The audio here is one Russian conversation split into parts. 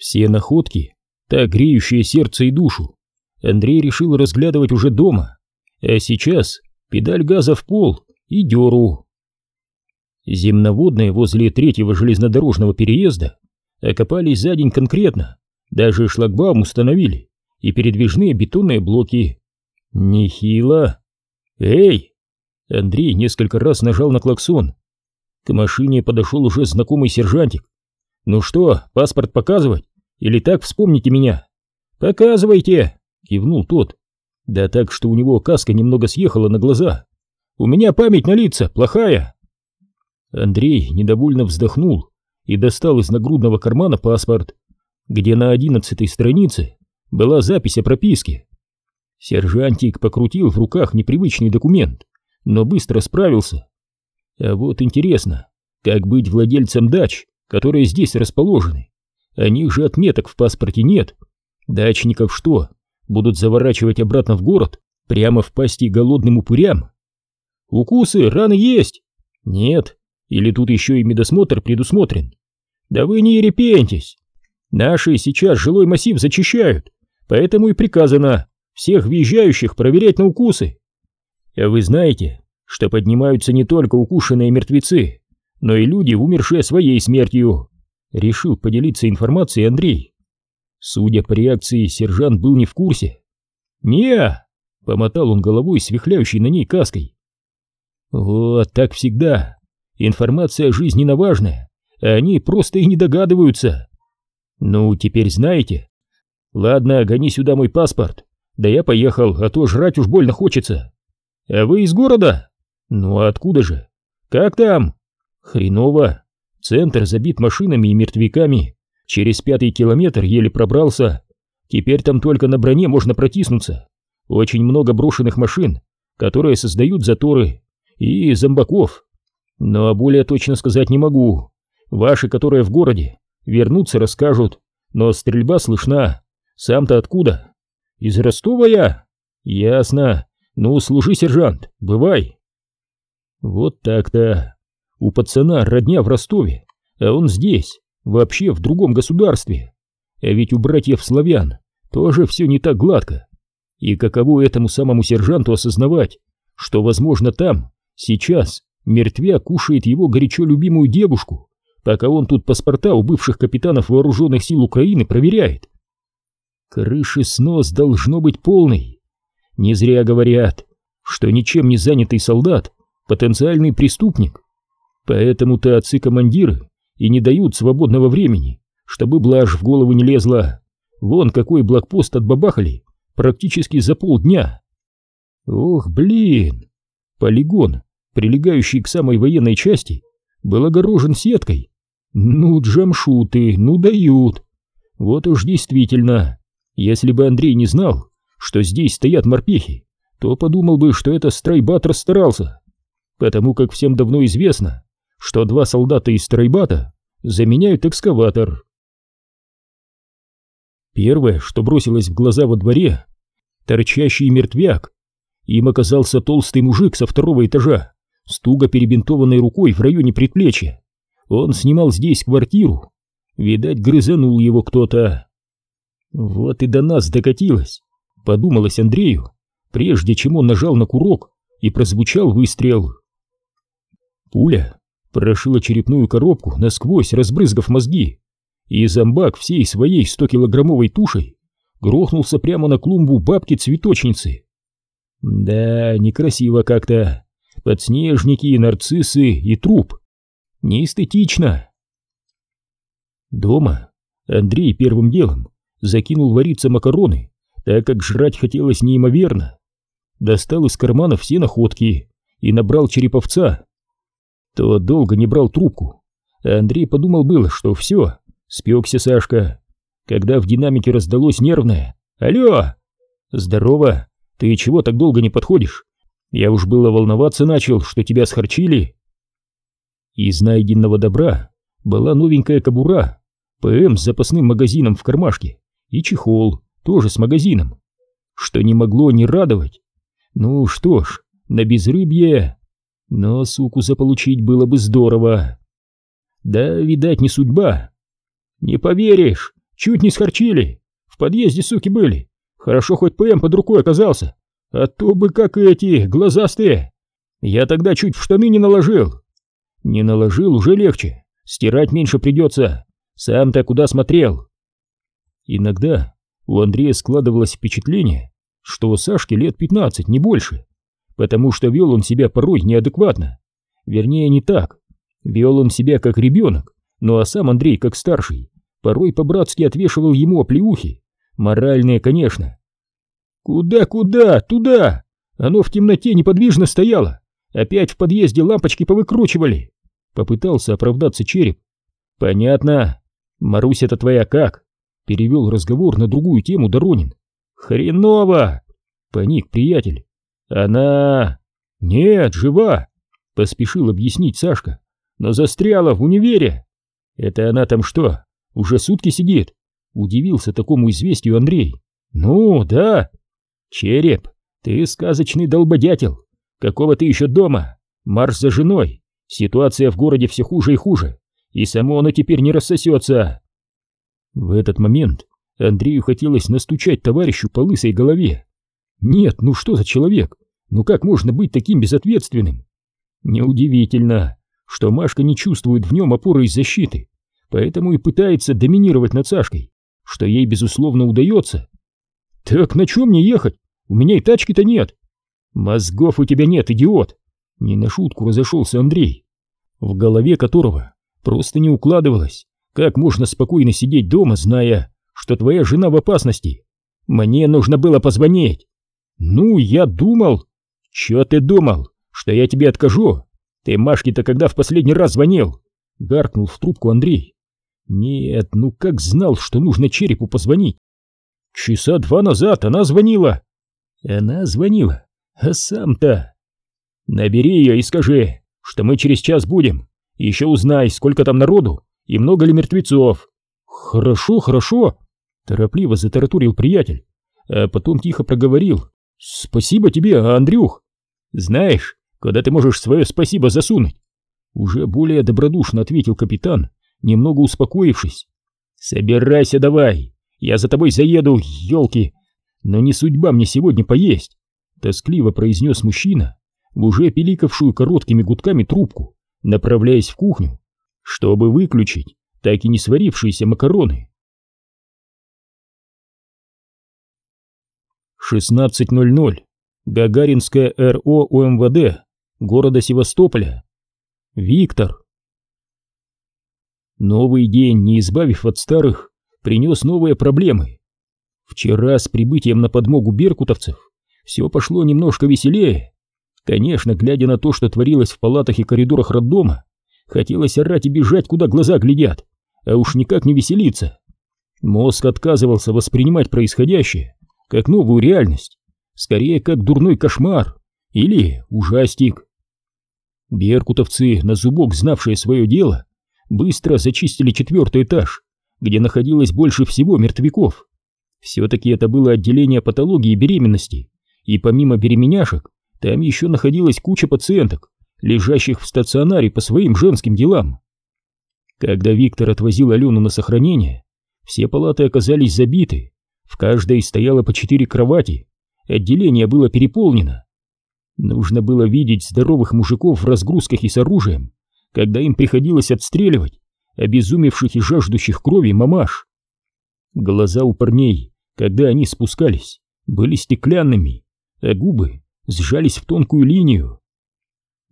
Все находки, так греющие сердце и душу, Андрей решил разглядывать уже дома, а сейчас педаль газа в пол и дёру. Земноводные возле третьего железнодорожного переезда окопались за день конкретно, даже шлагбаум установили и передвижные бетонные блоки. Нехило. Эй! Андрей несколько раз нажал на клаксон. К машине подошел уже знакомый сержантик. «Ну что, паспорт показывать? Или так вспомните меня?» «Показывайте!» — кивнул тот. Да так, что у него каска немного съехала на глаза. «У меня память на лица плохая!» Андрей недовольно вздохнул и достал из нагрудного кармана паспорт, где на одиннадцатой странице была запись о прописке. Сержантик покрутил в руках непривычный документ, но быстро справился. А вот интересно, как быть владельцем дач, которые здесь расположены? О них же отметок в паспорте нет. Дачников что, будут заворачивать обратно в город, прямо в пасти голодным упырям? Укусы, раны есть? Нет. Или тут еще и медосмотр предусмотрен? Да вы не ерепентесь. Наши сейчас жилой массив зачищают, поэтому и приказано всех въезжающих проверять на укусы. А вы знаете, что поднимаются не только укушенные мертвецы, но и люди, умершие своей смертью. Решил поделиться информацией Андрей. Судя по реакции, сержант был не в курсе. не помотал он головой, свихляющей на ней каской. «Вот так всегда. Информация жизненно важная, а они просто и не догадываются. Ну, теперь знаете. Ладно, гони сюда мой паспорт. Да я поехал, а то жрать уж больно хочется. А вы из города?» Ну а откуда же? Как там? Хреново. Центр забит машинами и мертвяками. Через пятый километр еле пробрался. Теперь там только на броне можно протиснуться. Очень много брошенных машин, которые создают заторы. И зомбаков. Но более точно сказать не могу. Ваши, которые в городе, вернутся, расскажут. Но стрельба слышна. Сам-то откуда? Из Ростова я? Ясно. Ну, служи, сержант, бывай. Вот так-то. У пацана родня в Ростове, а он здесь, вообще в другом государстве. А ведь у братьев славян тоже все не так гладко. И каково этому самому сержанту осознавать, что, возможно, там, сейчас, мертвяк кушает его горячо любимую девушку, пока он тут паспорта у бывших капитанов вооруженных сил Украины проверяет. Крыши снос должно быть полный. Не зря говорят, что ничем не занятый солдат потенциальный преступник. Поэтому-то отцы-командиры и не дают свободного времени, чтобы блажь в голову не лезла. Вон какой блокпост отбабахали практически за полдня. Ох, блин! Полигон, прилегающий к самой военной части, был огорожен сеткой. Ну, джамшуты, ну дают. Вот уж действительно, если бы Андрей не знал, что здесь стоят морпехи, то подумал бы, что это Страйбат расстарался потому как всем давно известно, что два солдата из стройбата заменяют экскаватор. Первое, что бросилось в глаза во дворе, торчащий мертвяк. Им оказался толстый мужик со второго этажа, с туго перебинтованной рукой в районе предплечья. Он снимал здесь квартиру. Видать, грызанул его кто-то. Вот и до нас докатилось, подумалось Андрею, прежде чем он нажал на курок и прозвучал выстрел. Пуля прошила черепную коробку насквозь, разбрызгав мозги, и зомбак всей своей 100-килограммовой тушей грохнулся прямо на клумбу бабки-цветочницы. Да, некрасиво как-то. Подснежники, нарциссы и труп. Неэстетично. Дома Андрей первым делом закинул вариться макароны, так как жрать хотелось неимоверно. Достал из кармана все находки и набрал череповца то долго не брал трубку. Андрей подумал было, что все, спекся Сашка, когда в динамике раздалось нервное «Алло!» «Здорово! Ты чего так долго не подходишь? Я уж было волноваться начал, что тебя схорчили!» Из найденного добра была новенькая кобура, ПМ с запасным магазином в кармашке и чехол, тоже с магазином, что не могло не радовать. Ну что ж, на безрыбье но суку заполучить было бы здорово. Да, видать, не судьба. Не поверишь, чуть не схорчили. В подъезде суки были. Хорошо хоть ПМ под рукой оказался. А то бы как эти, глазастые. Я тогда чуть в штаны не наложил. Не наложил, уже легче. Стирать меньше придется. Сам-то куда смотрел? Иногда у Андрея складывалось впечатление, что у Сашки лет 15, не больше, потому что вел он себя порой неадекватно. Вернее, не так. Вел он себя как ребенок, ну а сам Андрей, как старший, порой по-братски отвешивал ему оплеухи. Моральные, конечно. «Куда-куда? Туда!» Оно в темноте неподвижно стояло. Опять в подъезде лампочки повыкручивали. Попытался оправдаться череп. Понятно. Марусь, это твоя как? Перевел разговор на другую тему Доронин. Хреново! Паник приятель. Она... Нет, жива! Поспешил объяснить Сашка. Но застряла в универе. Это она там что, уже сутки сидит? Удивился такому известию Андрей. Ну, да. Череп, ты сказочный долбодятел. Какого ты еще дома? Марш за женой. Ситуация в городе все хуже и хуже. И само оно теперь не рассосется. В этот момент Андрею хотелось настучать товарищу по лысой голове. Нет, ну что за человек? Ну как можно быть таким безответственным? Неудивительно, что Машка не чувствует в нем опоры и защиты, поэтому и пытается доминировать над Сашкой, что ей безусловно удается. Так на чем мне ехать? У меня и тачки-то нет. Мозгов у тебя нет, идиот. Не на шутку разошелся Андрей, в голове которого просто не укладывалось, как можно спокойно сидеть дома, зная, что твоя жена в опасности. Мне нужно было позвонить. Ну, я думал. Чё ты думал? Что я тебе откажу? Ты Машке-то когда в последний раз звонил? Гаркнул в трубку Андрей. Нет, ну как знал, что нужно черепу позвонить? Часа два назад она звонила. Она звонила, а сам-то... Набери ее и скажи, что мы через час будем. Еще узнай, сколько там народу и много ли мертвецов. Хорошо, хорошо, торопливо затаратурил приятель, а потом тихо проговорил. Спасибо тебе, Андрюх. Знаешь, куда ты можешь свое спасибо засунуть? Уже более добродушно ответил капитан, немного успокоившись. Собирайся давай, я за тобой заеду, елки, но не судьба мне сегодня поесть, тоскливо произнес мужчина, уже пиликавшую короткими гудками трубку, направляясь в кухню, чтобы выключить так и не сварившиеся макароны. 16.00. Гагаринская РО УМВД города Севастополя. Виктор. Новый день, не избавив от старых, принес новые проблемы. Вчера с прибытием на подмогу беркутовцев все пошло немножко веселее. Конечно, глядя на то, что творилось в палатах и коридорах роддома, хотелось орать и бежать, куда глаза глядят, а уж никак не веселиться. Мозг отказывался воспринимать происходящее как новую реальность, скорее как дурной кошмар или ужастик. Беркутовцы, на зубок знавшие свое дело, быстро зачистили четвертый этаж, где находилось больше всего мертвяков. Все-таки это было отделение патологии беременности, и помимо беременяшек, там еще находилась куча пациенток, лежащих в стационаре по своим женским делам. Когда Виктор отвозил Алену на сохранение, все палаты оказались забиты, в каждой стояло по четыре кровати, отделение было переполнено. Нужно было видеть здоровых мужиков в разгрузках и с оружием, когда им приходилось отстреливать обезумевших и жаждущих крови мамаш. Глаза у парней, когда они спускались, были стеклянными, а губы сжались в тонкую линию.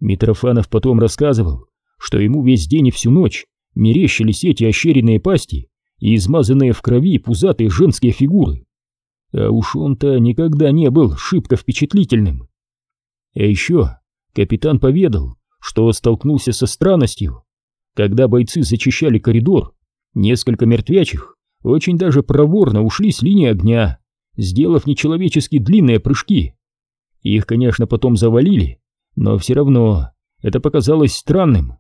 Митрофанов потом рассказывал, что ему весь день и всю ночь мерещились эти ощеренные пасти и измазанные в крови пузатые женские фигуры. А уж он-то никогда не был шибко впечатлительным. А еще капитан поведал, что столкнулся со странностью. Когда бойцы зачищали коридор, несколько мертвячих очень даже проворно ушли с линии огня, сделав нечеловечески длинные прыжки. Их, конечно, потом завалили, но все равно это показалось странным.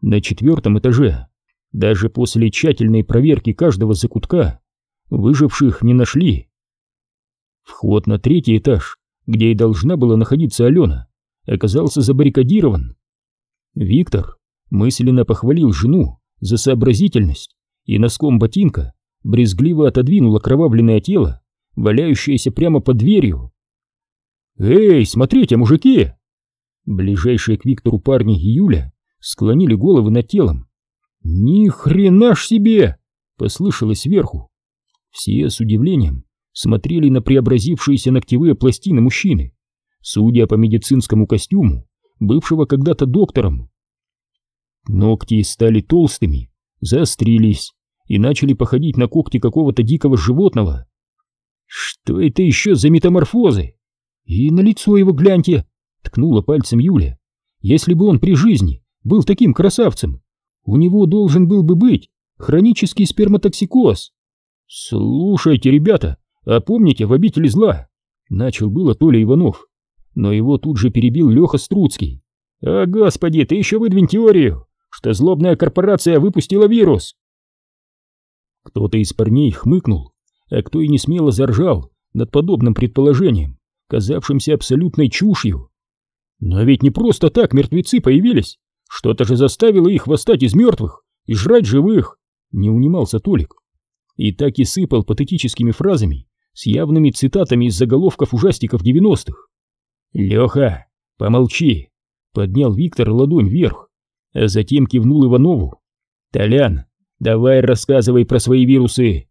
На четвертом этаже, даже после тщательной проверки каждого закутка, выживших не нашли. Вход на третий этаж, где и должна была находиться Алена, оказался забаррикадирован. Виктор мысленно похвалил жену за сообразительность и носком ботинка брезгливо отодвинул окровавленное тело, валяющееся прямо под дверью. «Эй, смотрите, мужики!» Ближайшие к Виктору парни Юля склонили головы над телом. «Ни хрена ж себе!» — послышалось сверху. Все с удивлением смотрели на преобразившиеся ногтевые пластины мужчины, судя по медицинскому костюму, бывшего когда-то доктором. Ногти стали толстыми, заострились и начали походить на когти какого-то дикого животного. Что это еще за метаморфозы? И на лицо его гляньте, ткнула пальцем Юля. Если бы он при жизни был таким красавцем, у него должен был бы быть хронический сперматоксикоз. Слушайте, ребята, а помните в обители зла? Начал было Толя Иванов, но его тут же перебил Леха Струцкий. «А, господи, ты еще выдвинь теорию, что злобная корпорация выпустила вирус!» Кто-то из парней хмыкнул, а кто и не смело заржал над подобным предположением, казавшимся абсолютной чушью. Но ведь не просто так мертвецы появились, что-то же заставило их восстать из мертвых и жрать живых, не унимался Толик. И так и сыпал патетическими фразами с явными цитатами из заголовков ужастиков девяностых. «Леха, помолчи!» — поднял Виктор ладонь вверх, а затем кивнул Иванову. «Толян, давай рассказывай про свои вирусы!»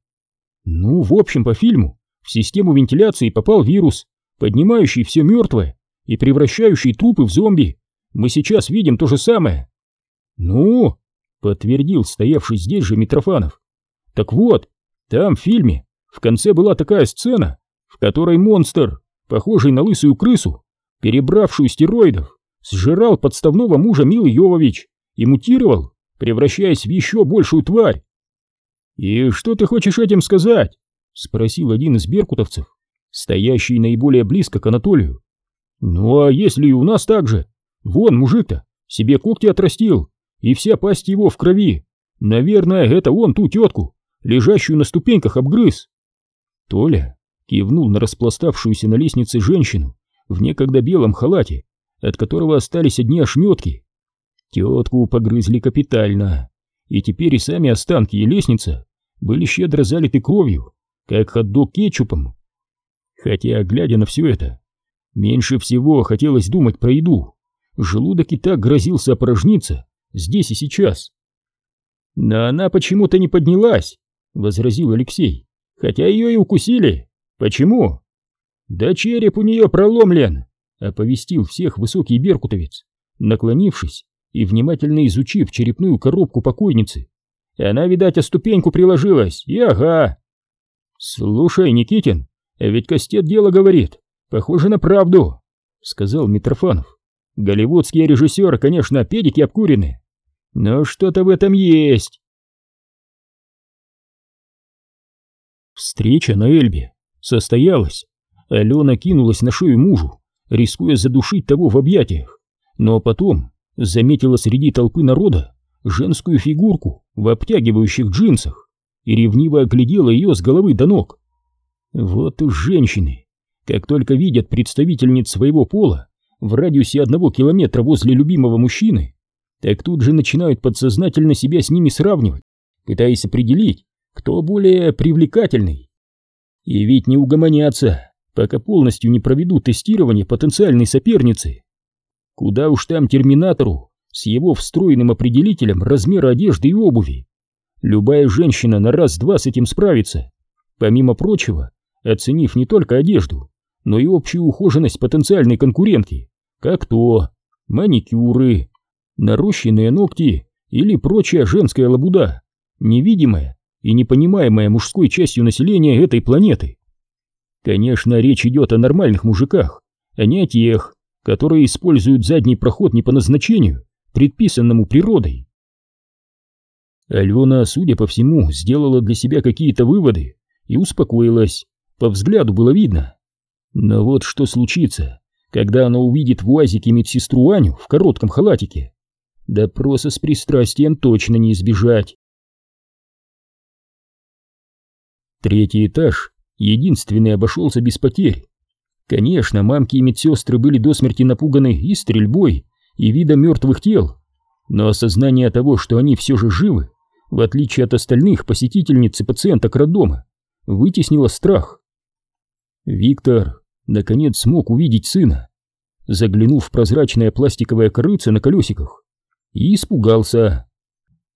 Ну, в общем, по фильму в систему вентиляции попал вирус, поднимающий все мертвое и превращающий трупы в зомби. Мы сейчас видим то же самое. Ну, подтвердил стоявший здесь же Митрофанов. Так вот, там в фильме в конце была такая сцена, в которой монстр, похожий на лысую крысу, перебравшую стероидов, сжирал подставного мужа Милы Йовович и мутировал, превращаясь в еще большую тварь. «И что ты хочешь этим сказать?» — спросил один из беркутовцев, стоящий наиболее близко к Анатолию. «Ну а если и у нас так же? Вон мужик-то себе когти отрастил, и вся пасть его в крови. Наверное, это он ту тетку, лежащую на ступеньках, обгрыз». Толя кивнул на распластавшуюся на лестнице женщину в некогда белом халате, от которого остались одни ошметки. Тетку погрызли капитально, и теперь и сами останки и лестница были щедро залиты кровью, как хот-дог кетчупом. Хотя, глядя на все это, Меньше всего хотелось думать про еду. Желудок и так грозился опорожниться здесь и сейчас. «Но она почему-то не поднялась», — возразил Алексей. «Хотя ее и укусили. Почему?» «Да череп у нее проломлен», — оповестил всех высокий беркутовец, наклонившись и внимательно изучив черепную коробку покойницы. «Она, видать, о ступеньку приложилась, и ага». «Слушай, Никитин, ведь Костет дело говорит. Похоже на правду, сказал Митрофанов. Голливудские режиссеры, конечно, педики обкурены, но что-то в этом есть. Встреча на Эльбе состоялась. Алена кинулась на шею мужу, рискуя задушить того в объятиях, но потом заметила среди толпы народа женскую фигурку в обтягивающих джинсах и ревниво оглядела ее с головы до ног. Вот уж женщины, как только видят представительниц своего пола в радиусе одного километра возле любимого мужчины, так тут же начинают подсознательно себя с ними сравнивать, пытаясь определить, кто более привлекательный. И ведь не угомонятся, пока полностью не проведут тестирование потенциальной соперницы. Куда уж там терминатору с его встроенным определителем размера одежды и обуви. Любая женщина на раз-два с этим справится, помимо прочего, оценив не только одежду, но и общую ухоженность потенциальной конкурентки, как то маникюры, нарощенные ногти или прочая женская лабуда, невидимая и непонимаемая мужской частью населения этой планеты. Конечно, речь идет о нормальных мужиках, а не о тех, которые используют задний проход не по назначению, предписанному природой. Алена, судя по всему, сделала для себя какие-то выводы и успокоилась. По взгляду было видно, но вот что случится, когда она увидит в УАЗике медсестру Аню в коротком халатике? Допроса с пристрастием точно не избежать. Третий этаж, единственный, обошелся без потерь. Конечно, мамки и медсестры были до смерти напуганы и стрельбой, и видом мертвых тел, но осознание того, что они все же живы, в отличие от остальных посетительниц и пациенток роддома, вытеснила страх. Виктор, наконец, смог увидеть сына, заглянув в прозрачное пластиковое корыце на колесиках, и испугался.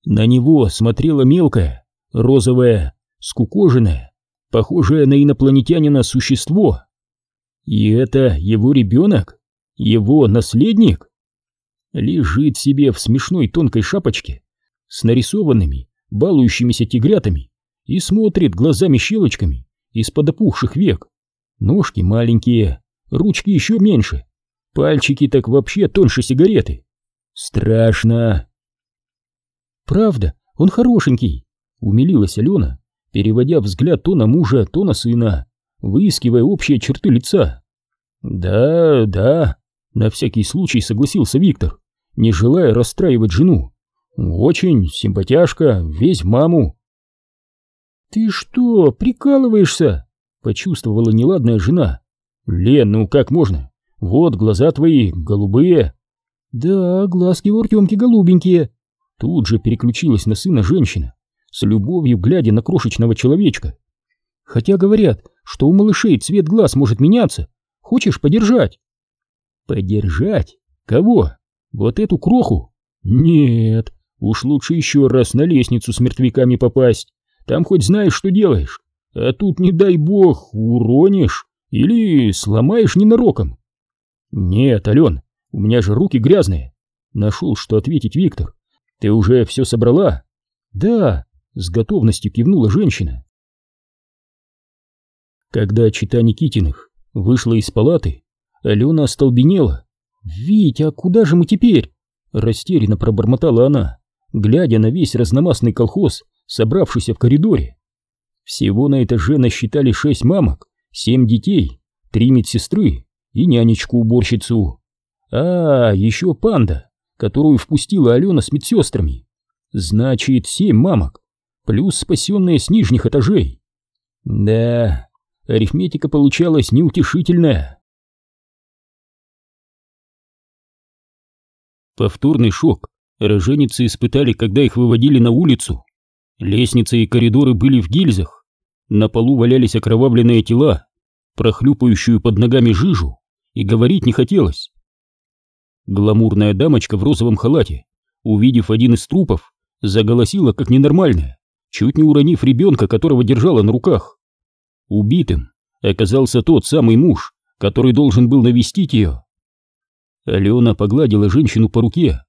На него смотрела мелкое, розовое, скукоженное, похожее на инопланетянина существо. И это его ребенок? Его наследник? Лежит себе в смешной тонкой шапочке с нарисованными, балующимися тигрятами и смотрит глазами-щелочками из-под опухших век. Ножки маленькие, ручки еще меньше, пальчики так вообще тоньше сигареты. Страшно. Правда, он хорошенький, умилилась Алена, переводя взгляд то на мужа, то на сына, выискивая общие черты лица. Да, да, на всякий случай согласился Виктор, не желая расстраивать жену. Очень симпатяшка, весь маму. Ты что, прикалываешься? Почувствовала неладная жена. Лен, ну как можно? Вот глаза твои голубые. Да, глазки у Артемки голубенькие. Тут же переключилась на сына женщина, с любовью глядя на крошечного человечка. Хотя говорят, что у малышей цвет глаз может меняться. Хочешь подержать? Подержать? Кого? Вот эту кроху? Нет, Уж лучше еще раз на лестницу с мертвяками попасть. Там хоть знаешь, что делаешь. А тут, не дай бог, уронишь или сломаешь ненароком. Нет, Ален, у меня же руки грязные. Нашел, что ответить Виктор. Ты уже все собрала? Да, с готовностью кивнула женщина. Когда чита Никитиных вышла из палаты, Алена остолбенела. «Витя, а куда же мы теперь?» Растерянно пробормотала она глядя на весь разномастный колхоз, собравшийся в коридоре. Всего на этаже насчитали шесть мамок, семь детей, три медсестры и нянечку-уборщицу. А, еще панда, которую впустила Алена с медсестрами. Значит, семь мамок, плюс спасенные с нижних этажей. Да, арифметика получалась неутешительная. Повторный шок роженицы испытали, когда их выводили на улицу. Лестницы и коридоры были в гильзах, на полу валялись окровавленные тела, прохлюпающую под ногами жижу, и говорить не хотелось. Гламурная дамочка в розовом халате, увидев один из трупов, заголосила как ненормальная, чуть не уронив ребенка, которого держала на руках. Убитым оказался тот самый муж, который должен был навестить ее. Алена погладила женщину по руке,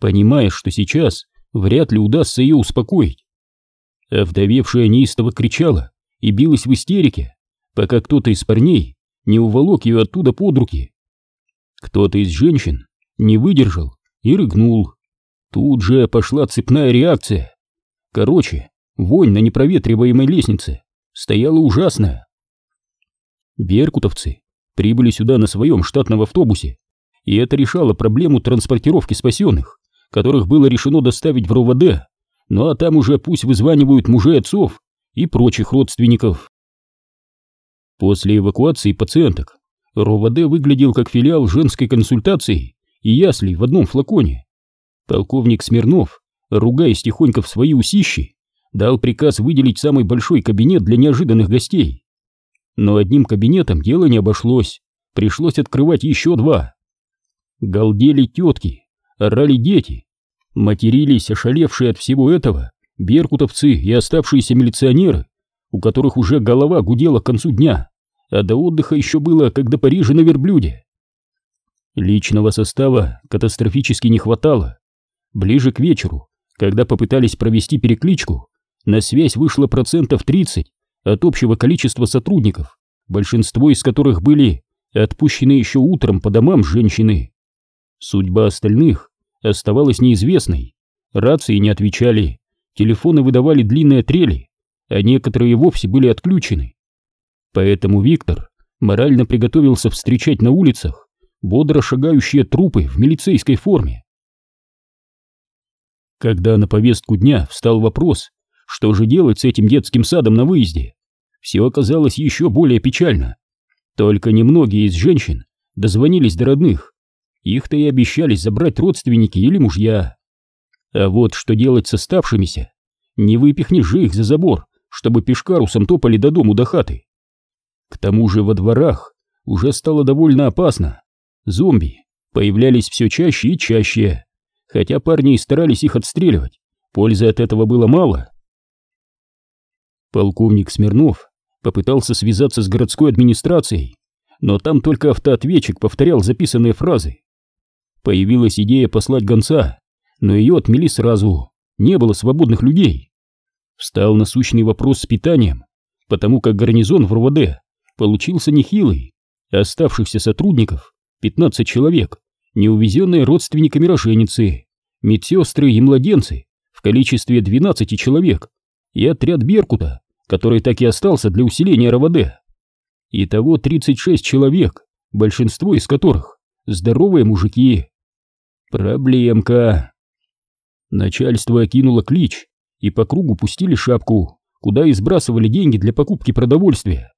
понимая, что сейчас вряд ли удастся ее успокоить. А вдовевшая неистово кричала и билась в истерике, пока кто-то из парней не уволок ее оттуда под руки. Кто-то из женщин не выдержал и рыгнул. Тут же пошла цепная реакция. Короче, вонь на непроветриваемой лестнице стояла ужасная. Беркутовцы прибыли сюда на своем штатном автобусе, и это решало проблему транспортировки спасенных которых было решено доставить в РОВД, ну а там уже пусть вызванивают мужей отцов и прочих родственников. После эвакуации пациенток РОВД выглядел как филиал женской консультации и яслей в одном флаконе. Полковник Смирнов, ругаясь тихонько в свои усищи, дал приказ выделить самый большой кабинет для неожиданных гостей. Но одним кабинетом дело не обошлось, пришлось открывать еще два. Галдели тетки, орали дети, матерились ошалевшие от всего этого беркутовцы и оставшиеся милиционеры, у которых уже голова гудела к концу дня, а до отдыха еще было, как до Парижа на верблюде. Личного состава катастрофически не хватало. Ближе к вечеру, когда попытались провести перекличку, на связь вышло процентов 30 от общего количества сотрудников, большинство из которых были отпущены еще утром по домам женщины. Судьба остальных оставалась неизвестной. Рации не отвечали, телефоны выдавали длинные трели, а некоторые вовсе были отключены. Поэтому Виктор морально приготовился встречать на улицах бодро шагающие трупы в милицейской форме. Когда на повестку дня встал вопрос, что же делать с этим детским садом на выезде, все оказалось еще более печально. Только немногие из женщин дозвонились до родных их-то и обещались забрать родственники или мужья. А вот что делать с оставшимися, Не выпихнешь же их за забор, чтобы пешкарусом топали до дому до хаты. К тому же во дворах уже стало довольно опасно. Зомби появлялись все чаще и чаще, хотя парни и старались их отстреливать, пользы от этого было мало. Полковник Смирнов попытался связаться с городской администрацией, но там только автоответчик повторял записанные фразы. Появилась идея послать гонца, но ее отмели сразу, не было свободных людей. Встал насущный вопрос с питанием, потому как гарнизон в РВД получился нехилый, оставшихся сотрудников 15 человек, неувезенные родственниками роженицы, медсестры и младенцы в количестве 12 человек и отряд Беркута, который так и остался для усиления РВД. Итого 36 человек, большинство из которых здоровые мужики. Проблемка. Начальство окинуло клич и по кругу пустили шапку, куда и сбрасывали деньги для покупки продовольствия.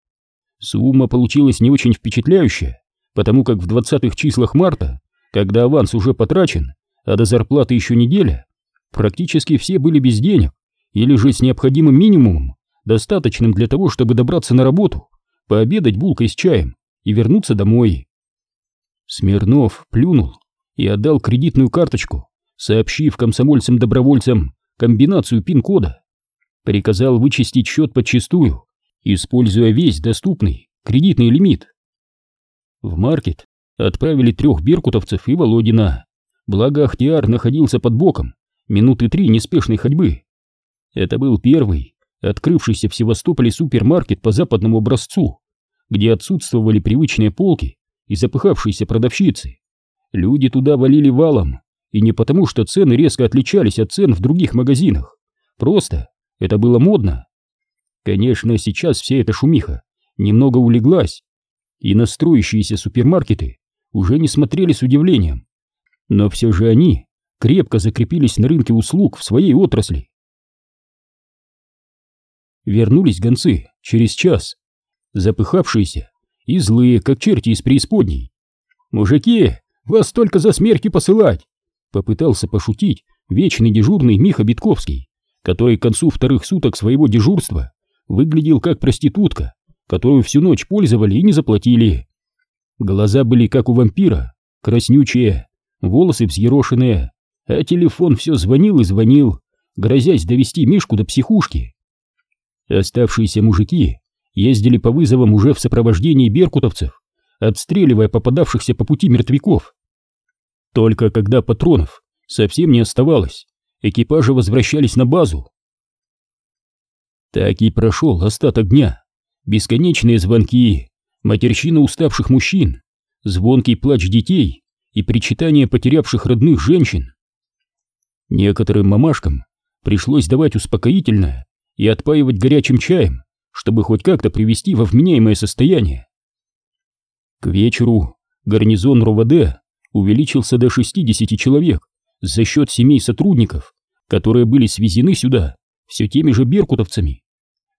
Сумма получилась не очень впечатляющая, потому как в 20-х числах марта, когда аванс уже потрачен, а до зарплаты еще неделя, практически все были без денег или же с необходимым минимумом, достаточным для того, чтобы добраться на работу, пообедать булкой с чаем и вернуться домой. Смирнов плюнул и отдал кредитную карточку, сообщив комсомольцам-добровольцам комбинацию пин-кода. Приказал вычистить счет подчистую, используя весь доступный кредитный лимит. В маркет отправили трех беркутовцев и Володина, благо Ахтиар находился под боком, минуты три неспешной ходьбы. Это был первый, открывшийся в Севастополе супермаркет по западному образцу, где отсутствовали привычные полки и запыхавшиеся продавщицы. Люди туда валили валом, и не потому, что цены резко отличались от цен в других магазинах. Просто это было модно. Конечно, сейчас вся эта шумиха немного улеглась, и настроящиеся супермаркеты уже не смотрели с удивлением. Но все же они крепко закрепились на рынке услуг в своей отрасли. Вернулись гонцы через час, запыхавшиеся и злые, как черти из преисподней. «Мужики, вас только за смерти посылать!» Попытался пошутить вечный дежурный Миха Битковский, который к концу вторых суток своего дежурства выглядел как проститутка, которую всю ночь пользовали и не заплатили. Глаза были как у вампира, краснючие, волосы взъерошенные, а телефон все звонил и звонил, грозясь довести Мишку до психушки. Оставшиеся мужики ездили по вызовам уже в сопровождении беркутовцев, отстреливая попадавшихся по пути мертвяков. Только когда патронов совсем не оставалось, экипажи возвращались на базу. Так и прошел остаток дня. Бесконечные звонки, матерщина уставших мужчин, звонкий плач детей и причитания потерявших родных женщин. Некоторым мамашкам пришлось давать успокоительное и отпаивать горячим чаем, чтобы хоть как-то привести во вменяемое состояние. К вечеру гарнизон РОВД увеличился до 60 человек за счет семей сотрудников, которые были свезены сюда все теми же беркутовцами.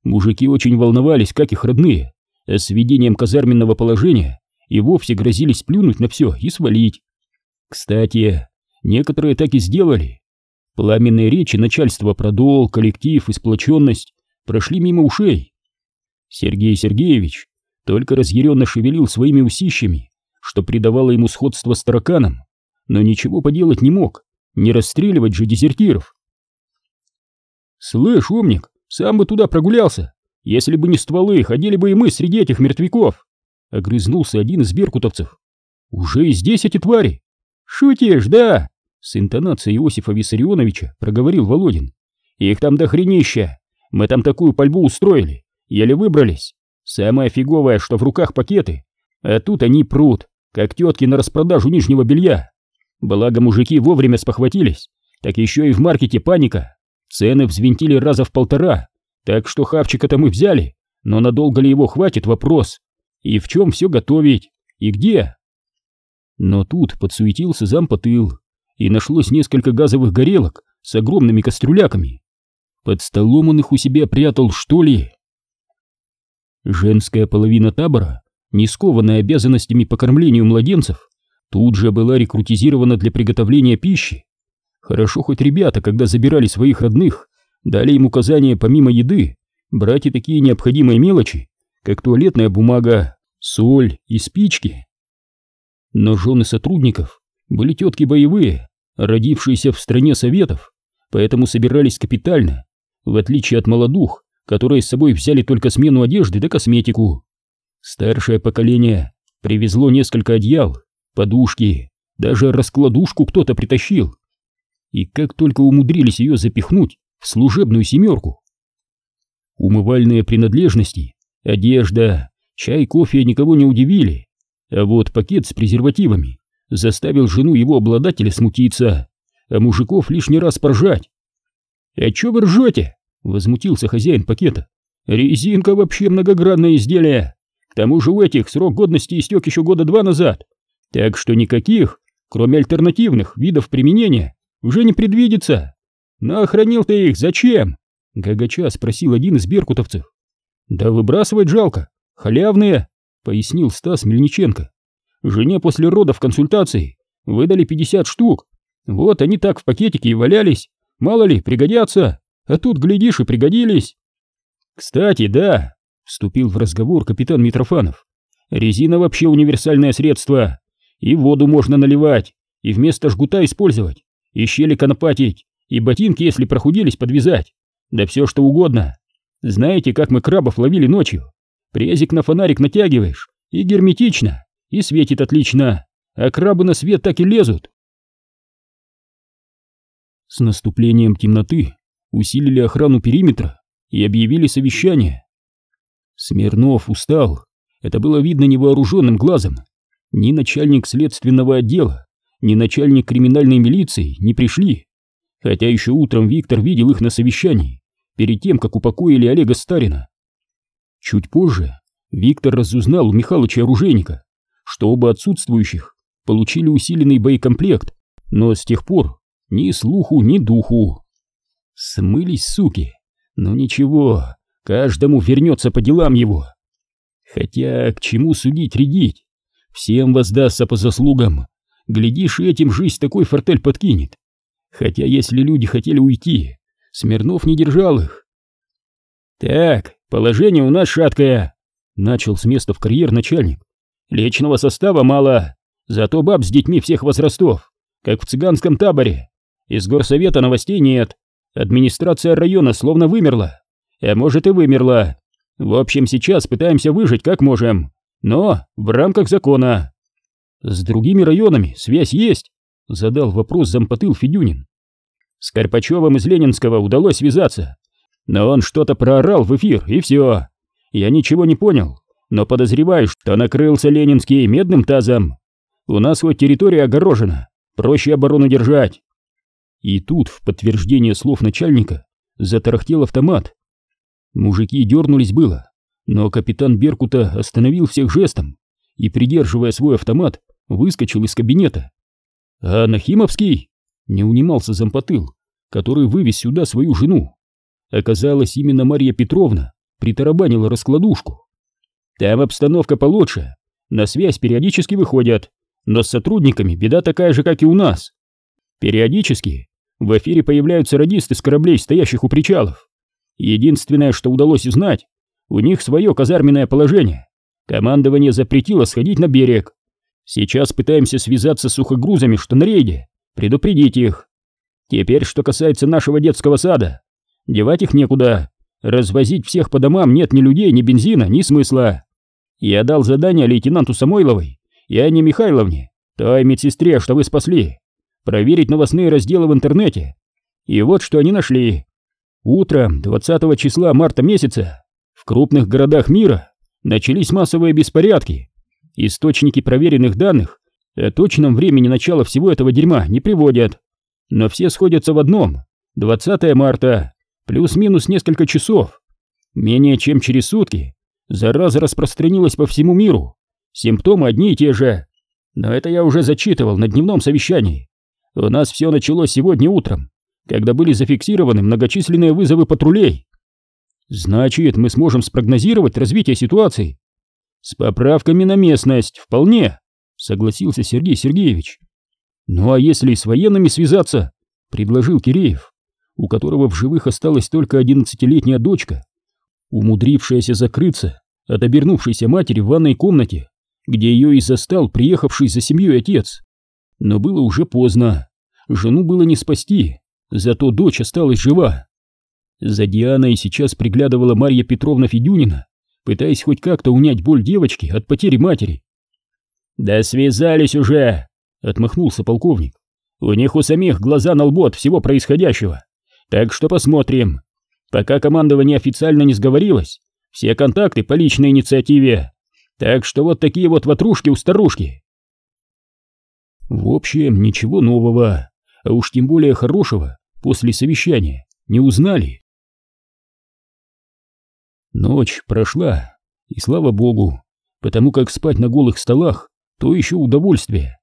Мужики очень волновались, как их родные, а с введением казарменного положения и вовсе грозились плюнуть на все и свалить. Кстати, некоторые так и сделали. Пламенные речи начальства про долг, коллектив и сплоченность прошли мимо ушей. Сергей Сергеевич только разъяренно шевелил своими усищами, что придавало ему сходство с тараканом, но ничего поделать не мог, не расстреливать же дезертиров. «Слышь, умник, сам бы туда прогулялся. Если бы не стволы, ходили бы и мы среди этих мертвяков. Огрызнулся один из беркутовцев. Уже и здесь эти твари. Шутишь, да? С интонацией Иосифа Виссарионовича проговорил Володин. Их там дохренища. Мы там такую пальбу устроили. Еле выбрались. Самое фиговое, что в руках пакеты. А тут они прут, как тетки на распродажу нижнего белья. Благо мужики вовремя спохватились. Так еще и в маркете паника. Цены взвинтили раза в полтора, так что хавчика-то мы взяли, но надолго ли его хватит вопрос. И в чем все готовить? И где? Но тут подсуетился зампотыл, и нашлось несколько газовых горелок с огромными кастрюляками. Под столом он их у себя прятал, что ли? Женская половина табора, не скованная обязанностями по кормлению младенцев, тут же была рекрутизирована для приготовления пищи. Хорошо хоть ребята, когда забирали своих родных, дали им указание помимо еды брать и такие необходимые мелочи, как туалетная бумага, соль и спички. Но жены сотрудников были тетки боевые, родившиеся в стране советов, поэтому собирались капитально, в отличие от молодух, которые с собой взяли только смену одежды да косметику. Старшее поколение привезло несколько одеял, подушки, даже раскладушку кто-то притащил. И как только умудрились ее запихнуть в служебную семерку. Умывальные принадлежности, одежда, чай, кофе никого не удивили, а вот пакет с презервативами заставил жену его обладателя смутиться, а мужиков лишний раз поржать. «А чё вы ржете?» — возмутился хозяин пакета. «Резинка вообще многогранное изделие. Тому же у этих срок годности истек еще года два назад, так что никаких, кроме альтернативных видов применения, уже не предвидится. Но охранил ты их зачем?» — гагача спросил один из беркутовцев. «Да выбрасывать жалко, халявные», — пояснил Стас Мельниченко. «Жене после родов консультации выдали 50 штук. Вот они так в пакетике и валялись. Мало ли, пригодятся. А тут, глядишь, и пригодились». «Кстати, да», — вступил в разговор капитан Митрофанов. «Резина вообще универсальное средство. И воду можно наливать, и вместо жгута использовать, и щели конопатить, и ботинки, если прохудились, подвязать. Да все что угодно. Знаете, как мы крабов ловили ночью? Презик на фонарик натягиваешь, и герметично, и светит отлично, а крабы на свет так и лезут. С наступлением темноты усилили охрану периметра и объявили совещание. Смирнов устал, это было видно невооруженным глазом. Ни начальник следственного отдела, ни начальник криминальной милиции не пришли, хотя еще утром Виктор видел их на совещании, перед тем, как упокоили Олега Старина. Чуть позже Виктор разузнал у Михалыча оружейника, что оба отсутствующих получили усиленный боекомплект, но с тех пор ни слуху, ни духу. Смылись суки, но ничего, каждому вернется по делам его. Хотя к чему судить, рядить? Всем воздастся по заслугам. Глядишь, и этим жизнь такой фортель подкинет. Хотя если люди хотели уйти, Смирнов не держал их. «Так, положение у нас шаткое», — начал с места в карьер начальник. «Личного состава мало, зато баб с детьми всех возрастов, как в цыганском таборе. Из горсовета новостей нет, администрация района словно вымерла, а может и вымерла. В общем, сейчас пытаемся выжить как можем но в рамках закона. С другими районами связь есть? Задал вопрос зампотыл Федюнин. С Карпачевым из Ленинского удалось связаться, но он что-то проорал в эфир, и все. Я ничего не понял, но подозреваю, что накрылся Ленинский медным тазом. У нас вот территория огорожена, проще оборону держать. И тут, в подтверждение слов начальника, затарахтел автомат. Мужики дернулись было, но капитан Беркута остановил всех жестом и, придерживая свой автомат, выскочил из кабинета. «А Нахимовский?» — не унимался зампотыл, который вывез сюда свою жену. Оказалось, именно Марья Петровна притарабанила раскладушку. «Там обстановка получше, на связь периодически выходят, но с сотрудниками беда такая же, как и у нас. Периодически в эфире появляются радисты с кораблей, стоящих у причалов. Единственное, что удалось узнать, у них свое казарменное положение. Командование запретило сходить на берег. Сейчас пытаемся связаться с сухогрузами, что на рейде, предупредить их. Теперь, что касается нашего детского сада. Девать их некуда. Развозить всех по домам нет ни людей, ни бензина, ни смысла. Я дал задание лейтенанту Самойловой и Анне Михайловне, той медсестре, что вы спасли, проверить новостные разделы в интернете. И вот что они нашли. Утром 20 числа марта месяца крупных городах мира начались массовые беспорядки. Источники проверенных данных о точном времени начала всего этого дерьма не приводят. Но все сходятся в одном. 20 марта, плюс-минус несколько часов. Менее чем через сутки зараза распространилась по всему миру. Симптомы одни и те же. Но это я уже зачитывал на дневном совещании. У нас все началось сегодня утром, когда были зафиксированы многочисленные вызовы патрулей. Значит, мы сможем спрогнозировать развитие ситуации. С поправками на местность, вполне, согласился Сергей Сергеевич. Ну а если с военными связаться, предложил Киреев. у которого в живых осталась только одиннадцатилетняя дочка, умудрившаяся закрыться от обернувшейся матери в ванной комнате, где ее и застал приехавший за семьей отец. Но было уже поздно, жену было не спасти, зато дочь осталась жива. За Дианой сейчас приглядывала Марья Петровна Федюнина, пытаясь хоть как-то унять боль девочки от потери матери. «Да связались уже!» — отмахнулся полковник. «У них у самих глаза на лбу от всего происходящего. Так что посмотрим. Пока командование официально не сговорилось, все контакты по личной инициативе. Так что вот такие вот ватрушки у старушки». В общем, ничего нового, а уж тем более хорошего после совещания не узнали. Ночь прошла, и слава богу, потому как спать на голых столах — то еще удовольствие.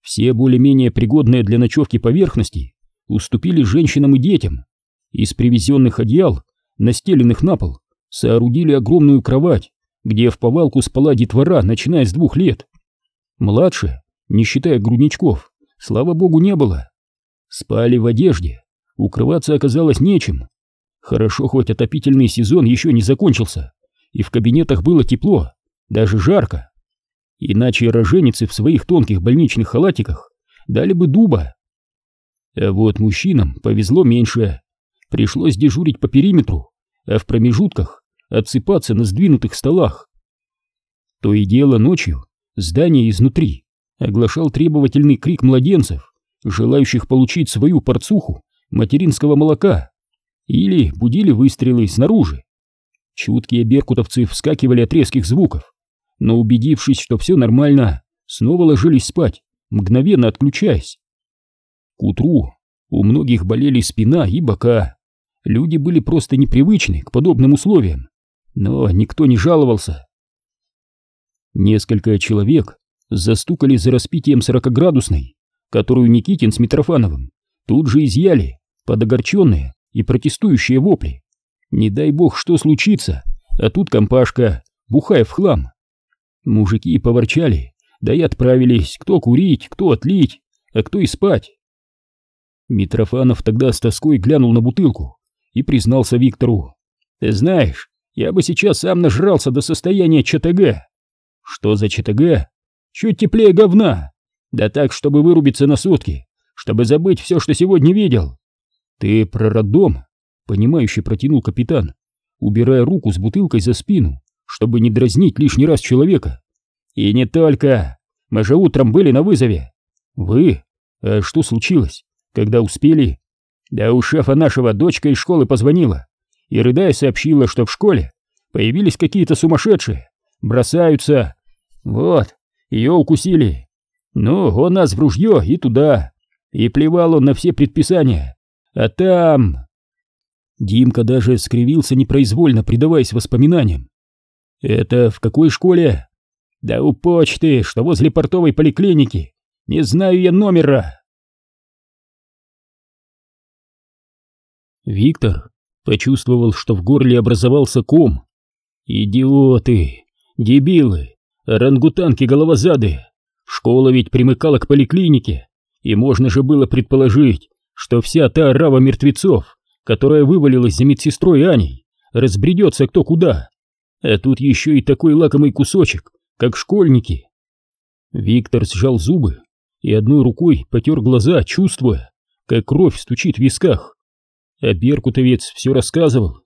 Все более-менее пригодные для ночевки поверхности уступили женщинам и детям. Из привезенных одеял, настеленных на пол, соорудили огромную кровать, где в повалку спала детвора, начиная с двух лет. Младше, не считая грудничков, слава богу, не было. Спали в одежде, укрываться оказалось нечем. Хорошо, хоть отопительный сезон еще не закончился, и в кабинетах было тепло, даже жарко. Иначе роженицы в своих тонких больничных халатиках дали бы дуба. А вот мужчинам повезло меньше. Пришлось дежурить по периметру, а в промежутках отсыпаться на сдвинутых столах. То и дело ночью здание изнутри оглашал требовательный крик младенцев, желающих получить свою порцуху материнского молока или будили выстрелы снаружи. Чуткие беркутовцы вскакивали от резких звуков, но убедившись, что все нормально, снова ложились спать, мгновенно отключаясь. К утру у многих болели спина и бока. Люди были просто непривычны к подобным условиям, но никто не жаловался. Несколько человек застукали за распитием сорокоградусной, которую Никитин с Митрофановым тут же изъяли под огорченные и протестующие вопли. Не дай бог, что случится, а тут компашка, бухая в хлам. Мужики поворчали, да и отправились, кто курить, кто отлить, а кто и спать. Митрофанов тогда с тоской глянул на бутылку и признался Виктору. «Ты знаешь, я бы сейчас сам нажрался до состояния ЧТГ». «Что за ЧТГ?» «Чуть теплее говна. Да так, чтобы вырубиться на сутки, чтобы забыть все, что сегодня видел. «Ты про роддом?» — понимающе протянул капитан, убирая руку с бутылкой за спину, чтобы не дразнить лишний раз человека. «И не только. Мы же утром были на вызове». «Вы? А что случилось? Когда успели?» «Да у шефа нашего дочка из школы позвонила и, рыдая, сообщила, что в школе появились какие-то сумасшедшие, бросаются. Вот, ее укусили. Ну, он нас в ружье и туда. И плевал он на все предписания. А там... Димка даже скривился непроизвольно, предаваясь воспоминаниям. «Это в какой школе?» «Да у почты, что возле портовой поликлиники. Не знаю я номера». Виктор почувствовал, что в горле образовался ком. «Идиоты! Дебилы! Орангутанки головозады! Школа ведь примыкала к поликлинике, и можно же было предположить, что вся та рава мертвецов, которая вывалилась за медсестрой Аней, разбредется кто куда. А тут еще и такой лакомый кусочек, как школьники. Виктор сжал зубы и одной рукой потер глаза, чувствуя, как кровь стучит в висках. А Беркутовец все рассказывал.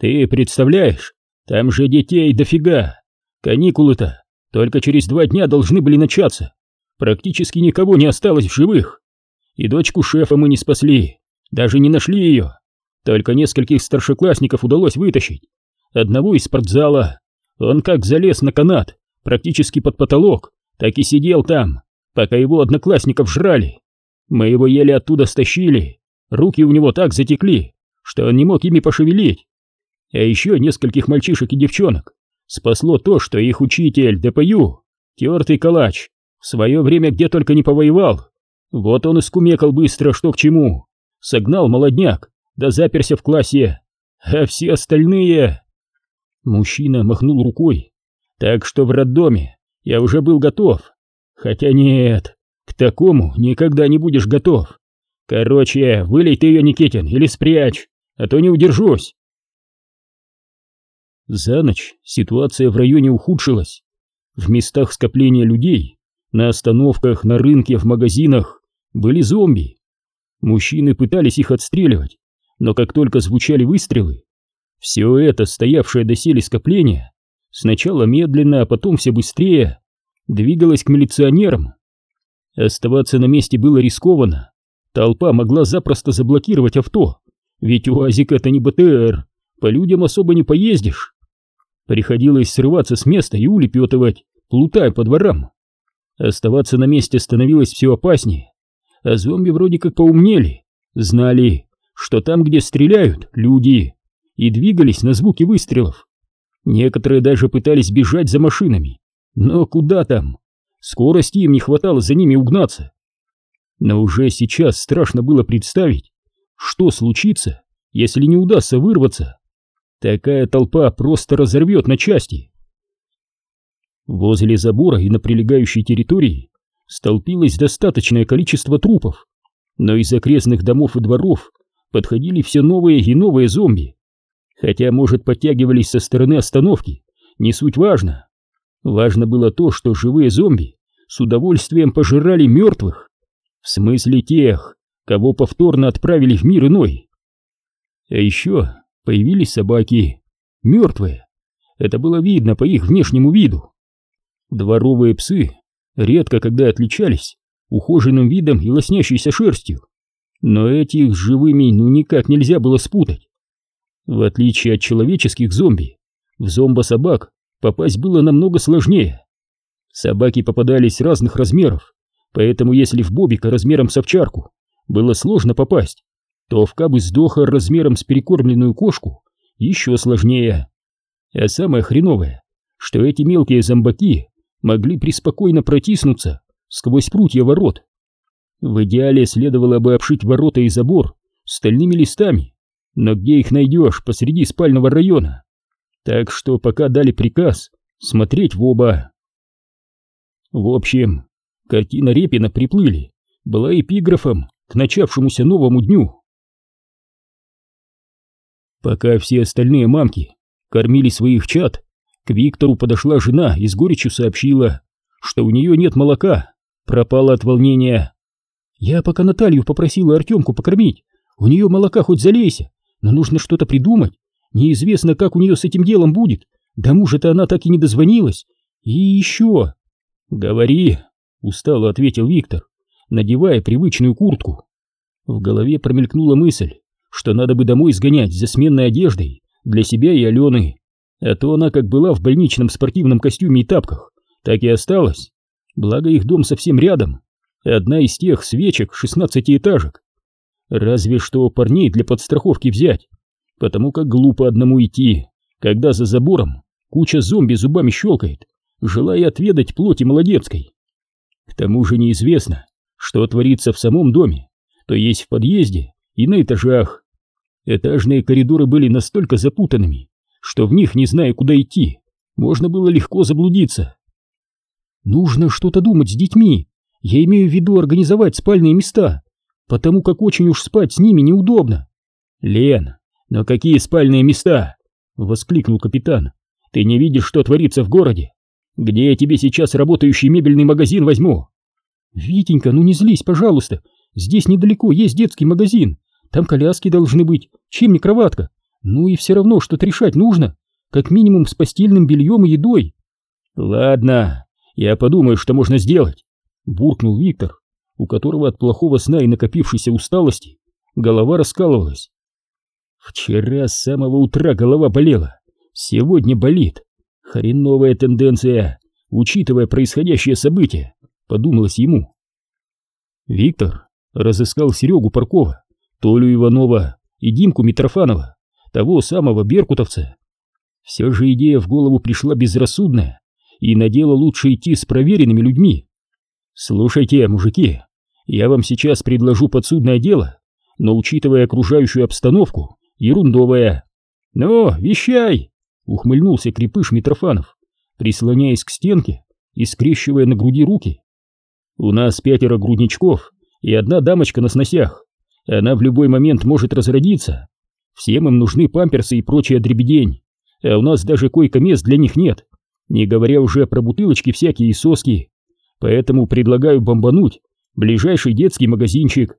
«Ты представляешь, там же детей дофига. Каникулы-то только через два дня должны были начаться. Практически никого не осталось в живых. И дочку шефа мы не спасли, даже не нашли ее. Только нескольких старшеклассников удалось вытащить. Одного из спортзала. Он как залез на канат, практически под потолок, так и сидел там, пока его одноклассников жрали. Мы его еле оттуда стащили. Руки у него так затекли, что он не мог ими пошевелить. А еще нескольких мальчишек и девчонок спасло то, что их учитель ДПЮ, тертый калач, в свое время где только не повоевал, вот он и скумекал быстро, что к чему. Согнал молодняк, да заперся в классе. А все остальные... Мужчина махнул рукой. Так что в роддоме я уже был готов. Хотя нет, к такому никогда не будешь готов. Короче, вылей ты ее, Никитин, или спрячь, а то не удержусь. За ночь ситуация в районе ухудшилась. В местах скопления людей, на остановках, на рынке, в магазинах были зомби. Мужчины пытались их отстреливать, но как только звучали выстрелы, все это, стоявшее доселе скопление, сначала медленно, а потом все быстрее, двигалось к милиционерам. Оставаться на месте было рискованно. Толпа могла запросто заблокировать авто, ведь УАЗик это не БТР, по людям особо не поездишь. Приходилось срываться с места и улепетывать, плутая по дворам. Оставаться на месте становилось все опаснее, а зомби вроде как поумнели, знали, что там, где стреляют, люди, и двигались на звуки выстрелов. Некоторые даже пытались бежать за машинами, но куда там? Скорости им не хватало за ними угнаться. Но уже сейчас страшно было представить, что случится, если не удастся вырваться. Такая толпа просто разорвет на части. Возле забора и на прилегающей территории столпилось достаточное количество трупов, но из окрестных домов и дворов подходили все новые и новые зомби. Хотя, может, подтягивались со стороны остановки, не суть важно. Важно было то, что живые зомби с удовольствием пожирали мертвых. В смысле тех, кого повторно отправили в мир иной. А еще появились собаки, мертвые. Это было видно по их внешнему виду. Дворовые псы редко когда отличались ухоженным видом и лоснящейся шерстью, но этих с живыми ну никак нельзя было спутать. В отличие от человеческих зомби, в зомбо-собак попасть было намного сложнее. Собаки попадались разных размеров, поэтому если в Бобика размером с овчарку было сложно попасть, то в кабы сдоха размером с перекормленную кошку еще сложнее. А самое хреновое, что эти мелкие зомбаки могли преспокойно протиснуться сквозь прутья ворот. В идеале следовало бы обшить ворота и забор стальными листами, но где их найдешь посреди спального района? Так что пока дали приказ смотреть в оба. В общем, картина Репина «Приплыли» была эпиграфом к начавшемуся новому дню. Пока все остальные мамки кормили своих чад, к Виктору подошла жена и с горечью сообщила, что у нее нет молока, пропала от волнения. Я пока Наталью попросила Артемку покормить, у нее молока хоть залейся, но нужно что-то придумать, неизвестно, как у нее с этим делом будет, до мужа-то она так и не дозвонилась. И еще... Говори, устало ответил Виктор, надевая привычную куртку. В голове промелькнула мысль, что надо бы домой сгонять за сменной одеждой для себя и Алены. А то она как была в больничном спортивном костюме и тапках, так и осталась. Благо их дом совсем рядом. Одна из тех свечек шестнадцатиэтажек. Разве что парней для подстраховки взять, потому как глупо одному идти, когда за забором куча зомби зубами щелкает, желая отведать плоти молодецкой. К тому же неизвестно, что творится в самом доме, то есть в подъезде и на этажах. Этажные коридоры были настолько запутанными, что в них, не зная, куда идти, можно было легко заблудиться. Нужно что-то думать с детьми. Я имею в виду организовать спальные места, потому как очень уж спать с ними неудобно. Лен, но какие спальные места? Воскликнул капитан. Ты не видишь, что творится в городе? Где я тебе сейчас работающий мебельный магазин возьму? Витенька, ну не злись, пожалуйста. Здесь недалеко есть детский магазин. Там коляски должны быть, чем не кроватка. Ну и все равно что-то решать нужно, как минимум с постельным бельем и едой. Ладно, я подумаю, что можно сделать, буркнул Виктор, у которого от плохого сна и накопившейся усталости голова раскалывалась. Вчера с самого утра голова болела, сегодня болит. Хреновая тенденция, учитывая происходящее событие, подумалось ему. Виктор разыскал Серегу Паркова, Толю Иванова и Димку Митрофанова того самого беркутовца. Все же идея в голову пришла безрассудная, и на дело лучше идти с проверенными людьми. Слушайте, мужики, я вам сейчас предложу подсудное дело, но учитывая окружающую обстановку, ерундовое. Ну, вещай! Ухмыльнулся крепыш Митрофанов, прислоняясь к стенке и скрещивая на груди руки. У нас пятеро грудничков и одна дамочка на сносях. Она в любой момент может разродиться. Всем им нужны памперсы и прочая дребедень, а у нас даже койко-мест для них нет, не говоря уже про бутылочки всякие и соски. Поэтому предлагаю бомбануть ближайший детский магазинчик.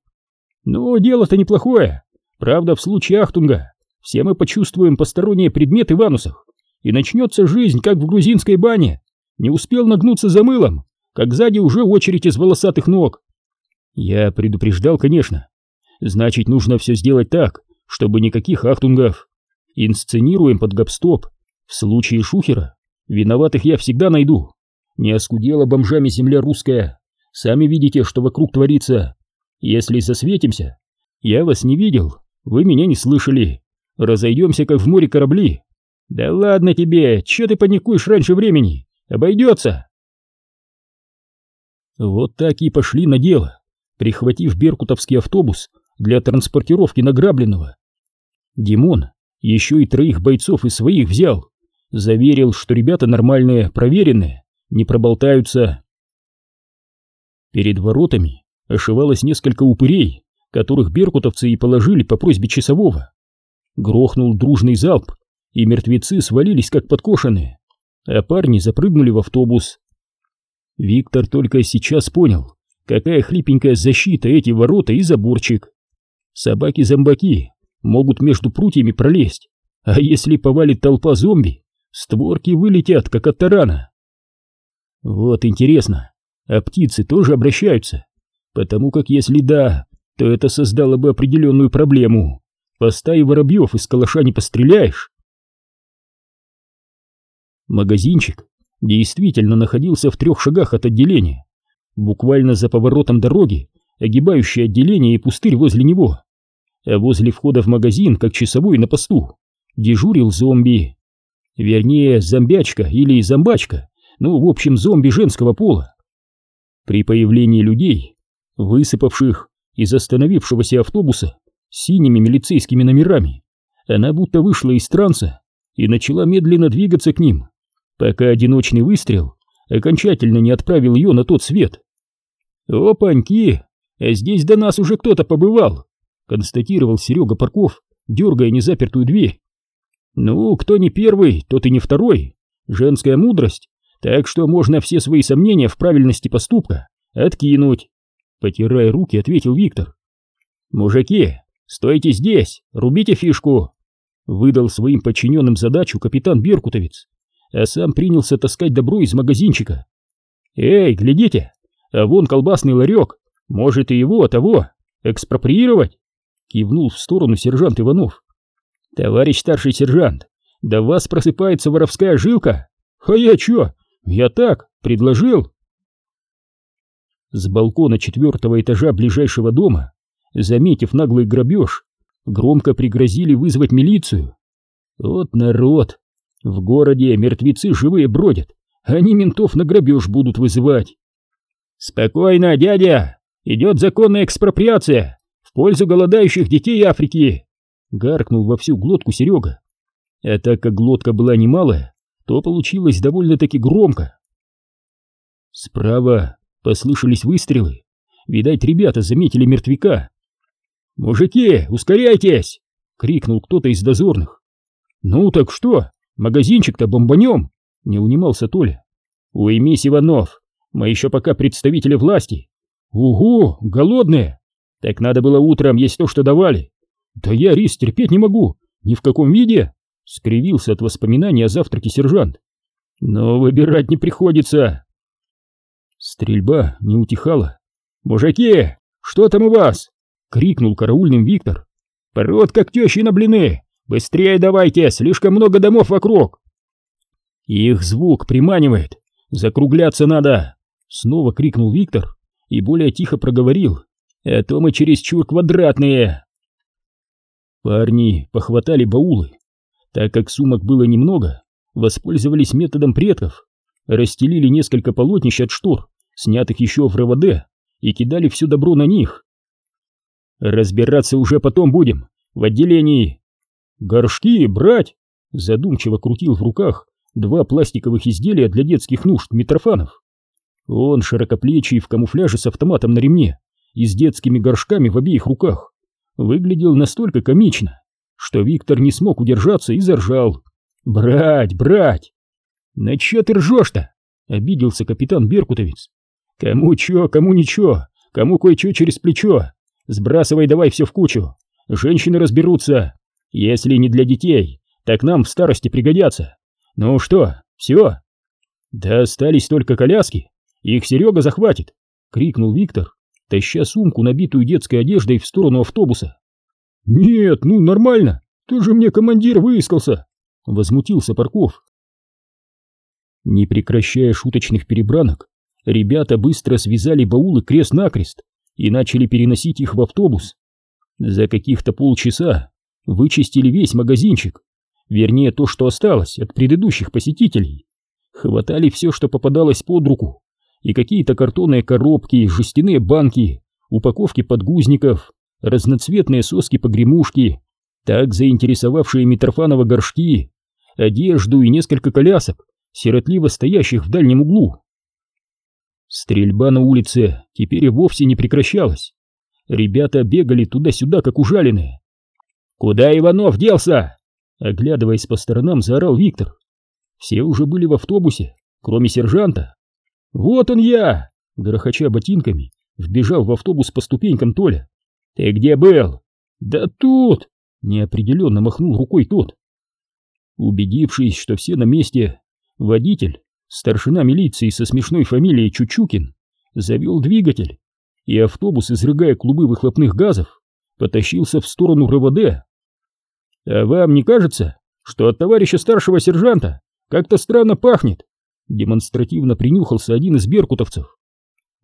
Ну, дело-то неплохое. Правда, в случае Ахтунга все мы почувствуем посторонние предметы в анусах, и начнется жизнь, как в грузинской бане. Не успел нагнуться за мылом, как сзади уже очередь из волосатых ног. Я предупреждал, конечно. Значит, нужно все сделать так, чтобы никаких ахтунгов. Инсценируем под гопстоп. В случае шухера виноватых я всегда найду. Не оскудела бомжами земля русская. Сами видите, что вокруг творится. Если засветимся, я вас не видел, вы меня не слышали. Разойдемся, как в море корабли. Да ладно тебе, че ты паникуешь раньше времени? Обойдется. Вот так и пошли на дело, прихватив беркутовский автобус для транспортировки награбленного. Димон еще и троих бойцов из своих взял, заверил, что ребята нормальные, проверенные, не проболтаются. Перед воротами ошивалось несколько упырей, которых беркутовцы и положили по просьбе часового. Грохнул дружный залп, и мертвецы свалились как подкошенные, а парни запрыгнули в автобус. Виктор только сейчас понял, какая хлипенькая защита эти ворота и заборчик. Собаки-зомбаки могут между прутьями пролезть, а если повалит толпа зомби, створки вылетят, как от тарана. Вот интересно, а птицы тоже обращаются? Потому как если да, то это создало бы определенную проблему. По стае воробьев из калаша не постреляешь. Магазинчик действительно находился в трех шагах от отделения, буквально за поворотом дороги, огибающей отделение и пустырь возле него. А возле входа в магазин, как часовой на посту, дежурил зомби. Вернее, зомбячка или зомбачка, ну, в общем, зомби женского пола. При появлении людей, высыпавших из остановившегося автобуса с синими милицейскими номерами, она будто вышла из транса и начала медленно двигаться к ним, пока одиночный выстрел окончательно не отправил ее на тот свет. «Опаньки! А здесь до нас уже кто-то побывал!» — констатировал Серега Парков, дергая незапертую дверь. «Ну, кто не первый, тот и не второй. Женская мудрость, так что можно все свои сомнения в правильности поступка откинуть», — потирая руки, ответил Виктор. «Мужики, стойте здесь, рубите фишку!» — выдал своим подчиненным задачу капитан Беркутовец а сам принялся таскать добро из магазинчика. «Эй, глядите, а вон колбасный ларек, может и его, того, экспроприировать?» Кивнул в сторону сержант Иванов. «Товарищ старший сержант, в вас просыпается воровская жилка? А я чё? Я так, предложил!» С балкона четвертого этажа ближайшего дома, заметив наглый грабеж, громко пригрозили вызвать милицию. Вот народ, в городе мертвецы живые бродят, они ментов на грабеж будут вызывать. Спокойно, дядя, идет законная экспроприация пользу голодающих детей Африки, гаркнул во всю глотку Серега. А так как глотка была немалая, то получилось довольно-таки громко. Справа послышались выстрелы. Видать, ребята заметили мертвяка. «Мужики, ускоряйтесь!» — крикнул кто-то из дозорных. «Ну так что, Магазинчик-то бомбанем!» — не унимался Толя. «Уймись, Иванов, мы еще пока представители власти». «Угу, голодные! Так надо было утром есть то, что давали». «Да я рис терпеть не могу, ни в каком виде!» — скривился от воспоминаний о завтраке сержант. «Но выбирать не приходится». Стрельба не утихала. «Мужики, что там у вас?» — крикнул караульным Виктор. «Пород как тещи на блины! Быстрее давайте, слишком много домов вокруг. Их звук приманивает. Закругляться надо. Снова крикнул Виктор и более тихо проговорил. А то мы чересчур квадратные. Парни похватали баулы. Так как сумок было немного, воспользовались методом предков. Расстелили несколько полотнищ от штор, снятых еще в РВД, и кидали все добро на них. Разбираться уже потом будем, в отделении, «Горшки брать!» Задумчиво крутил в руках два пластиковых изделия для детских нужд Митрофанов. Он широкоплечий в камуфляже с автоматом на ремне и с детскими горшками в обеих руках. выглядел настолько комично, что Виктор не смог удержаться и заржал. «Брать, брать!» «На чё ты ржёшь-то?» — обиделся капитан Беркутовец. «Кому чё, кому ничего, кому кое-чё через плечо. Сбрасывай давай все в кучу. Женщины разберутся. Если не для детей, так нам в старости пригодятся. Ну что, все? Да остались только коляски. Их Серега захватит, крикнул Виктор, таща сумку, набитую детской одеждой, в сторону автобуса. Нет, ну нормально. Ты же мне командир выискался, возмутился Парков. Не прекращая шуточных перебранок, ребята быстро связали баулы крест-накрест и начали переносить их в автобус. За каких-то полчаса вычистили весь магазинчик, вернее то, что осталось от предыдущих посетителей. Хватали все, что попадалось под руку, и какие-то картонные коробки, жестяные банки, упаковки подгузников, разноцветные соски-погремушки, так заинтересовавшие Митрофанова горшки, одежду и несколько колясок, сиротливо стоящих в дальнем углу. Стрельба на улице теперь и вовсе не прекращалась. Ребята бегали туда-сюда, как ужаленные. «Куда Иванов делся?» Оглядываясь по сторонам, заорал Виктор. Все уже были в автобусе, кроме сержанта. «Вот он я!» Грохоча ботинками, вбежал в автобус по ступенькам Толя. «Ты где был?» «Да тут!» Неопределенно махнул рукой тот. Убедившись, что все на месте, водитель старшина милиции со смешной фамилией Чучукин завел двигатель, и автобус, изрыгая клубы выхлопных газов, потащился в сторону РВД. «А вам не кажется, что от товарища старшего сержанта как-то странно пахнет?» Демонстративно принюхался один из беркутовцев.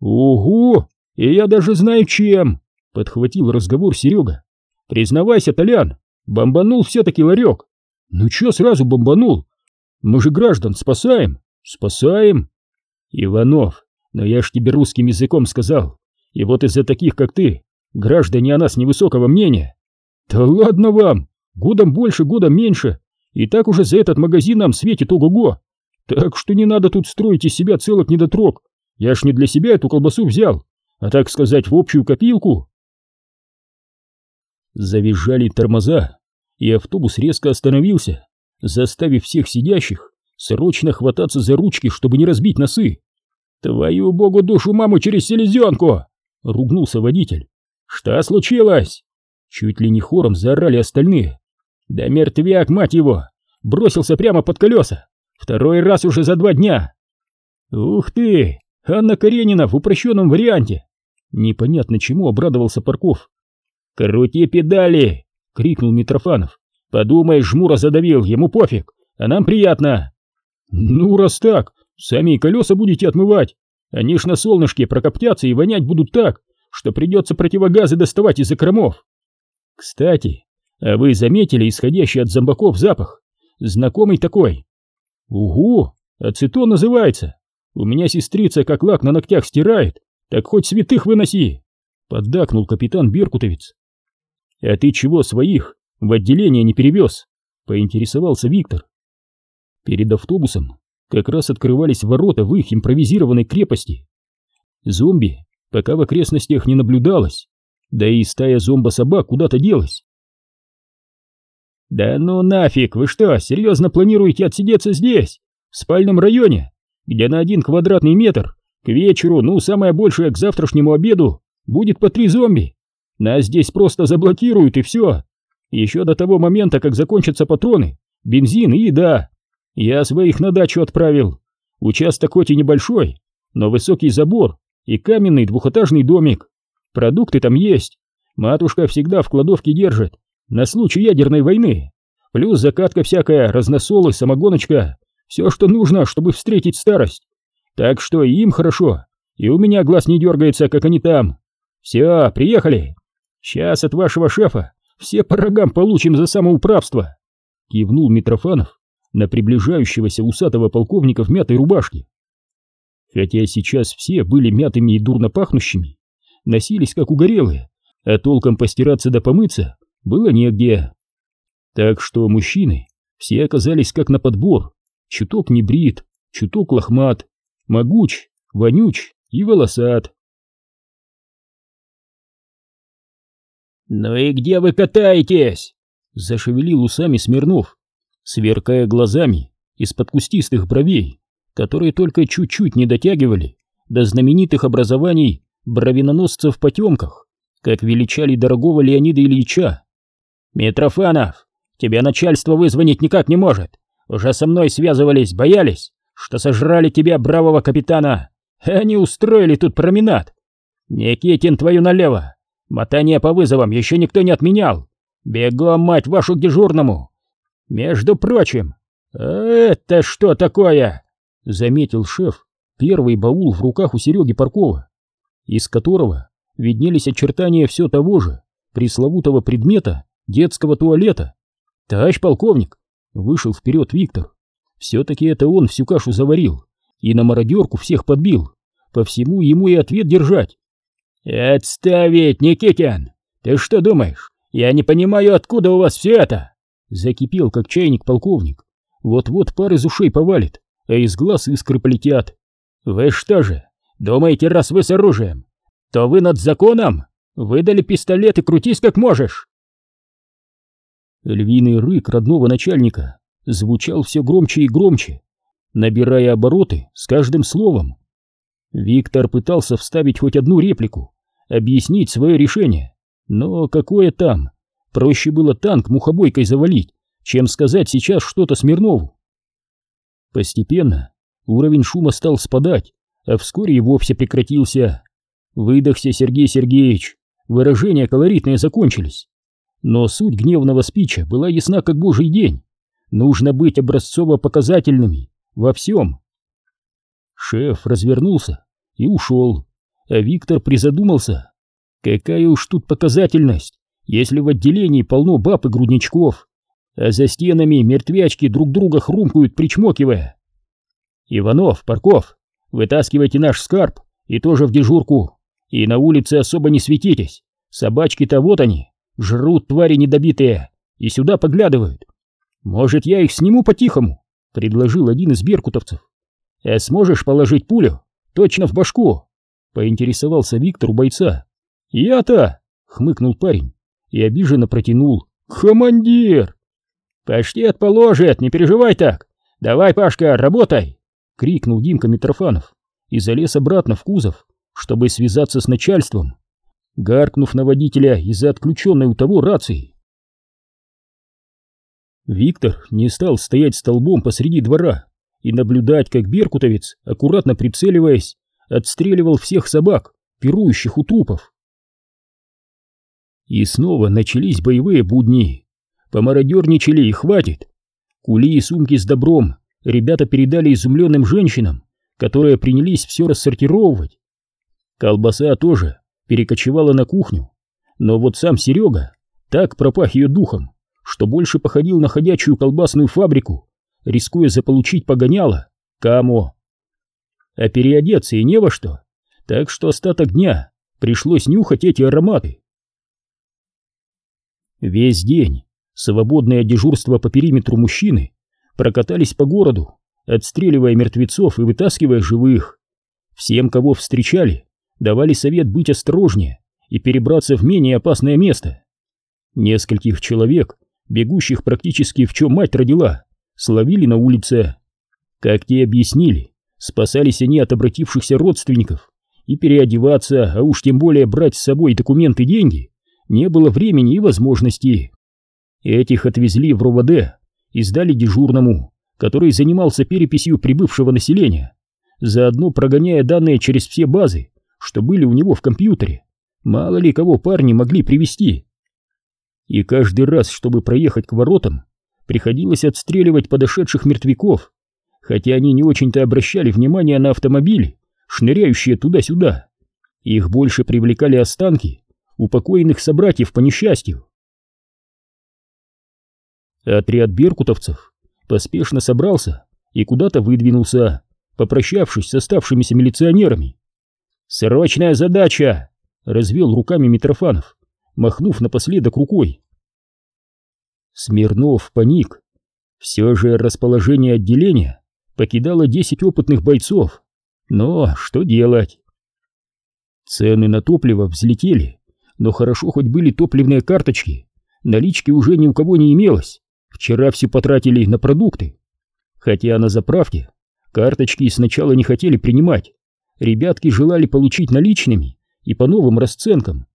«Ого! И я даже знаю чем!» — подхватил разговор Серега. «Признавайся, Толян, бомбанул все-таки ларек. Ну чё сразу бомбанул? Мы же граждан спасаем!» Спасаем? Иванов, но я ж тебе русским языком сказал. И вот из-за таких, как ты, граждане о нас невысокого мнения. Да ладно вам, годом больше, годом меньше. И так уже за этот магазин нам светит ого-го. Так что не надо тут строить из себя целых недотрог. Я ж не для себя эту колбасу взял, а так сказать, в общую копилку. Завизжали тормоза, и автобус резко остановился, заставив всех сидящих Срочно хвататься за ручки, чтобы не разбить носы. «Твою богу душу маму через селезенку!» — ругнулся водитель. «Что случилось?» Чуть ли не хором заорали остальные. «Да мертвяк, мать его! Бросился прямо под колеса! Второй раз уже за два дня!» «Ух ты! Анна Каренина в упрощенном варианте!» Непонятно чему обрадовался Парков. «Крути педали!» — крикнул Митрофанов. «Подумай, жмура задавил, ему пофиг, а нам приятно!» «Ну, раз так, сами колеса будете отмывать. Они ж на солнышке прокоптятся и вонять будут так, что придется противогазы доставать из закромов. Кстати, а вы заметили исходящий от зомбаков запах? Знакомый такой. Угу, ацетон называется. У меня сестрица как лак на ногтях стирает, так хоть святых выноси. Поддакнул капитан Беркутовец. А ты чего своих в отделение не перевез? Поинтересовался Виктор. Перед автобусом как раз открывались ворота в их импровизированной крепости. Зомби пока в окрестностях не наблюдалось, да и стая зомбо-собак куда-то делась. «Да ну нафиг, вы что, серьезно планируете отсидеться здесь, в спальном районе, где на один квадратный метр к вечеру, ну самое большее к завтрашнему обеду, будет по три зомби? Нас здесь просто заблокируют и все. Еще до того момента, как закончатся патроны, бензин и еда. Я своих на дачу отправил. Участок хоть и небольшой, но высокий забор и каменный двухэтажный домик. Продукты там есть. Матушка всегда в кладовке держит, на случай ядерной войны. Плюс закатка всякая, разносолы, самогоночка. Все, что нужно, чтобы встретить старость. Так что им хорошо, и у меня глаз не дергается, как они там. Все, приехали. Сейчас от вашего шефа все по рогам получим за самоуправство. Кивнул Митрофанов на приближающегося усатого полковника в мятой рубашке. Хотя сейчас все были мятыми и дурно пахнущими, носились как угорелые, а толком постираться да помыться было негде. Так что мужчины все оказались как на подбор, чуток не брит, чуток лохмат, могуч, вонюч и волосат. «Ну и где вы катаетесь?» — зашевелил усами Смирнов, сверкая глазами из-под кустистых бровей, которые только чуть-чуть не дотягивали до знаменитых образований бровиноносцев в потемках, как величали дорогого Леонида Ильича. «Митрофанов, тебя начальство вызвонить никак не может. Уже со мной связывались, боялись, что сожрали тебя, бравого капитана. Они устроили тут променад. Никитин, твою налево. Мотание по вызовам еще никто не отменял. Бегом, мать вашу, к дежурному. Между прочим, это что такое? Заметил шеф первый баул в руках у Сереги Паркова, из которого виднелись очертания все того же пресловутого предмета детского туалета. Товарищ полковник, вышел вперед Виктор. Все-таки это он всю кашу заварил и на мародерку всех подбил. По всему ему и ответ держать. «Отставить, Никитин! Ты что думаешь, я не понимаю, откуда у вас все это?» Закипел, как чайник полковник. Вот-вот пар из ушей повалит, а из глаз искры полетят. «Вы что же, думаете, раз вы с оружием, то вы над законом? Выдали пистолет и крутись как можешь!» Львиный рык родного начальника звучал все громче и громче, набирая обороты с каждым словом. Виктор пытался вставить хоть одну реплику, объяснить свое решение, но какое там? Проще было танк мухобойкой завалить, чем сказать сейчас что-то Смирнову. Постепенно уровень шума стал спадать, а вскоре и вовсе прекратился. Выдохся Сергей Сергеевич, выражения колоритные закончились. Но суть гневного спича была ясна как божий день. Нужно быть образцово-показательными во всем. Шеф развернулся и ушел, а Виктор призадумался. Какая уж тут показательность, если в отделении полно баб и грудничков, а за стенами мертвячки друг друга хрумкают, причмокивая. Иванов, Парков, вытаскивайте наш скарб и тоже в дежурку, и на улице особо не светитесь, собачки-то вот они, Жрут твари недобитые и сюда поглядывают. Может, я их сниму по-тихому? Предложил один из беркутовцев. А сможешь положить пулю? Точно в башку? Поинтересовался Виктор у бойца. Я-то! Хмыкнул парень и обиженно протянул. Командир! Паштет положит, не переживай так. Давай, Пашка, работай! Крикнул Димка Митрофанов и залез обратно в кузов, чтобы связаться с начальством гаркнув на водителя из-за отключенной у того рации. Виктор не стал стоять столбом посреди двора и наблюдать, как беркутовец, аккуратно прицеливаясь, отстреливал всех собак, пирующих у трупов. И снова начались боевые будни. Помародерничали и хватит. Кули и сумки с добром ребята передали изумленным женщинам, которые принялись все рассортировывать. Колбаса тоже перекочевала на кухню, но вот сам Серега так пропах ее духом, что больше походил на ходячую колбасную фабрику, рискуя заполучить погоняло, камо. А переодеться и не во что, так что остаток дня пришлось нюхать эти ароматы. Весь день свободное дежурство по периметру мужчины прокатались по городу, отстреливая мертвецов и вытаскивая живых. Всем, кого встречали, давали совет быть осторожнее и перебраться в менее опасное место. Нескольких человек, бегущих практически в чем мать родила, словили на улице. Как те объяснили, спасались они от обратившихся родственников, и переодеваться, а уж тем более брать с собой документы и деньги, не было времени и возможности. Этих отвезли в РОВД и сдали дежурному, который занимался переписью прибывшего населения, заодно прогоняя данные через все базы что были у него в компьютере. Мало ли кого парни могли привести. И каждый раз, чтобы проехать к воротам, приходилось отстреливать подошедших мертвяков, хотя они не очень-то обращали внимание на автомобили, шныряющие туда-сюда. Их больше привлекали останки упокоенных собратьев по несчастью. Отряд беркутовцев поспешно собрался и куда-то выдвинулся, попрощавшись с оставшимися милиционерами. «Срочная задача!» — развел руками Митрофанов, махнув напоследок рукой. Смирнов паник. Все же расположение отделения покидало десять опытных бойцов. Но что делать? Цены на топливо взлетели, но хорошо хоть были топливные карточки, налички уже ни у кого не имелось, вчера все потратили на продукты. Хотя на заправке карточки сначала не хотели принимать, ребятки желали получить наличными и по новым расценкам.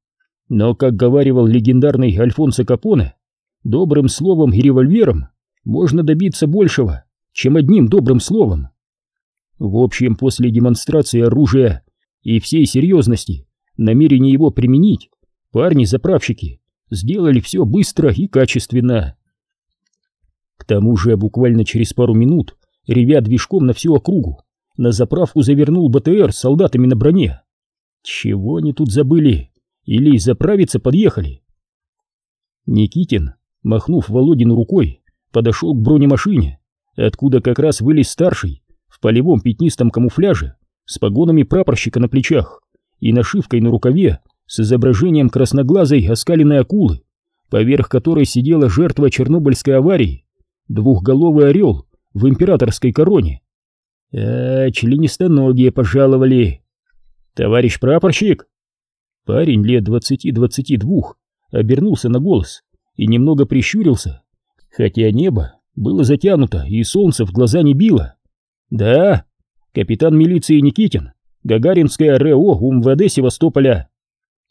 Но, как говаривал легендарный Альфонсо Капоне, добрым словом и револьвером можно добиться большего, чем одним добрым словом. В общем, после демонстрации оружия и всей серьезности намерения его применить, парни-заправщики сделали все быстро и качественно. К тому же буквально через пару минут, ревя движком на всю округу, на заправку завернул БТР с солдатами на броне. Чего они тут забыли? Или заправиться подъехали? Никитин, махнув Володину рукой, подошел к бронемашине, откуда как раз вылез старший в полевом пятнистом камуфляже с погонами прапорщика на плечах и нашивкой на рукаве с изображением красноглазой оскаленной акулы, поверх которой сидела жертва Чернобыльской аварии, двухголовый орел в императорской короне. А, членистоногие пожаловали. Товарищ прапорщик! Парень лет двадцати-двадцати двух обернулся на голос и немного прищурился, хотя небо было затянуто и солнце в глаза не било. Да, капитан милиции Никитин, Гагаринская РЭО УМВД Севастополя.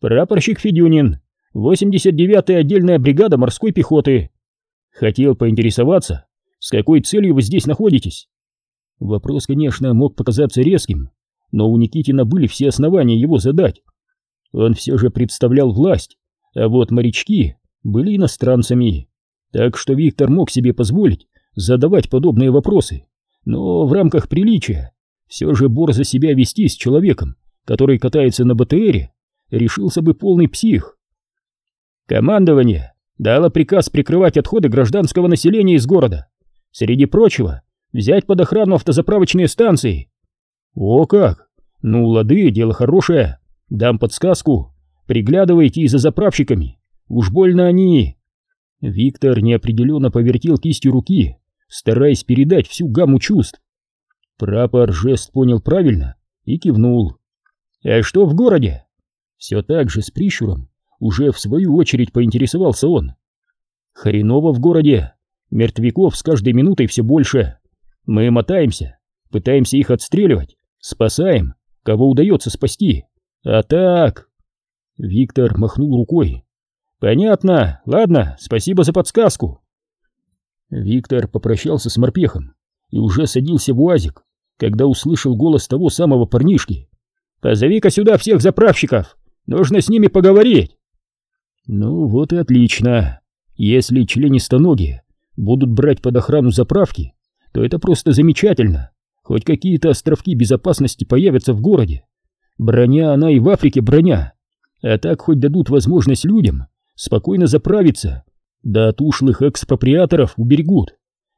Прапорщик Федюнин, 89-я отдельная бригада морской пехоты. Хотел поинтересоваться, с какой целью вы здесь находитесь? Вопрос, конечно, мог показаться резким, но у Никитина были все основания его задать. Он все же представлял власть, а вот морячки были иностранцами, так что Виктор мог себе позволить задавать подобные вопросы, но в рамках приличия все же борзо себя вести с человеком, который катается на БТРе, решился бы полный псих. Командование дало приказ прикрывать отходы гражданского населения из города. Среди прочего, взять под охрану автозаправочные станции. О как! Ну, лады, дело хорошее. Дам подсказку. Приглядывайте и за заправщиками. Уж больно они... Виктор неопределенно повертел кистью руки, стараясь передать всю гамму чувств. Прапор жест понял правильно и кивнул. «А что в городе?» Все так же с прищуром, уже в свою очередь поинтересовался он. «Хреново в городе. Мертвяков с каждой минутой все больше. Мы мотаемся, пытаемся их отстреливать, спасаем, кого удается спасти. А так...» Виктор махнул рукой. «Понятно. Ладно, спасибо за подсказку». Виктор попрощался с морпехом и уже садился в УАЗик, когда услышал голос того самого парнишки. «Позови-ка сюда всех заправщиков! Нужно с ними поговорить!» «Ну вот и отлично. Если членистоногие будут брать под охрану заправки, то это просто замечательно. Хоть какие-то островки безопасности появятся в городе. Броня, она и в Африке броня. А так хоть дадут возможность людям спокойно заправиться, да от ушлых экспроприаторов уберегут.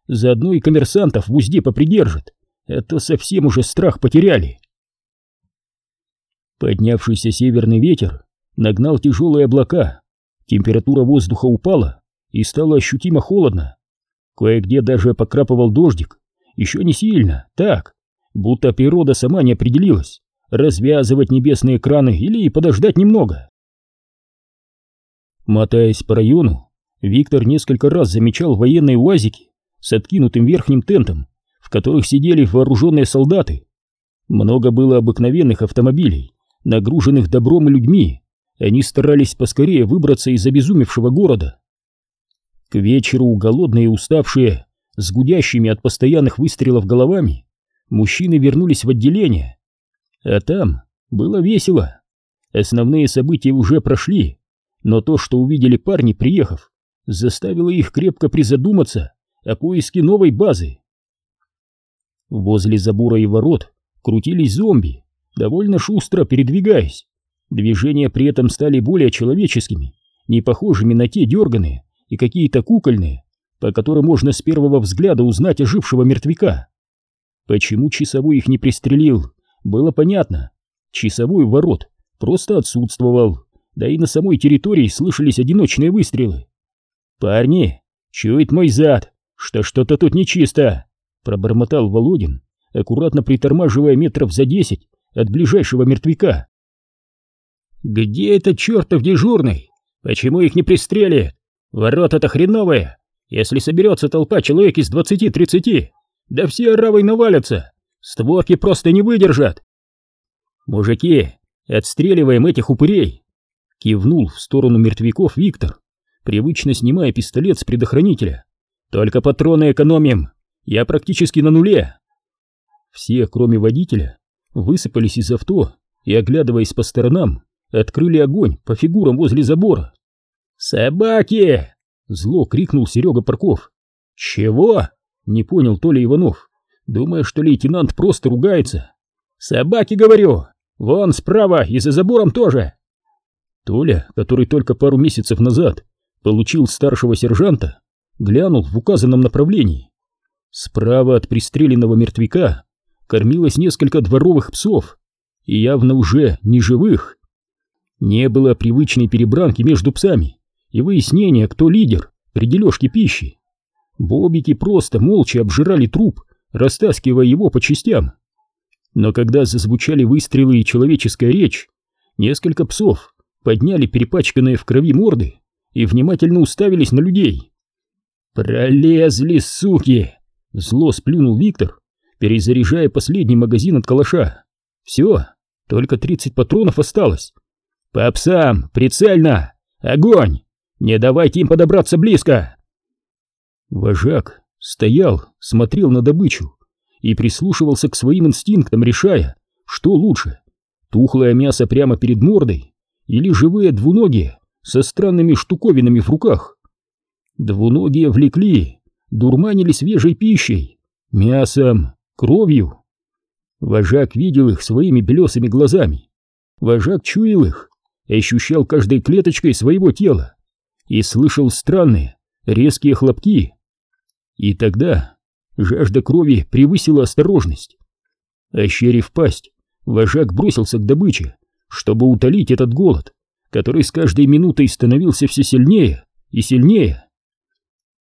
Заодно и коммерсантов в узде попридержат. Это совсем уже страх потеряли. Поднявшийся северный ветер нагнал тяжелые облака. Температура воздуха упала и стало ощутимо холодно. Кое-где даже покрапывал дождик. Еще не сильно, так, будто природа сама не определилась, развязывать небесные краны или подождать немного. Мотаясь по району, Виктор несколько раз замечал военные уазики, с откинутым верхним тентом, в которых сидели вооруженные солдаты. Много было обыкновенных автомобилей, нагруженных добром и людьми. Они старались поскорее выбраться из обезумевшего города. К вечеру, голодные и уставшие, с гудящими от постоянных выстрелов головами, мужчины вернулись в отделение. А там было весело. Основные события уже прошли, но то, что увидели парни, приехав, заставило их крепко призадуматься о поиске новой базы. Возле забора и ворот крутились зомби, довольно шустро передвигаясь. Движения при этом стали более человеческими, не похожими на те дерганые и какие-то кукольные, по которым можно с первого взгляда узнать ожившего мертвяка. Почему часовой их не пристрелил, было понятно. Часовой ворот просто отсутствовал, да и на самой территории слышались одиночные выстрелы. «Парни, чует мой зад!» что что-то тут нечисто, пробормотал Володин, аккуратно притормаживая метров за десять от ближайшего мертвяка. Где этот чертов дежурный? Почему их не пристрелят? Ворота-то хреновые. Если соберется толпа человек из двадцати-тридцати, да все оравой навалятся. Створки просто не выдержат. Мужики, отстреливаем этих упырей. Кивнул в сторону мертвяков Виктор, привычно снимая пистолет с предохранителя. Только патроны экономим. Я практически на нуле. Все, кроме водителя, высыпались из авто и, оглядываясь по сторонам, открыли огонь по фигурам возле забора. «Собаки!» — зло крикнул Серега Парков. «Чего?» — не понял Толя Иванов, думая, что лейтенант просто ругается. «Собаки, говорю! Вон справа и за забором тоже!» Толя, который только пару месяцев назад получил старшего сержанта, глянул в указанном направлении. Справа от пристреленного мертвяка кормилось несколько дворовых псов, и явно уже не живых. Не было привычной перебранки между псами и выяснения, кто лидер при дележке пищи. Бобики просто молча обжирали труп, растаскивая его по частям. Но когда зазвучали выстрелы и человеческая речь, несколько псов подняли перепачканные в крови морды и внимательно уставились на людей. «Пролезли, суки!» — зло сплюнул Виктор, перезаряжая последний магазин от калаша. «Все, только тридцать патронов осталось. По псам, прицельно! Огонь! Не давайте им подобраться близко!» Вожак стоял, смотрел на добычу и прислушивался к своим инстинктам, решая, что лучше — тухлое мясо прямо перед мордой или живые двуногие со странными штуковинами в руках. Двуногие влекли, дурманили свежей пищей, мясом, кровью. Вожак видел их своими белесыми глазами. Вожак чуял их, ощущал каждой клеточкой своего тела и слышал странные, резкие хлопки. И тогда жажда крови превысила осторожность. Ощерив пасть, вожак бросился к добыче, чтобы утолить этот голод, который с каждой минутой становился все сильнее и сильнее.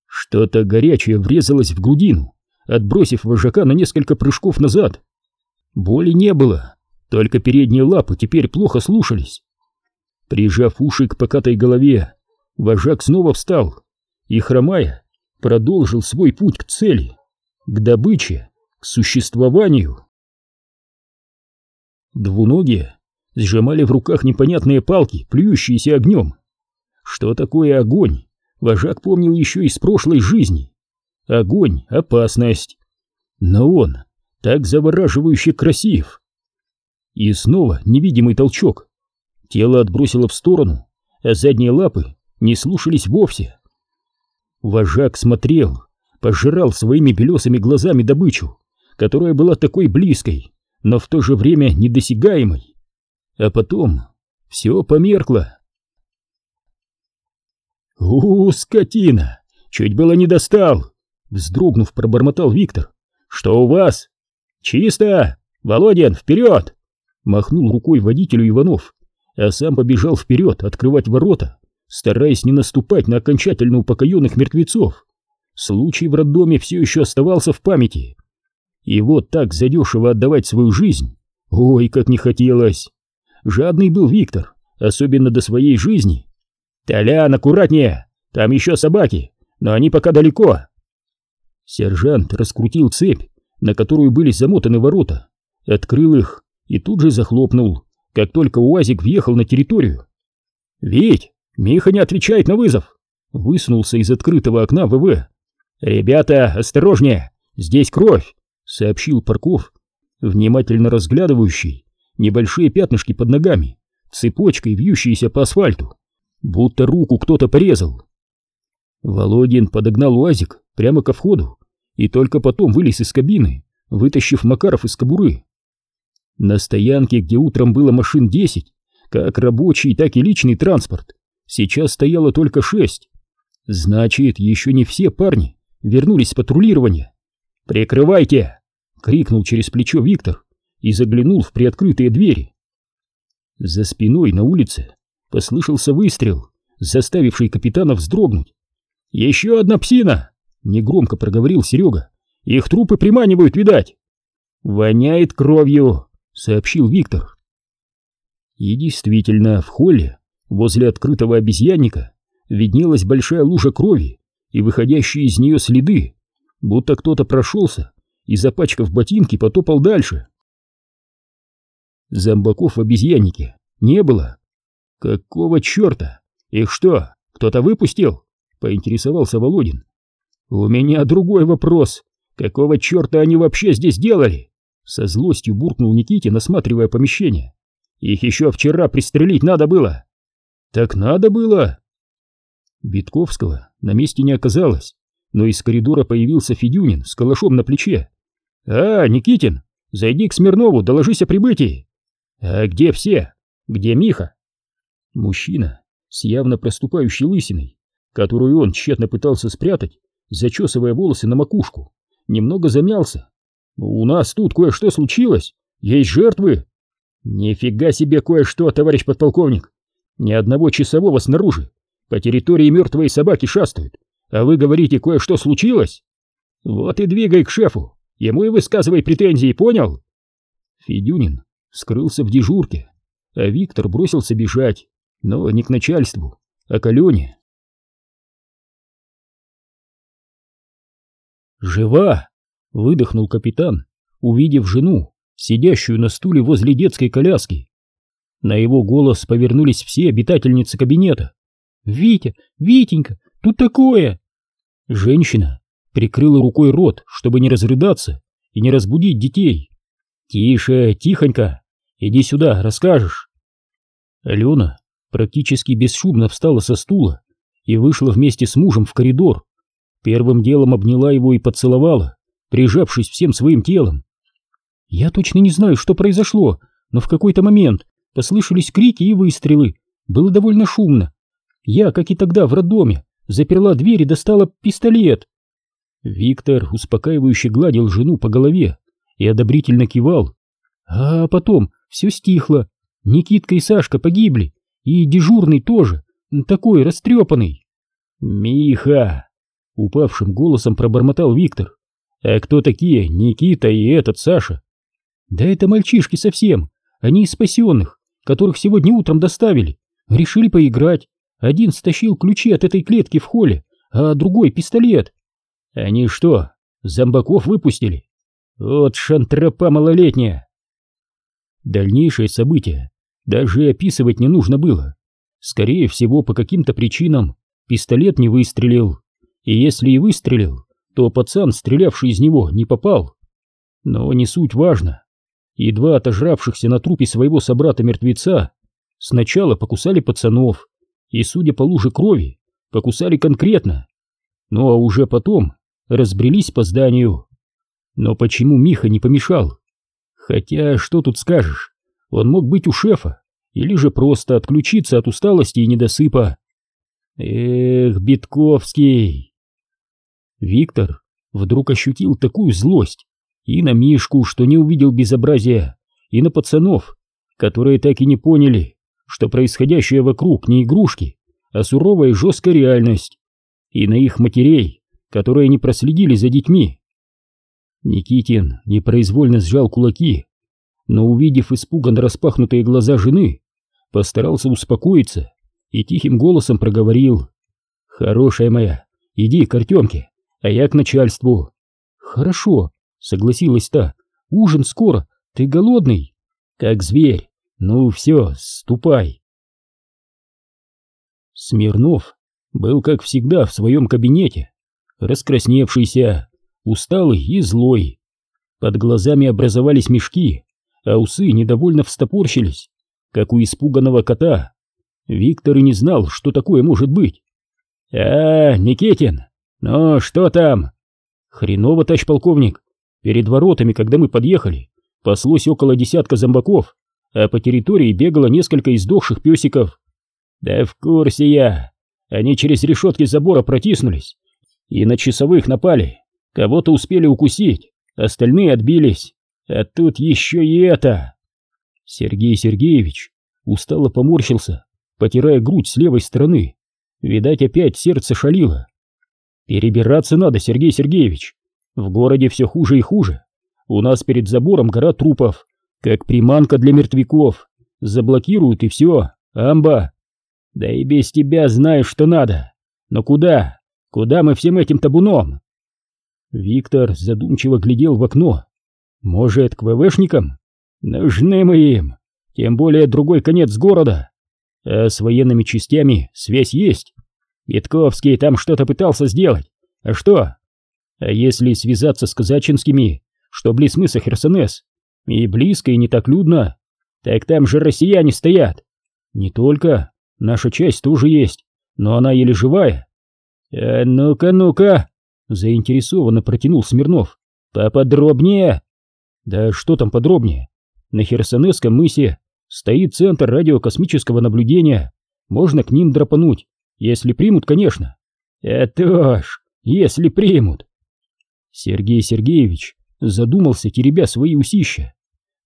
Что-то горячее врезалось в грудину, отбросив вожака на несколько прыжков назад. Боли не было, только передние лапы теперь плохо слушались. Прижав уши к покатой голове, вожак снова встал и, хромая, продолжил свой путь к цели, к добыче, к существованию. Двуногие сжимали в руках непонятные палки, плюющиеся огнем. Что такое огонь, вожак помнил еще из прошлой жизни. Огонь — опасность. Но он так завораживающе красив. И снова невидимый толчок. Тело отбросило в сторону, а задние лапы не слушались вовсе. Вожак смотрел, пожирал своими белесыми глазами добычу, которая была такой близкой, но в то же время недосягаемой. А потом все померкло. «У, скотина! Чуть было не достал!» Вздрогнув, пробормотал Виктор. «Что у вас?» «Чисто! Володин, вперед!» Махнул рукой водителю Иванов, а сам побежал вперед открывать ворота, стараясь не наступать на окончательно упокоенных мертвецов. Случай в роддоме все еще оставался в памяти. И вот так задешево отдавать свою жизнь, ой, как не хотелось. Жадный был Виктор, особенно до своей жизни. «Толян, аккуратнее! Там еще собаки, но они пока далеко!» Сержант раскрутил цепь, на которую были замотаны ворота, открыл их и тут же захлопнул, как только УАЗик въехал на территорию. «Вить, Миха не отвечает на вызов!» Высунулся из открытого окна ВВ. «Ребята, осторожнее! Здесь кровь!» — сообщил Парков, внимательно разглядывающий небольшие пятнышки под ногами, цепочкой вьющиеся по асфальту будто руку кто-то порезал. Володин подогнал УАЗик прямо ко входу и только потом вылез из кабины, вытащив Макаров из кобуры. На стоянке, где утром было машин десять, как рабочий, так и личный транспорт, сейчас стояло только шесть. Значит, еще не все парни вернулись с патрулирования. «Прикрывайте!» — крикнул через плечо Виктор и заглянул в приоткрытые двери. За спиной на улице послышался выстрел, заставивший капитана вздрогнуть. «Еще одна псина!» — негромко проговорил Серега. «Их трупы приманивают, видать!» «Воняет кровью!» — сообщил Виктор. И действительно, в холле, возле открытого обезьянника, виднелась большая лужа крови и выходящие из нее следы, будто кто-то прошелся и, запачкав ботинки, потопал дальше. Зомбаков в обезьяннике не было. Какого черта? Их что, кто-то выпустил? Поинтересовался Володин. У меня другой вопрос. Какого черта они вообще здесь делали? Со злостью буркнул Никитин, осматривая помещение. Их еще вчера пристрелить надо было. Так надо было. Битковского на месте не оказалось, но из коридора появился Федюнин с калашом на плече. «А, Никитин, зайди к Смирнову, доложись о прибытии!» «А где все? Где Миха?» Мужчина с явно проступающей лысиной, которую он тщетно пытался спрятать, зачесывая волосы на макушку, немного замялся. «У нас тут кое-что случилось, есть жертвы!» «Нифига себе кое-что, товарищ подполковник! Ни одного часового снаружи, по территории мертвые собаки шастают, а вы говорите, кое-что случилось?» «Вот и двигай к шефу, ему и высказывай претензии, понял?» Федюнин скрылся в дежурке, а Виктор бросился бежать, но не к начальству, а к Алене. «Жива!» — выдохнул капитан, увидев жену, сидящую на стуле возле детской коляски. На его голос повернулись все обитательницы кабинета. «Витя! Витенька! Тут такое!» Женщина прикрыла рукой рот, чтобы не разрыдаться и не разбудить детей. «Тише, тихонько! Иди сюда, расскажешь!» Алена практически бесшумно встала со стула и вышла вместе с мужем в коридор. Первым делом обняла его и поцеловала, прижавшись всем своим телом. Я точно не знаю, что произошло, но в какой-то момент послышались крики и выстрелы. Было довольно шумно. Я, как и тогда в роддоме, заперла дверь и достала пистолет. Виктор успокаивающе гладил жену по голове и одобрительно кивал. А потом все стихло. Никитка и Сашка погибли, и дежурный тоже, такой растрепанный. «Миха!» — упавшим голосом пробормотал Виктор. «А кто такие Никита и этот Саша?» «Да это мальчишки совсем, они из спасенных, которых сегодня утром доставили. Решили поиграть. Один стащил ключи от этой клетки в холле, а другой пистолет. Они что, зомбаков выпустили? Вот шантропа малолетняя!» Дальнейшие события даже описывать не нужно было. Скорее всего, по каким-то причинам пистолет не выстрелил. И если и выстрелил, то пацан, стрелявший из него, не попал. Но не суть важно. Едва отожравшихся на трупе своего собрата-мертвеца сначала покусали пацанов, и, судя по луже крови, покусали конкретно. Ну а уже потом разбрелись по зданию. Но почему Миха не помешал? Хотя, что тут скажешь, он мог быть у шефа, или же просто отключиться от усталости и недосыпа. Эх, Битковский! Виктор вдруг ощутил такую злость и на Мишку, что не увидел безобразия, и на пацанов, которые так и не поняли, что происходящее вокруг не игрушки, а суровая и жесткая реальность, и на их матерей, которые не проследили за детьми. Никитин непроизвольно сжал кулаки, но, увидев испуганно распахнутые глаза жены, постарался успокоиться и тихим голосом проговорил «Хорошая моя, иди к Артемке, а я к начальству». «Хорошо», — согласилась та, — «ужин скоро, ты голодный?» «Как зверь, ну все, ступай». Смирнов был, как всегда, в своем кабинете, раскрасневшийся, усталый и злой. Под глазами образовались мешки, а усы недовольно встопорщились, как у испуганного кота. Виктор и не знал, что такое может быть. «А, Никитин, ну что там?» «Хреново, товарищ полковник. Перед воротами, когда мы подъехали, паслось около десятка зомбаков, а по территории бегало несколько издохших песиков. Да в курсе я. Они через решетки забора протиснулись и на часовых напали. Кого-то успели укусить, остальные отбились. А тут еще и это. Сергей Сергеевич устало поморщился, потирая грудь с левой стороны. Видать, опять сердце шалило. Перебираться надо, Сергей Сергеевич. В городе все хуже и хуже. У нас перед забором гора трупов, как приманка для мертвяков. заблокируют и все, амба. Да и без тебя знаешь, что надо. Но куда? Куда мы всем этим табуном? Виктор задумчиво глядел в окно. Может, к ВВшникам? Нужны мы им. Тем более другой конец города. А с военными частями связь есть. Витковский там что-то пытался сделать. А что? А если связаться с казачинскими, что близ мыса Херсонес, и близко, и не так людно, так там же россияне стоят. Не только, наша часть тоже есть, но она еле живая. А ну-ка, ну-ка, заинтересованно протянул Смирнов. Поподробнее. Да что там подробнее? На Херсонесском мысе стоит центр радиокосмического наблюдения. Можно к ним драпануть, если примут, конечно. Это ж, если примут. Сергей Сергеевич задумался, теребя свои усища.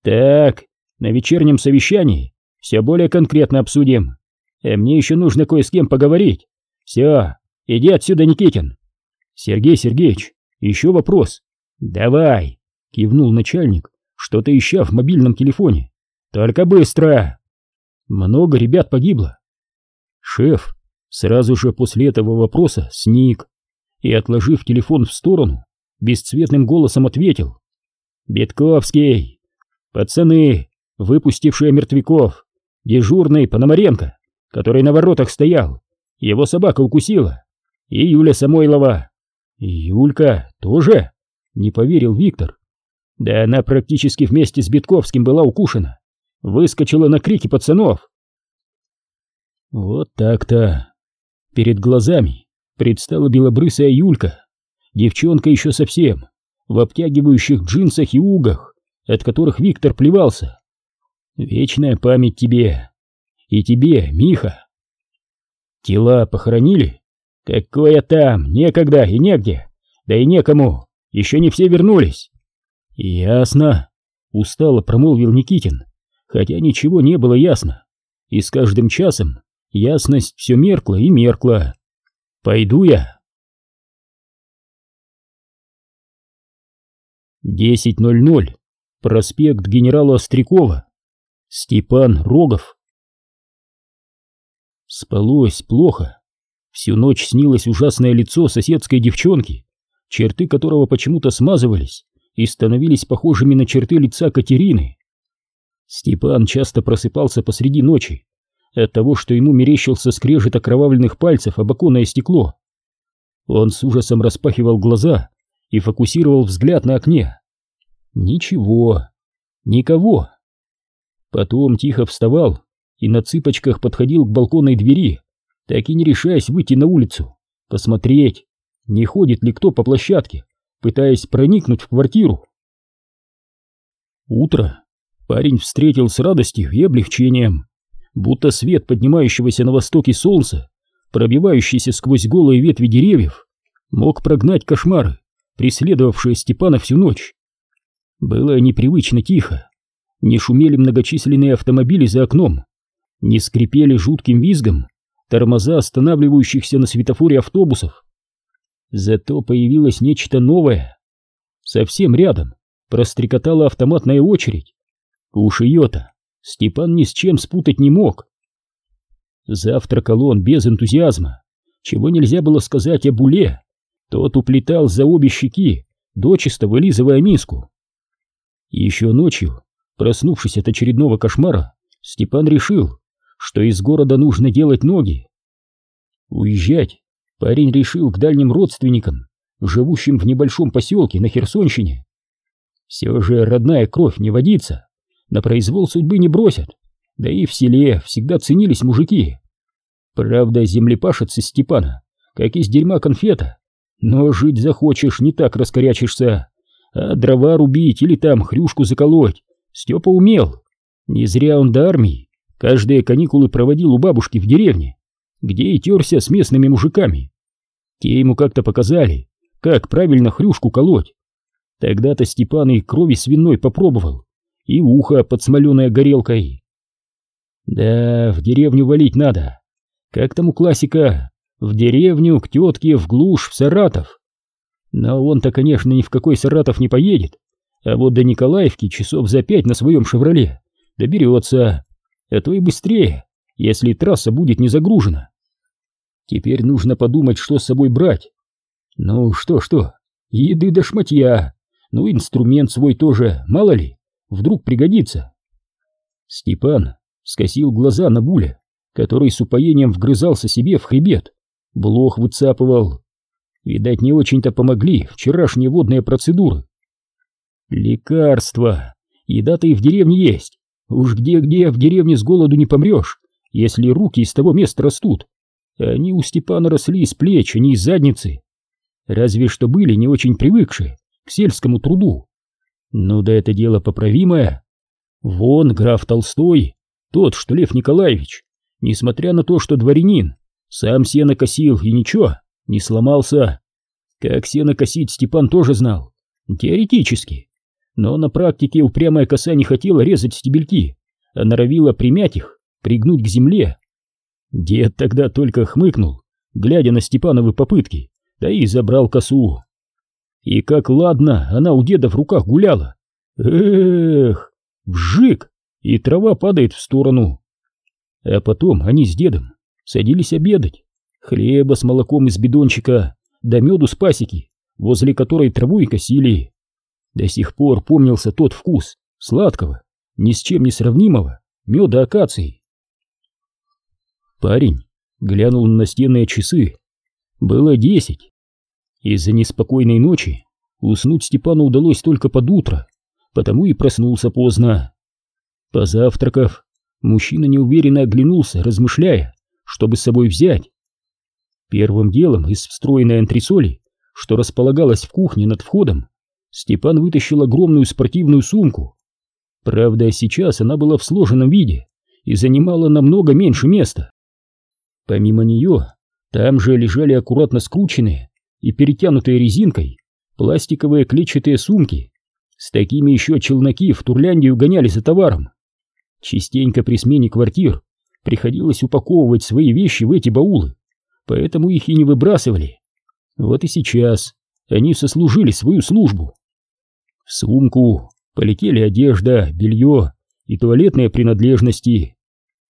Так, на вечернем совещании все более конкретно обсудим. А мне еще нужно кое с кем поговорить. Все, иди отсюда, Никитин. Сергей Сергеевич, еще вопрос. Давай, кивнул начальник, что-то ища в мобильном телефоне. Только быстро. Много ребят погибло. Шеф сразу же после этого вопроса сник и, отложив телефон в сторону, бесцветным голосом ответил. «Бетковский! Пацаны, выпустившие мертвяков, дежурный Пономаренко, который на воротах стоял, его собака укусила, и Юля Самойлова». «Юлька тоже?» — не поверил Виктор. «Да она практически вместе с Бетковским была укушена, выскочила на крики пацанов». Вот так-то. Перед глазами предстала белобрысая Юлька, девчонка еще совсем, в обтягивающих джинсах и угах, от которых Виктор плевался. Вечная память тебе. И тебе, Миха. Тела похоронили? Какое там, некогда и негде. Да и некому, еще не все вернулись. Ясно, устало промолвил Никитин, хотя ничего не было ясно. И с каждым часом ясность все меркла и меркла. Пойду я. 10.00. Проспект генерала Острякова. Степан Рогов. Спалось плохо. Всю ночь снилось ужасное лицо соседской девчонки, черты которого почему-то смазывались и становились похожими на черты лица Катерины. Степан часто просыпался посреди ночи от того, что ему мерещился скрежет окровавленных пальцев об оконное стекло. Он с ужасом распахивал глаза и фокусировал взгляд на окне. Ничего, никого. Потом тихо вставал и на цыпочках подходил к балконной двери, так и не решаясь выйти на улицу, посмотреть, не ходит ли кто по площадке, пытаясь проникнуть в квартиру. Утро парень встретил с радостью и облегчением, будто свет поднимающегося на востоке солнца, пробивающийся сквозь голые ветви деревьев, мог прогнать кошмары, преследовавшие Степана всю ночь. Было непривычно тихо, не шумели многочисленные автомобили за окном, не скрипели жутким визгом тормоза останавливающихся на светофоре автобусов. Зато появилось нечто новое. Совсем рядом прострекотала автоматная очередь. Уж ее-то Степан ни с чем спутать не мог. Завтракал он без энтузиазма, чего нельзя было сказать о Буле. Тот уплетал за обе щеки, дочисто вылизывая миску. Еще ночью, проснувшись от очередного кошмара, Степан решил, что из города нужно делать ноги. Уезжать парень решил к дальним родственникам, живущим в небольшом поселке на Херсонщине. Все же родная кровь не водится на произвол судьбы не бросят, да и в селе всегда ценились мужики. Правда, землепашец из Степана, как из дерьма конфета, но жить захочешь, не так раскорячишься, а дрова рубить или там хрюшку заколоть Степа умел. Не зря он до армии каждые каникулы проводил у бабушки в деревне, где и терся с местными мужиками. Те ему как-то показали, как правильно хрюшку колоть. Тогда-то Степан и крови свиной попробовал, и ухо подсмоленное горелкой. Да, в деревню валить надо. Как там у классика? В деревню, к тетке, в глушь, в Саратов. Но он-то, конечно, ни в какой Саратов не поедет. А вот до Николаевки часов за пять на своем «Шевроле» доберется. а то и быстрее, если трасса будет не загружена. Теперь нужно подумать, что с собой брать. Ну что-что, еды до шматья, ну инструмент свой тоже, мало ли, вдруг пригодится. Степан скосил глаза на Буля, который с упоением вгрызался себе в хребет, блох выцапывал. Видать, не очень-то помогли вчерашние водные процедуры. Лекарства. Еда-то и в деревне есть. Уж где-где в деревне с голоду не помрешь, если руки из того места растут. Они у Степана росли из плеч, а не из задницы. Разве что были не очень привыкшие к сельскому труду. Ну да это дело поправимое. Вон граф Толстой, тот, что Лев Николаевич, несмотря на то, что дворянин, сам сено косил и ничего, не сломался. Как сено косить Степан тоже знал, теоретически. Но на практике упрямая коса не хотела резать стебельки, а норовила примять их, пригнуть к земле. Дед тогда только хмыкнул, глядя на Степановы попытки, да и забрал косу. И как ладно, она у деда в руках гуляла. Эх, вжик, и трава падает в сторону. А потом они с дедом садились обедать. Хлеба с молоком из бидончика, да меду с пасеки, возле которой траву и косили. До сих пор помнился тот вкус сладкого, ни с чем не сравнимого меда акации. Парень глянул на настенные часы. Было десять. Из-за неспокойной ночи уснуть Степану удалось только под утро, потому и проснулся поздно. Позавтракав, мужчина неуверенно оглянулся, размышляя, чтобы с собой взять. Первым делом из встроенной антресоли, что располагалась в кухне над входом, Степан вытащил огромную спортивную сумку. Правда, сейчас она была в сложенном виде и занимала намного меньше места. Помимо нее, там же лежали аккуратно скрученные и перетянутые резинкой пластиковые клетчатые сумки. С такими еще челноки в Турляндию гоняли за товаром. Частенько при смене квартир приходилось упаковывать свои вещи в эти баулы, поэтому их и не выбрасывали. Вот и сейчас они сослужили свою службу. В сумку полетели одежда, белье и туалетные принадлежности.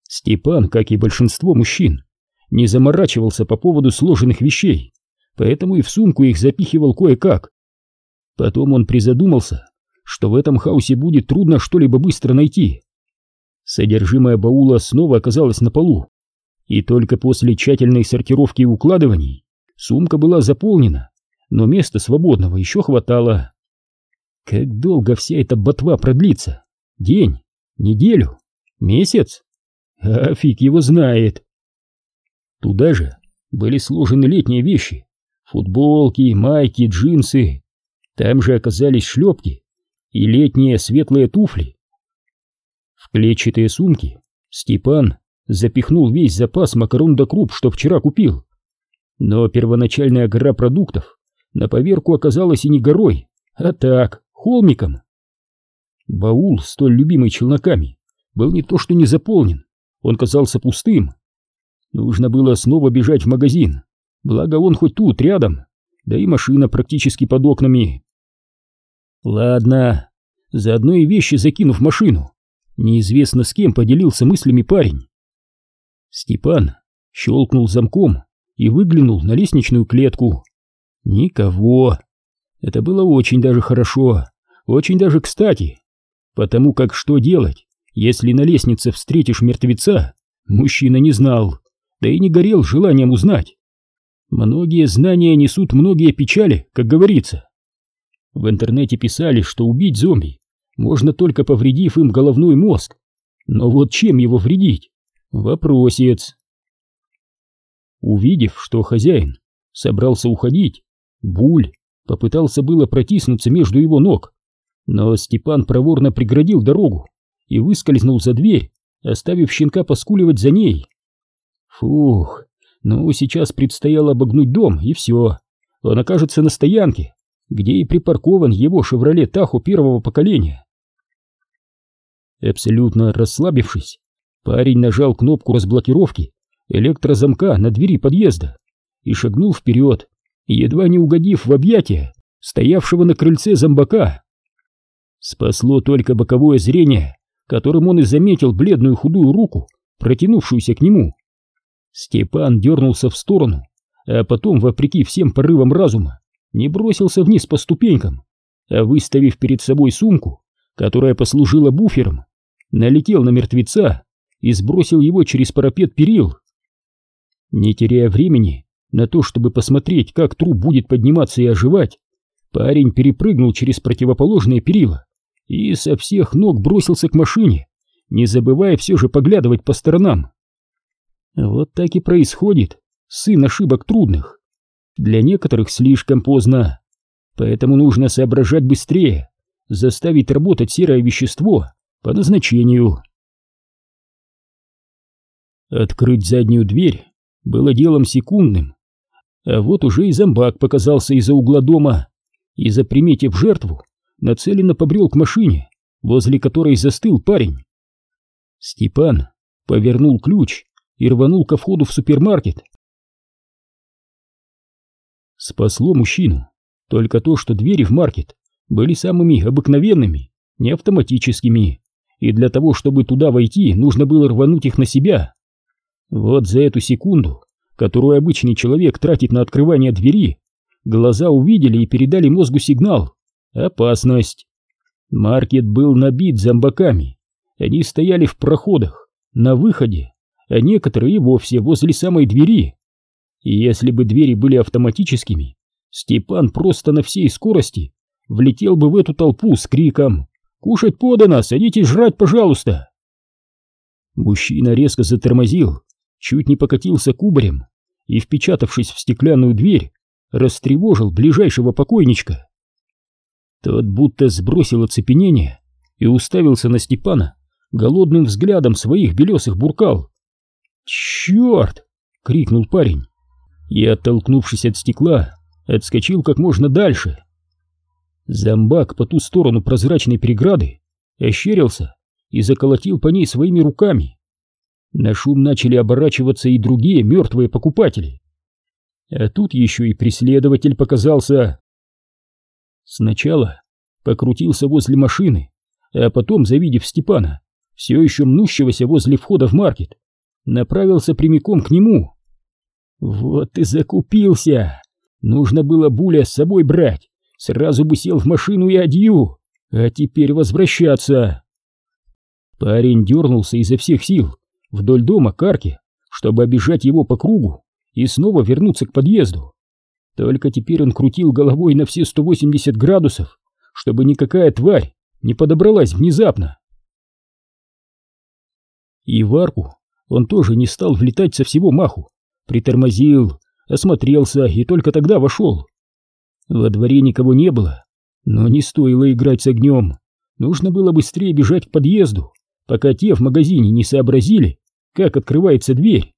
Степан, как и большинство мужчин, не заморачивался по поводу сложенных вещей, поэтому и в сумку их запихивал кое-как. Потом он призадумался, что в этом хаосе будет трудно что-либо быстро найти. Содержимое баула снова оказалось на полу, и только после тщательной сортировки и укладываний сумка была заполнена, но места свободного еще хватало. Как долго вся эта ботва продлится? День? Неделю? Месяц? А фиг его знает. Туда же были сложены летние вещи. Футболки, майки, джинсы. Там же оказались шлепки и летние светлые туфли. В клетчатые сумки Степан запихнул весь запас макарон да круп, что вчера купил. Но первоначальная гора продуктов на поверку оказалась и не горой, а так, холмиком. Баул, столь любимый челноками, был не то что не заполнен, он казался пустым. Нужно было снова бежать в магазин, благо он хоть тут, рядом, да и машина практически под окнами. Ладно, заодно и вещи закинув машину, неизвестно с кем поделился мыслями парень. Степан щелкнул замком и выглянул на лестничную клетку. Никого. Это было очень даже хорошо. Очень даже кстати, потому как что делать, если на лестнице встретишь мертвеца, мужчина не знал, да и не горел желанием узнать. Многие знания несут многие печали, как говорится. В интернете писали, что убить зомби можно только повредив им головной мозг. Но вот чем его вредить? Вопросец. Увидев, что хозяин собрался уходить, Буль попытался было протиснуться между его ног, но Степан проворно преградил дорогу и выскользнул за дверь, оставив щенка поскуливать за ней. Фух, ну сейчас предстояло обогнуть дом, и все. Он окажется на стоянке, где и припаркован его «Шевроле Тахо» первого поколения. Абсолютно расслабившись, парень нажал кнопку разблокировки электрозамка на двери подъезда и шагнул вперед, едва не угодив в объятия стоявшего на крыльце зомбака. Спасло только боковое зрение, которым он и заметил бледную худую руку, протянувшуюся к нему. Степан дернулся в сторону, а потом, вопреки всем порывам разума, не бросился вниз по ступенькам, а выставив перед собой сумку, которая послужила буфером, налетел на мертвеца и сбросил его через парапет перил. Не теряя времени на то, чтобы посмотреть, как труп будет подниматься и оживать, парень перепрыгнул через противоположные перила и со всех ног бросился к машине, не забывая все же поглядывать по сторонам. Вот так и происходит, сын ошибок трудных. Для некоторых слишком поздно, поэтому нужно соображать быстрее, заставить работать серое вещество по назначению. Открыть заднюю дверь было делом секундным, а вот уже и зомбак показался из-за угла дома и, заприметив жертву, нацеленно побрел к машине, возле которой застыл парень. Степан повернул ключ и рванул ко входу в супермаркет. Спасло мужчину только то, что двери в маркет были самыми обыкновенными, не автоматическими, и для того, чтобы туда войти, нужно было рвануть их на себя. Вот за эту секунду, которую обычный человек тратит на открывание двери, глаза увидели и передали мозгу сигнал «Опасность». Маркет был набит зомбаками, они стояли в проходах, на выходе, а некоторые вовсе возле самой двери. И если бы двери были автоматическими, Степан просто на всей скорости влетел бы в эту толпу с криком «Кушать подано! Садитесь жрать, пожалуйста!» Мужчина резко затормозил, чуть не покатился кубарем и, впечатавшись в стеклянную дверь, растревожил ближайшего покойничка. Тот будто сбросил оцепенение и уставился на Степана голодным взглядом своих белесых буркал. «Черт!» — крикнул парень и, оттолкнувшись от стекла, отскочил как можно дальше. Зомбак по ту сторону прозрачной преграды ощерился и заколотил по ней своими руками. На шум начали оборачиваться и другие мертвые покупатели. А тут еще и преследователь показался. Сначала покрутился возле машины, а потом, завидев Степана, все еще мнущегося возле входа в маркет, направился прямиком к нему. Вот и закупился! Нужно было Буля с собой брать, сразу бы сел в машину и адью, а теперь возвращаться. Парень дернулся изо всех сил вдоль дома Карки, чтобы обижать его по кругу и снова вернуться к подъезду. Только теперь он крутил головой на все 180 градусов, чтобы никакая тварь не подобралась внезапно. И в арку он тоже не стал влетать со всего маху, притормозил, осмотрелся и только тогда вошел. Во дворе никого не было, но не стоило играть с огнем. Нужно было быстрее бежать к подъезду, пока те в магазине не сообразили, как открывается дверь.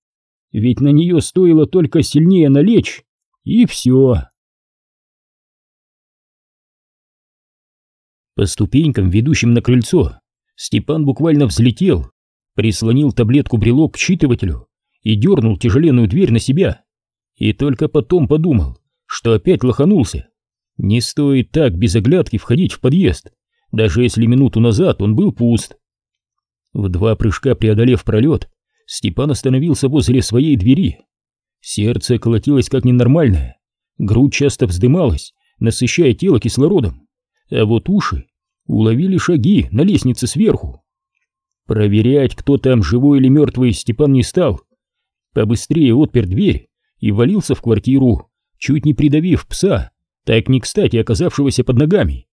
Ведь на нее стоило только сильнее налечь, и все. По ступенькам, ведущим на крыльцо, Степан буквально взлетел, прислонил таблетку-брелок к считывателю и дернул тяжеленную дверь на себя. И только потом подумал, что опять лоханулся. Не стоит так без оглядки входить в подъезд, даже если минуту назад он был пуст. В два прыжка преодолев пролет, Степан остановился возле своей двери. Сердце колотилось как ненормальное, грудь часто вздымалась, насыщая тело кислородом, а вот уши уловили шаги на лестнице сверху. Проверять, кто там, живой или мертвый, Степан не стал. Побыстрее отпер дверь и валился в квартиру, чуть не придавив пса, так не кстати оказавшегося под ногами.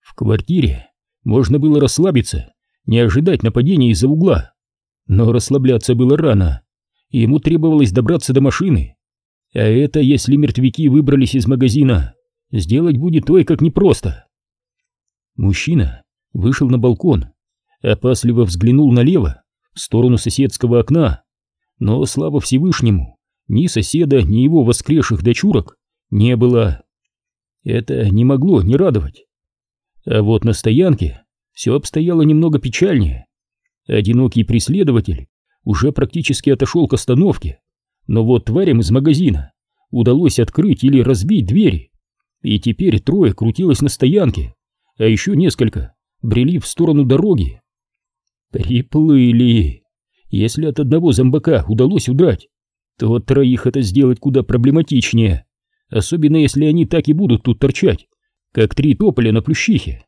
В квартире можно было расслабиться, не ожидать нападения из-за угла. Но расслабляться было рано. Ему требовалось добраться до машины. А это, если мертвяки выбрались из магазина, сделать будет ой как непросто. Мужчина вышел на балкон, опасливо взглянул налево, в сторону соседского окна, но, слава Всевышнему, ни соседа, ни его воскресших дочурок не было. Это не могло не радовать. А вот на стоянке все обстояло немного печальнее. Одинокий преследователь уже практически отошел к остановке, но вот тварям из магазина удалось открыть или разбить двери, и теперь трое крутилось на стоянке, а еще несколько брели в сторону дороги. Приплыли. Если от одного зомбака удалось удрать, то троих это сделать куда проблематичнее, особенно если они так и будут тут торчать, как три тополя на плющихе.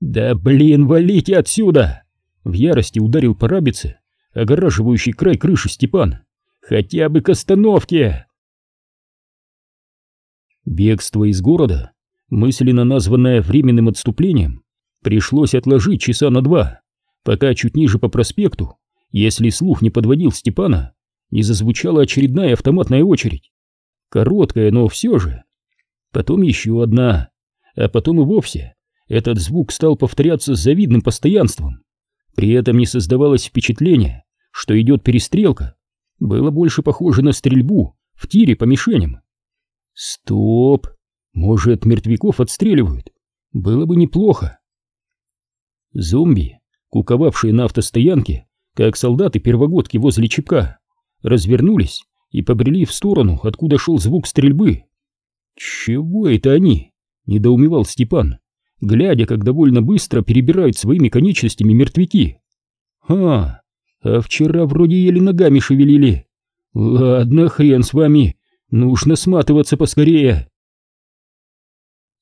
«Да блин, валите отсюда!» В ярости ударил по рабице, огораживающий край крыши Степан. «Хотя бы к остановке!» Бегство из города, мысленно названное временным отступлением, пришлось отложить часа на два, пока чуть ниже по проспекту, если слух не подводил Степана, не зазвучала очередная автоматная очередь. Короткая, но все же. Потом еще одна, а потом и вовсе этот звук стал повторяться с завидным постоянством. При этом не создавалось впечатления, что идет перестрелка. Было больше похоже на стрельбу в тире по мишеням. Стоп! Может, мертвяков отстреливают? Было бы неплохо. Зомби, куковавшие на автостоянке, как солдаты-первогодки возле чепка, развернулись и побрели в сторону, откуда шел звук стрельбы. «Чего это они?» — недоумевал Степан глядя, как довольно быстро перебирают своими конечностями мертвяки. «А, а вчера вроде еле ногами шевелили. Ладно, хрен с вами, нужно сматываться поскорее».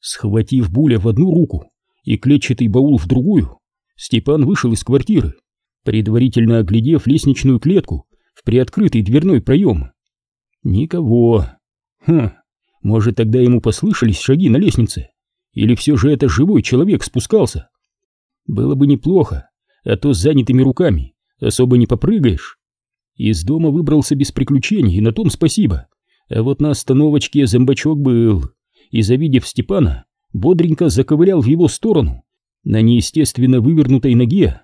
Схватив Буля в одну руку и клетчатый баул в другую, Степан вышел из квартиры, предварительно оглядев лестничную клетку приоткрытый дверной проем. Никого. Хм, может, тогда ему послышались шаги на лестнице? Или все же это живой человек спускался? Было бы неплохо, а то с занятыми руками особо не попрыгаешь. Из дома выбрался без приключений, и на том спасибо. А вот на остановочке зомбачок был, и, завидев Степана, бодренько заковылял в его сторону, на неестественно вывернутой ноге.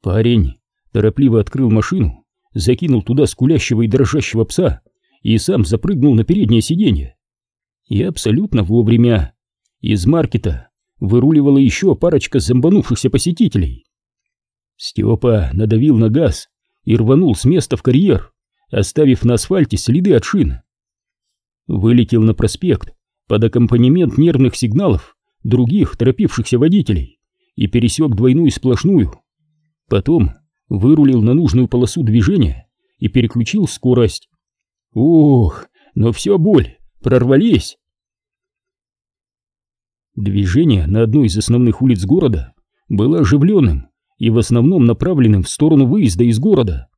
Парень торопливо открыл машину, закинул туда скулящего и дрожащего пса и сам запрыгнул на переднее сиденье. И абсолютно вовремя. Из маркета выруливала еще парочка зомбанувшихся посетителей. Степа надавил на газ и рванул с места в карьер, оставив на асфальте следы от шин. Вылетел на проспект под аккомпанемент нервных сигналов других торопившихся водителей и пересек двойную сплошную. Потом вырулил на нужную полосу движения и переключил скорость. Ух, но все боль, прорвались. Движение на одной из основных улиц города было оживленным и в основном направленным в сторону выезда из города.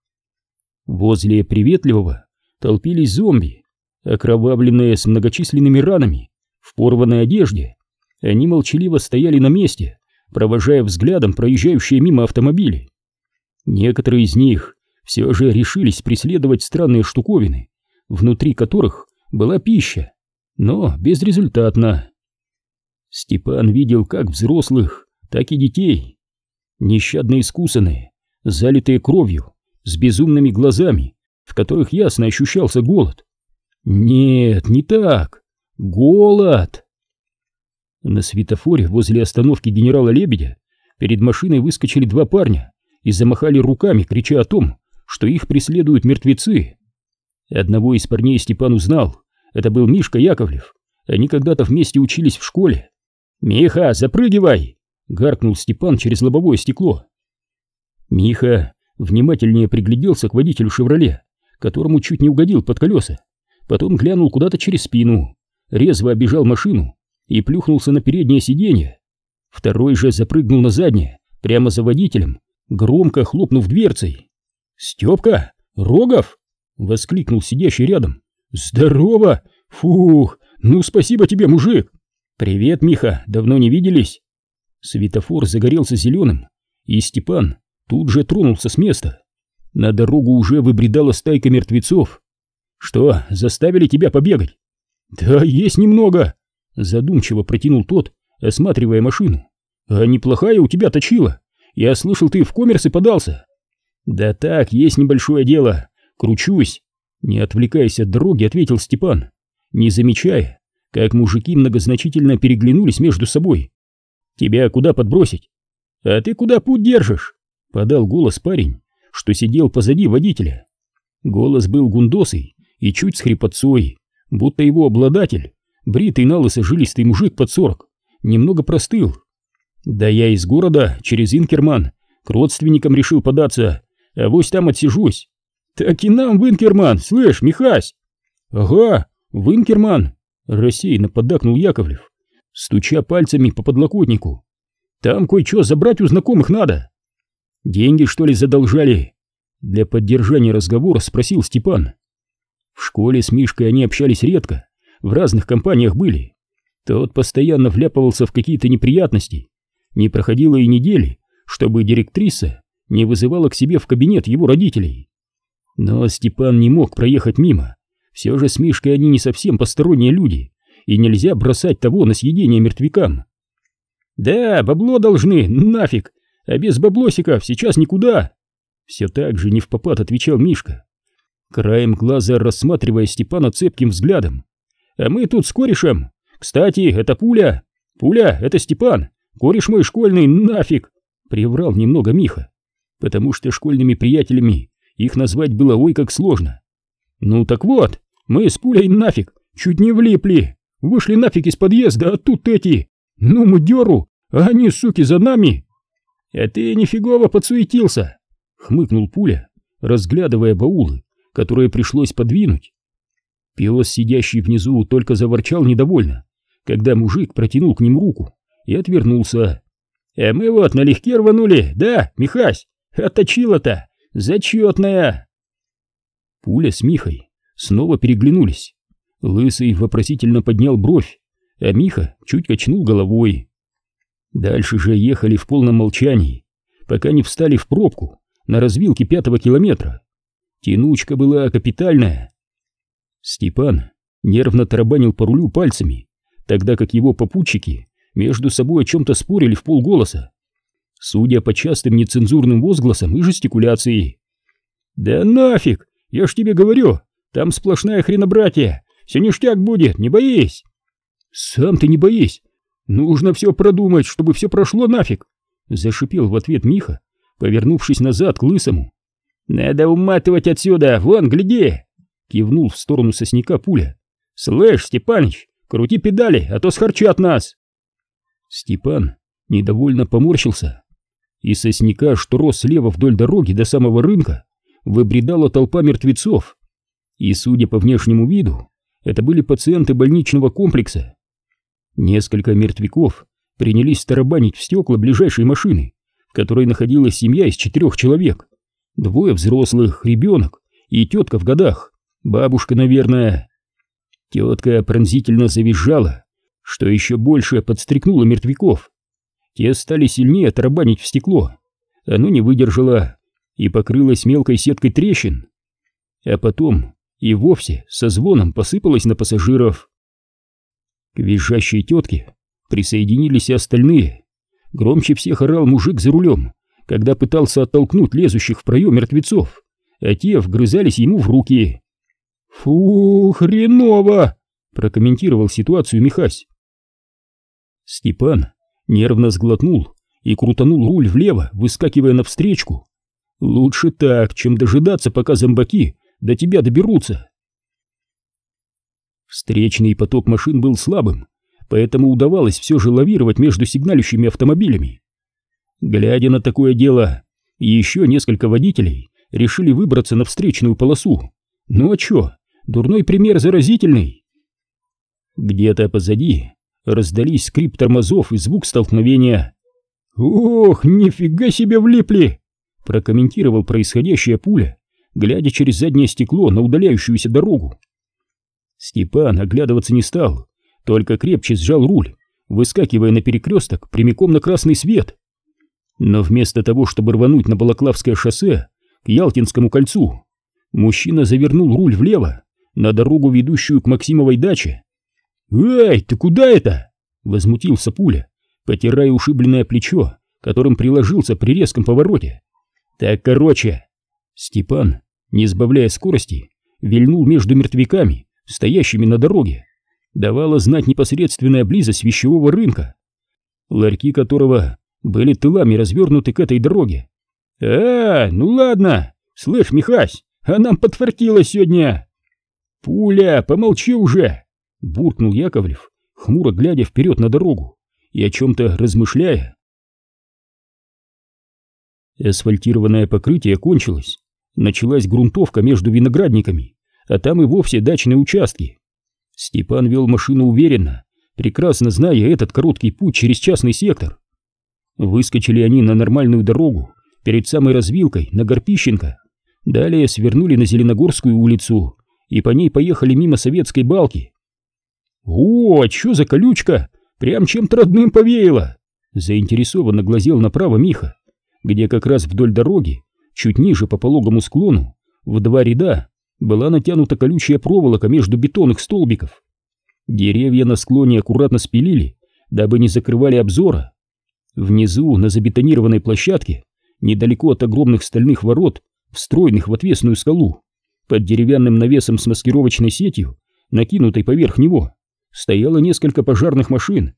Возле приветливого толпились зомби, окровавленные с многочисленными ранами, в порванной одежде. Они молчаливо стояли на месте, провожая взглядом проезжающие мимо автомобили. Некоторые из них все же решились преследовать странные штуковины, внутри которых была пища, но безрезультатно. Степан видел как взрослых, так и детей. Нещадно искусанные, залитые кровью, с безумными глазами, в которых ясно ощущался голод. Нет, не так. Голод! На светофоре возле остановки генерала Лебедя перед машиной выскочили два парня и замахали руками, крича о том, что их преследуют мертвецы. Одного из парней Степан узнал. Это был Мишка Яковлев. Они когда-то вместе учились в школе. «Миха, запрыгивай!» — гаркнул Степан через лобовое стекло. Миха внимательнее пригляделся к водителю «Шевроле», которому чуть не угодил под колеса. Потом глянул куда-то через спину, резво обежал машину и плюхнулся на переднее сиденье. Второй же запрыгнул на заднее, прямо за водителем, громко хлопнув дверцей. «Степка! Рогов!» — воскликнул сидящий рядом. «Здорово! Фух! Ну спасибо тебе, мужик!» «Привет, Миха, давно не виделись?» Светофор загорелся зеленым, и Степан тут же тронулся с места. На дорогу уже выбредала стайка мертвецов. «Что, заставили тебя побегать?» «Да, есть немного», — задумчиво протянул тот, осматривая машину. «А неплохая у тебя точила. Я слышал, ты в коммерсы подался». «Да так, есть небольшое дело. Кручусь». Не отвлекаясь от дороги, ответил Степан, не замечая, как мужики многозначительно переглянулись между собой. «Тебя куда подбросить?» «А ты куда путь держишь?» — подал голос парень, что сидел позади водителя. Голос был гундосый и чуть с хрипотцой, будто его обладатель, бритый налысо жилистый мужик под сорок, немного простыл. «Да я из города, через Инкерман, К родственникам решил податься, а вось там отсижусь. Так и нам в Инкерман, слышь, Михась!» «Ага, в Инкерман!» — рассеянно поддакнул Яковлев, стуча пальцами по подлокотнику. «Там кое-что забрать у знакомых надо!» «Деньги, что ли, задолжали?» Для поддержания разговора спросил Степан. В школе с Мишкой они общались редко, в разных компаниях были. Тот постоянно вляпывался в какие-то неприятности. Не проходило и недели, чтобы директриса не вызывала к себе в кабинет его родителей. Но Степан не мог проехать мимо. Все же с Мишкой они не совсем посторонние люди, и нельзя бросать того на съедение мертвякам. «Да, бабло должны, нафиг, а без баблосиков сейчас никуда!» Все так же не в попад отвечал Мишка, краем глаза рассматривая Степана цепким взглядом. «А мы тут с корешем. Кстати, это пуля. Пуля — это Степан. Кореш мой школьный, нафиг!» Приврал немного Миха, потому что школьными приятелями их назвать было ой как сложно. «Ну так вот, мы с пулей нафиг, чуть не влипли. Вышли нафиг из подъезда, а тут эти. Ну, мы деру, а они, суки, за нами!» «А ты нифигово подсуетился!» — хмыкнул пуля, разглядывая баулы, которые пришлось подвинуть. Пес, сидящий внизу, только заворчал недовольно, когда мужик протянул к ним руку и отвернулся. «А мы вот налегке рванули, да, Михась? Отточила-то! Зачетная!» Пуля с Михой снова переглянулись. Лысый вопросительно поднял бровь, а Миха чуть качнул головой. Дальше же ехали в полном молчании, пока не встали в пробку на развилке пятого километра. Тянучка была капитальная. Степан нервно тарабанил по рулю пальцами, тогда как его попутчики между собой о чем-то спорили в полголоса, судя по частым нецензурным возгласам и жестикуляции. «Да нафиг! Я ж тебе говорю, там сплошная хренобратья, все ништяк будет, не боись!» «Сам ты не боись! Нужно все продумать, чтобы все прошло нафиг!» Зашипел в ответ Миха, повернувшись назад к лысому. «Надо уматывать отсюда, вон, гляди!» Кивнул в сторону сосняка пуля. «Слышь, Степаныч, крути педали, а то схарчат нас!» Степан недовольно поморщился. Из сосняка, что рос слева вдоль дороги до самого рынка, выбредала толпа мертвецов. И, судя по внешнему виду, это были пациенты больничного комплекса. Несколько мертвяков принялись тарабанить в стекла ближайшей машины, в которой находилась семья из четырех человек. Двое взрослых, ребенок и тетка в годах, бабушка, наверное. Тетка пронзительно завизжала, что еще больше подстрекнуло мертвяков. Те стали сильнее тарабанить в стекло. Оно не выдержало и покрылось мелкой сеткой трещин. А потом и вовсе со звоном посыпалось на пассажиров. К визжащей тетке присоединились и остальные. Громче всех орал мужик за рулем, когда пытался оттолкнуть лезущих в проем мертвецов, а те вгрызались ему в руки. «Фу, хреново!» — прокомментировал ситуацию Михась. Степан нервно сглотнул и крутанул руль влево, выскакивая навстречку. «Лучше так, чем дожидаться, пока зомбаки до тебя доберутся». Встречный поток машин был слабым, поэтому удавалось все же лавировать между сигналищими автомобилями. Глядя на такое дело, еще несколько водителей решили выбраться на встречную полосу. Ну а чё, дурной пример заразительный. Где-то позади раздались скрип тормозов и звук столкновения. «Ох, нифига себе влипли!» прокомментировал происходящее пуля, глядя через заднее стекло на удаляющуюся дорогу. Степан оглядываться не стал, только крепче сжал руль, выскакивая на перекресток прямиком на красный свет. Но вместо того, чтобы рвануть на Балаклавское шоссе к Ялтинскому кольцу, мужчина завернул руль влево, на дорогу, ведущую к Максимовой даче. «Эй, ты куда это?» — возмутился пуля, потирая ушибленное плечо, которым приложился при резком повороте. «Так короче!» Степан, не сбавляя скорости, вильнул между мертвяками, стоящими на дороге. Давала знать непосредственная близость вещевого рынка, ларьки которого были тылами развернуты к этой дороге. «А, ну ладно, слышь, Михась, а нам подфартило сегодня!» «Пуля, помолчи уже!» — буркнул Яковлев, хмуро глядя вперед на дорогу и о чем-то размышляя. Асфальтированное покрытие кончилось. Началась грунтовка между виноградниками, а там и вовсе дачные участки. Степан вел машину уверенно, прекрасно зная этот короткий путь через частный сектор. Выскочили они на нормальную дорогу перед самой развилкой на Горпищенко. Далее свернули на Зеленогорскую улицу и по ней поехали мимо советской балки. «О, чё за колючка? Прям чем-то родным повеяло!» Заинтересованно глазел направо Миха, где как раз вдоль дороги, чуть ниже по пологому склону, в два ряда, была натянута колючая проволока между бетонных столбиков. Деревья на склоне аккуратно спилили, дабы не закрывали обзора. Внизу, на забетонированной площадке, недалеко от огромных стальных ворот, встроенных в отвесную скалу, под деревянным навесом с маскировочной сетью, накинутой поверх него, стояло несколько пожарных машин.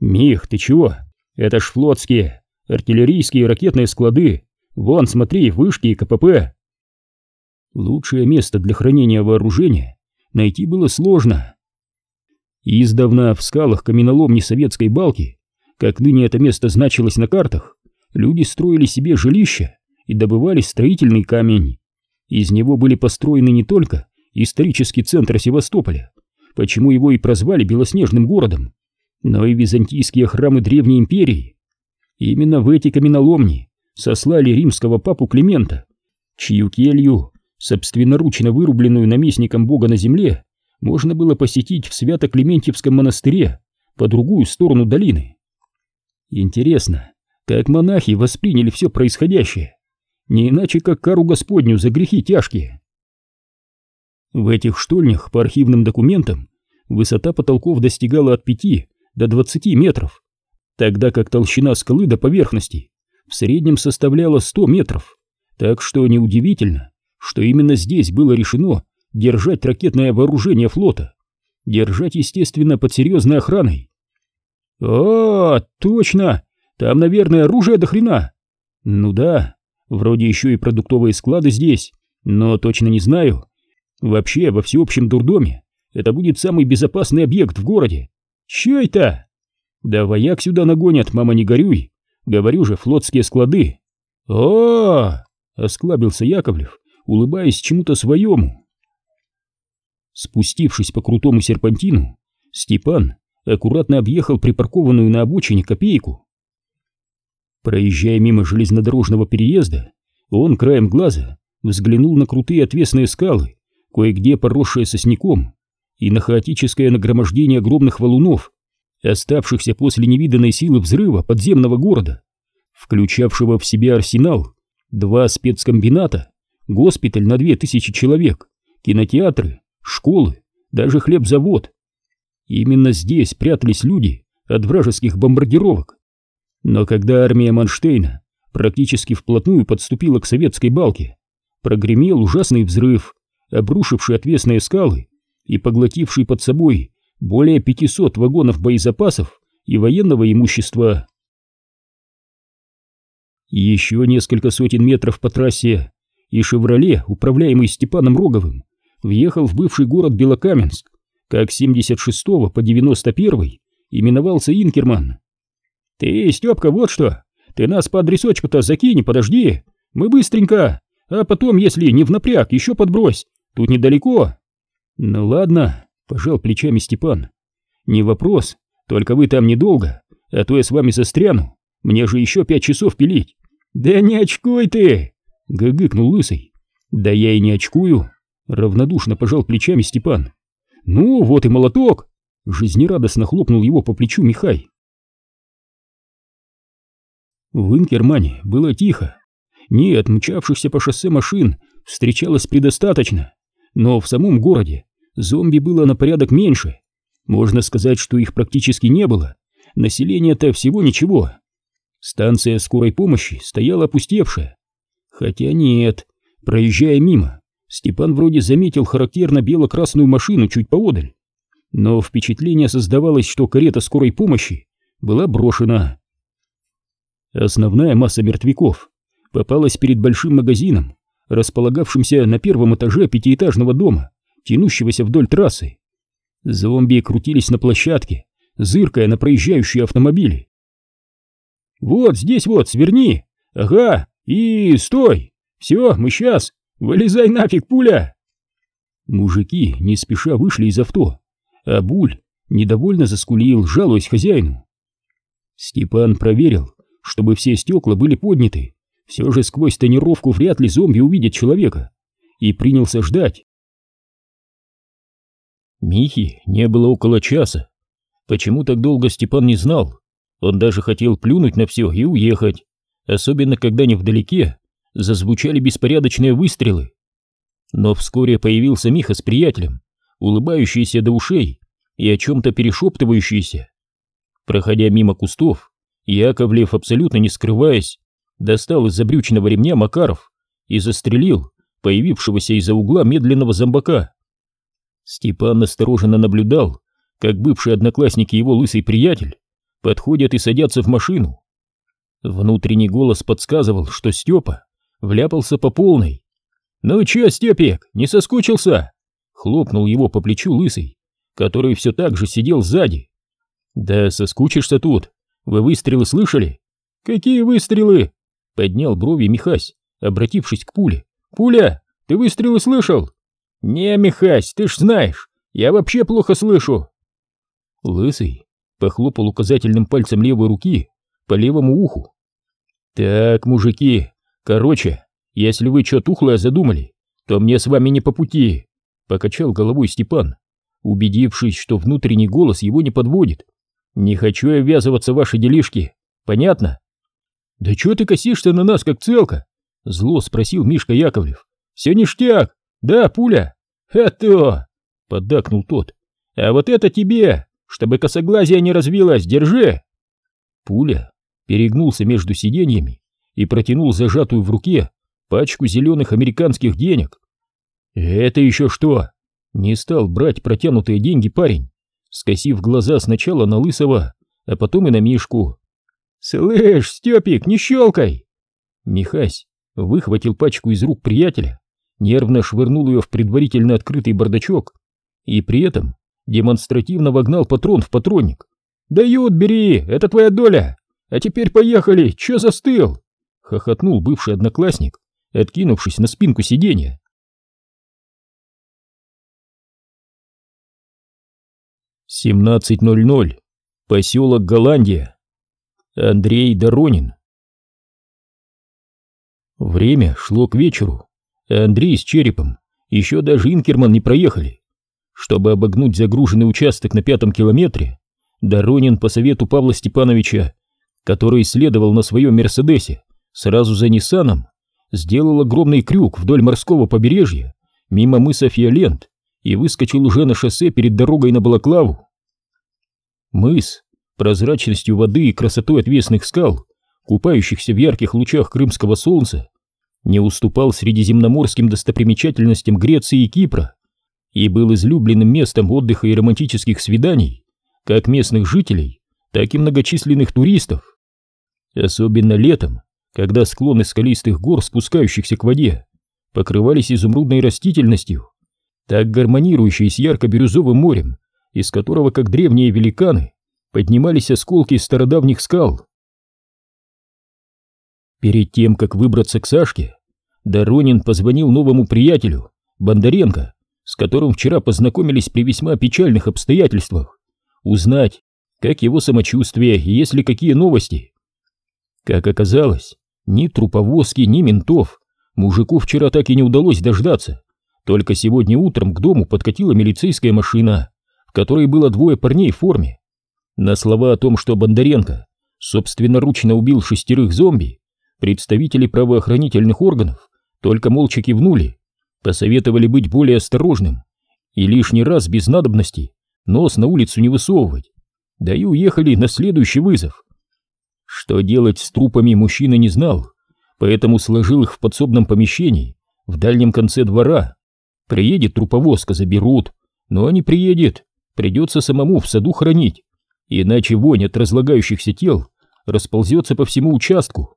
«Мих, ты чего? Это ж флотские, артиллерийские ракетные склады. Вон, смотри, вышки и КПП». Лучшее место для хранения вооружения найти было сложно. Издавна в скалах каменоломни советской балки, как ныне это место значилось на картах, люди строили себе жилища и добывали строительный камень. Из него были построены не только исторический центр Севастополя, почему его и прозвали Белоснежным городом, но и византийские храмы Древней империи. Именно в эти каменоломни сослали римского папу Климента, чью келью, собственноручно вырубленную наместником бога на земле, можно было посетить в Свято-Клементьевском монастыре по другую сторону долины. Интересно, как монахи восприняли все происходящее, не иначе как кару Господню за грехи тяжкие. В этих штольнях по архивным документам высота потолков достигала от 5 до 20 метров, тогда как толщина скалы до поверхности в среднем составляла 100 метров, так что неудивительно, что именно здесь было решено держать ракетное вооружение флота, держать, естественно, под серьезной охраной. «А, точно! Там, наверное, оружие до хрена!» «Ну да, вроде еще и продуктовые склады здесь, но точно не знаю, Вообще, во всеобщем дурдоме это будет самый безопасный объект в городе. Чё это? Да вояк сюда нагонят, мама, не горюй. Говорю же, флотские склады. О, -о, осклабился Яковлев, улыбаясь чему-то своему. Спустившись по крутому серпантину, Степан аккуратно объехал припаркованную на обочине копейку. Проезжая мимо железнодорожного переезда, он краем глаза взглянул на крутые отвесные скалы, кое-где поросшее сосняком, и на хаотическое нагромождение огромных валунов, оставшихся после невиданной силы взрыва подземного города, включавшего в себя арсенал, два спецкомбината, госпиталь на две тысячи человек, кинотеатры, школы, даже хлебзавод. Именно здесь прятались люди от вражеских бомбардировок. Но когда армия Манштейна практически вплотную подступила к советской балке, прогремел ужасный взрыв, обрушивший отвесные скалы и поглотивший под собой более 500 вагонов боезапасов и военного имущества. Еще несколько сотен метров по трассе, и «Шевроле», управляемый Степаном Роговым, въехал в бывший город Белокаменск, как с 76 по 91 именовался Инкерман. «Ты, Степка, вот что, ты нас по адресочку-то закинь, подожди, мы быстренько, а потом, если не в напряг, еще подбрось, Тут недалеко. Ну ладно, пожал плечами Степан. Не вопрос, только вы там недолго, а то я с вами застряну. Мне же еще пять часов пилить. Да не очкуй ты! Гыгыкнул лысый. Да я и не очкую. Равнодушно пожал плечами Степан. Ну, вот и молоток. Жизнерадостно хлопнул его по плечу Михай. В Инкермане было тихо. Нет, мчавшихся по шоссе машин встречалось предостаточно но в самом городе зомби было на порядок меньше. Можно сказать, что их практически не было. Население-то всего ничего. Станция скорой помощи стояла опустевшая. Хотя нет, проезжая мимо, Степан вроде заметил характерно бело-красную машину чуть поодаль. Но впечатление создавалось, что карета скорой помощи была брошена. Основная масса мертвяков попалась перед большим магазином, располагавшимся на первом этаже пятиэтажного дома, тянущегося вдоль трассы. Зомби крутились на площадке, зыркая на проезжающие автомобили. «Вот здесь вот, сверни, Ага, и стой! Все, мы сейчас! Вылезай нафиг, пуля!» Мужики не спеша вышли из авто, а Буль недовольно заскулил, жалуясь хозяину. Степан проверил, чтобы все стекла были подняты. Все же сквозь тонировку вряд ли зомби увидит человека. И принялся ждать. Михи не было около часа. Почему так долго Степан не знал? Он даже хотел плюнуть на все и уехать. Особенно когда невдалеке зазвучали беспорядочные выстрелы. Но вскоре появился Миха с приятелем, улыбающийся до ушей и о чем-то перешептывающийся. Проходя мимо кустов, Яковлев, абсолютно не скрываясь, достал из забрючного ремня Макаров и застрелил появившегося из-за угла медленного зомбака. Степан настороженно наблюдал, как бывший одноклассник и его лысый приятель подходят и садятся в машину. Внутренний голос подсказывал, что Степа вляпался по полной. «Ну чё, Степик, не соскучился?» Хлопнул его по плечу лысый, который все так же сидел сзади. «Да соскучишься тут. Вы выстрелы слышали?» «Какие выстрелы?» Поднял брови Михась, обратившись к пуле. «Пуля, ты выстрелы слышал?» «Не, Михась, ты ж знаешь, я вообще плохо слышу!» Лысый похлопал указательным пальцем левой руки по левому уху. «Так, мужики, короче, если вы что тухлое задумали, то мне с вами не по пути!» Покачал головой Степан, убедившись, что внутренний голос его не подводит. «Не хочу я ввязываться в ваши делишки, понятно?» «Да чё ты косишься на нас, как целка?» Зло спросил Мишка Яковлев. «Все ништяк, «Да, пуля!» «А то!» — поддакнул тот. «А вот это тебе, чтобы косоглазие не развилось, держи!» Пуля перегнулся между сиденьями и протянул зажатую в руке пачку зеленых американских денег. «Это еще что?» Не стал брать протянутые деньги парень, скосив глаза сначала на Лысого, а потом и на Мишку. «Слышь, Степик, не щелкай!» Михась выхватил пачку из рук приятеля нервно швырнул ее в предварительно открытый бардачок и при этом демонстративно вогнал патрон в патронник. «Дают, бери, это твоя доля! А теперь поехали, чё застыл?» — хохотнул бывший одноклассник, откинувшись на спинку сиденья. Семнадцать ноль ноль. Поселок Голландия. Андрей Доронин. Время шло к вечеру, Андрей с Черепом еще даже Инкерман не проехали. Чтобы обогнуть загруженный участок на пятом километре, Доронин по совету Павла Степановича, который следовал на своем Мерседесе сразу за Ниссаном, сделал огромный крюк вдоль морского побережья, мимо мыса Фиолент, и выскочил уже на шоссе перед дорогой на Балаклаву. Мыс, прозрачностью воды и красотой отвесных скал, купающихся в ярких лучах крымского солнца, не уступал средиземноморским достопримечательностям Греции и Кипра и был излюбленным местом отдыха и романтических свиданий как местных жителей, так и многочисленных туристов. Особенно летом, когда склоны скалистых гор, спускающихся к воде, покрывались изумрудной растительностью, так гармонирующей с ярко-бирюзовым морем, из которого, как древние великаны, поднимались осколки стародавних скал. Перед тем, как выбраться к Сашке, Доронин позвонил новому приятелю, Бондаренко, с которым вчера познакомились при весьма печальных обстоятельствах, узнать, как его самочувствие и есть ли какие новости. Как оказалось, ни труповозки, ни ментов мужику вчера так и не удалось дождаться. Только сегодня утром к дому подкатила милицейская машина, в которой было двое парней в форме. На слова о том, что Бондаренко собственноручно убил шестерых зомби, Представители правоохранительных органов только молча кивнули, посоветовали быть более осторожным и лишний раз без надобности нос на улицу не высовывать, да и уехали на следующий вызов. Что делать с трупами мужчина не знал, поэтому сложил их в подсобном помещении в дальнем конце двора. Приедет труповозка, заберут, но не приедет, придется самому в саду хранить, иначе вонь от разлагающихся тел расползется по всему участку.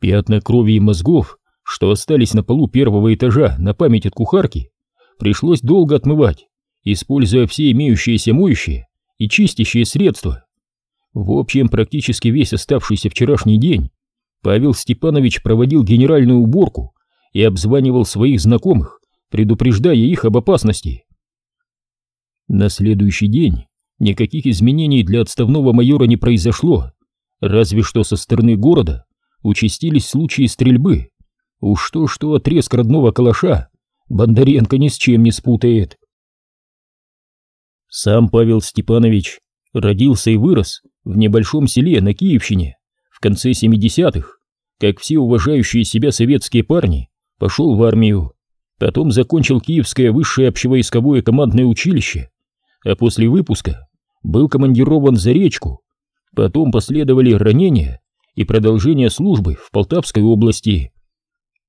Пятна крови и мозгов, что остались на полу первого этажа на память от кухарки, пришлось долго отмывать, используя все имеющиеся моющие и чистящие средства. В общем, практически весь оставшийся вчерашний день Павел Степанович проводил генеральную уборку и обзванивал своих знакомых, предупреждая их об опасности. На следующий день никаких изменений для отставного майора не произошло, разве что со стороны города участились случаи стрельбы. Уж что-что отрезк родного калаша Бондаренко ни с чем не спутает. Сам Павел Степанович родился и вырос в небольшом селе на Киевщине в конце 70-х. Как все уважающие себя советские парни, пошел в армию, потом закончил Киевское высшее общевойсковое командное училище, а после выпуска был командирован за речку. Потом последовали ранения и продолжение службы в Полтавской области.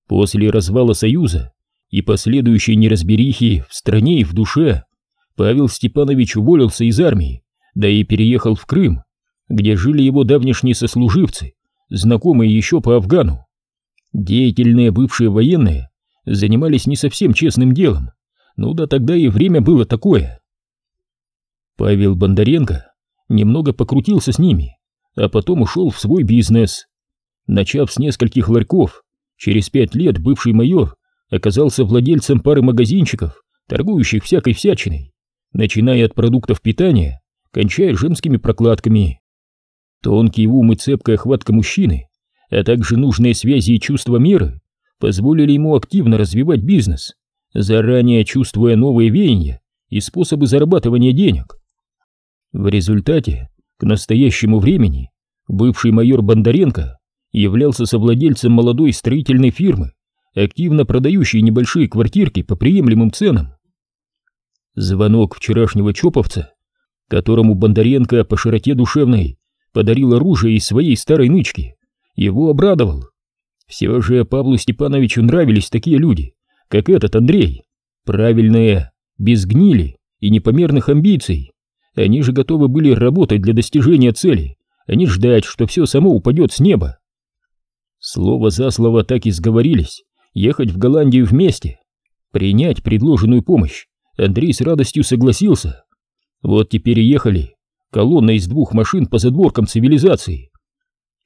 После развала Союза и последующей неразберихи в стране и в душе Павел Степанович уволился из армии, да и переехал в Крым, где жили его давнишние сослуживцы, знакомые еще по Афгану. Деятельные бывшие военные занимались не совсем честным делом, ну да тогда и время было такое. Павел Бондаренко немного покрутился с ними, а потом ушел в свой бизнес. Начав с нескольких ларьков, через пять лет бывший майор оказался владельцем пары магазинчиков, торгующих всякой всячиной, начиная от продуктов питания, кончая женскими прокладками. Тонкий ум и цепкая хватка мужчины, а также нужные связи и чувство меры позволили ему активно развивать бизнес, заранее чувствуя новые веяния и способы зарабатывания денег. В результате, к настоящему времени, бывший майор Бондаренко являлся совладельцем молодой строительной фирмы, активно продающей небольшие квартирки по приемлемым ценам. Звонок вчерашнего чоповца, которому Бондаренко по широте душевной подарил оружие из своей старой нычки, его обрадовал. Все же Павлу Степановичу нравились такие люди, как этот Андрей, правильные, без гнили и непомерных амбиций. Они же готовы были работать для достижения цели, а не ждать, что все само упадет с неба. Слово за слово так и сговорились, ехать в Голландию вместе. Принять предложенную помощь Андрей с радостью согласился. Вот теперь и ехали, колонна из двух машин по задворкам цивилизации.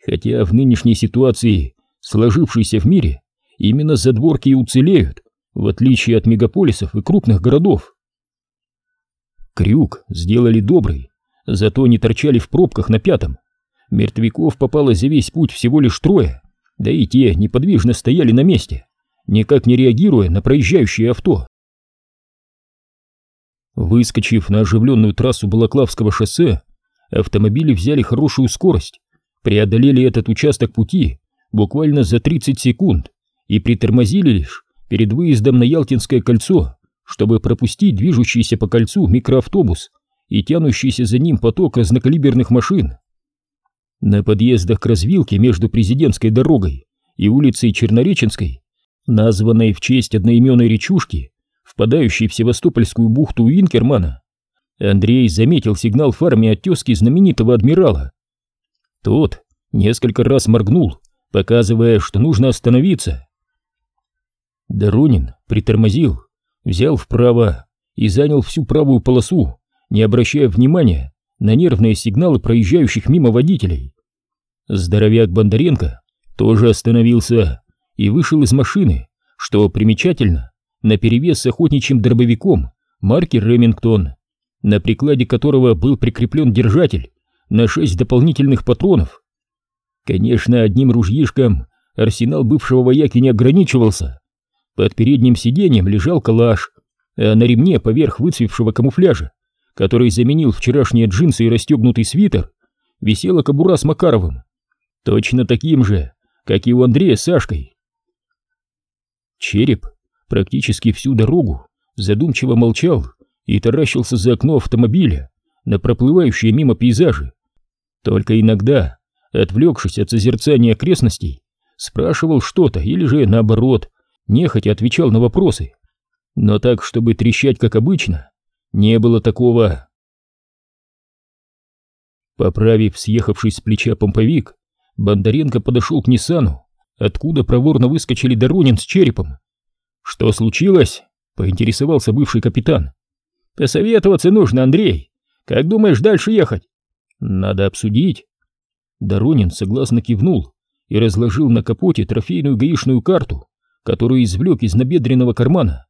Хотя в нынешней ситуации, сложившейся в мире, именно задворки и уцелеют, в отличие от мегаполисов и крупных городов. Крюк сделали добрый, зато не торчали в пробках на пятом. Мертвяков попало за весь путь всего лишь трое, да и те неподвижно стояли на месте, никак не реагируя на проезжающее авто. Выскочив на оживленную трассу Балаклавского шоссе, автомобили взяли хорошую скорость, преодолели этот участок пути буквально за 30 секунд и притормозили лишь перед выездом на Ялтинское кольцо, чтобы пропустить движущийся по кольцу микроавтобус и тянущийся за ним поток разнокалиберных машин. На подъездах к развилке между Президентской дорогой и улицей Чернореченской, названной в честь одноименной речушки, впадающей в Севастопольскую бухту Инкермана, Андрей заметил сигнал фарме от тезки знаменитого адмирала. Тот несколько раз моргнул, показывая, что нужно остановиться. Доронин притормозил, взял вправо и занял всю правую полосу, не обращая внимания на нервные сигналы проезжающих мимо водителей. Здоровяк Бондаренко тоже остановился и вышел из машины, что примечательно, наперевес с охотничьим дробовиком марки Ремингтон, на прикладе которого был прикреплен держатель на шесть дополнительных патронов. Конечно, одним ружьишком арсенал бывшего вояки не ограничивался. Под передним сиденьем лежал калаш, а на ремне поверх выцвевшего камуфляжа, который заменил вчерашние джинсы и расстегнутый свитер, висела кобура с Макаровым, точно таким же, как и у Андрея с Сашкой. Череп практически всю дорогу задумчиво молчал и таращился за окно автомобиля на проплывающие мимо пейзажи. Только иногда, отвлекшись от созерцания окрестностей, спрашивал что-то или же, наоборот, нехотя отвечал на вопросы. Но так, чтобы трещать, как обычно, не было такого. Поправив съехавший с плеча помповик, Бондаренко подошел к Ниссану, откуда проворно выскочили Доронин с черепом «Что случилось?» — поинтересовался бывший капитан. «Посоветоваться нужно, Андрей. Как думаешь дальше ехать?» «Надо обсудить». Доронин согласно кивнул и разложил на капоте трофейную гаишную карту, которую извлек из набедренного кармана.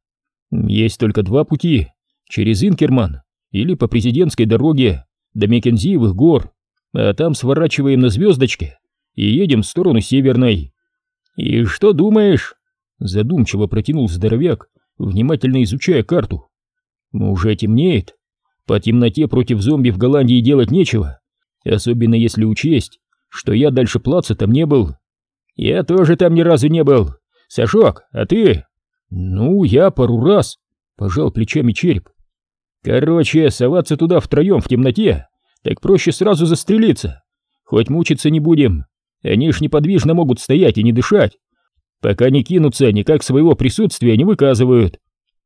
Есть только два пути — через Инкерман или по президентской дороге до Мекензиевых гор, а там сворачиваем на звездочке и едем в сторону северной. «И что думаешь?» — задумчиво протянул здоровяк, внимательно изучая карту. «Уже темнеет. По темноте против зомби в Голландии делать нечего, особенно если учесть, что я дальше плаца там не был. Я тоже там ни разу не был. Сашок, а ты? Ну, я пару раз, пожал плечами череп. Короче, соваться туда втроем в темноте, так проще сразу застрелиться. Хоть мучиться не будем. Они ж неподвижно могут стоять и не дышать. Пока не кинутся, никак своего присутствия не выказывают.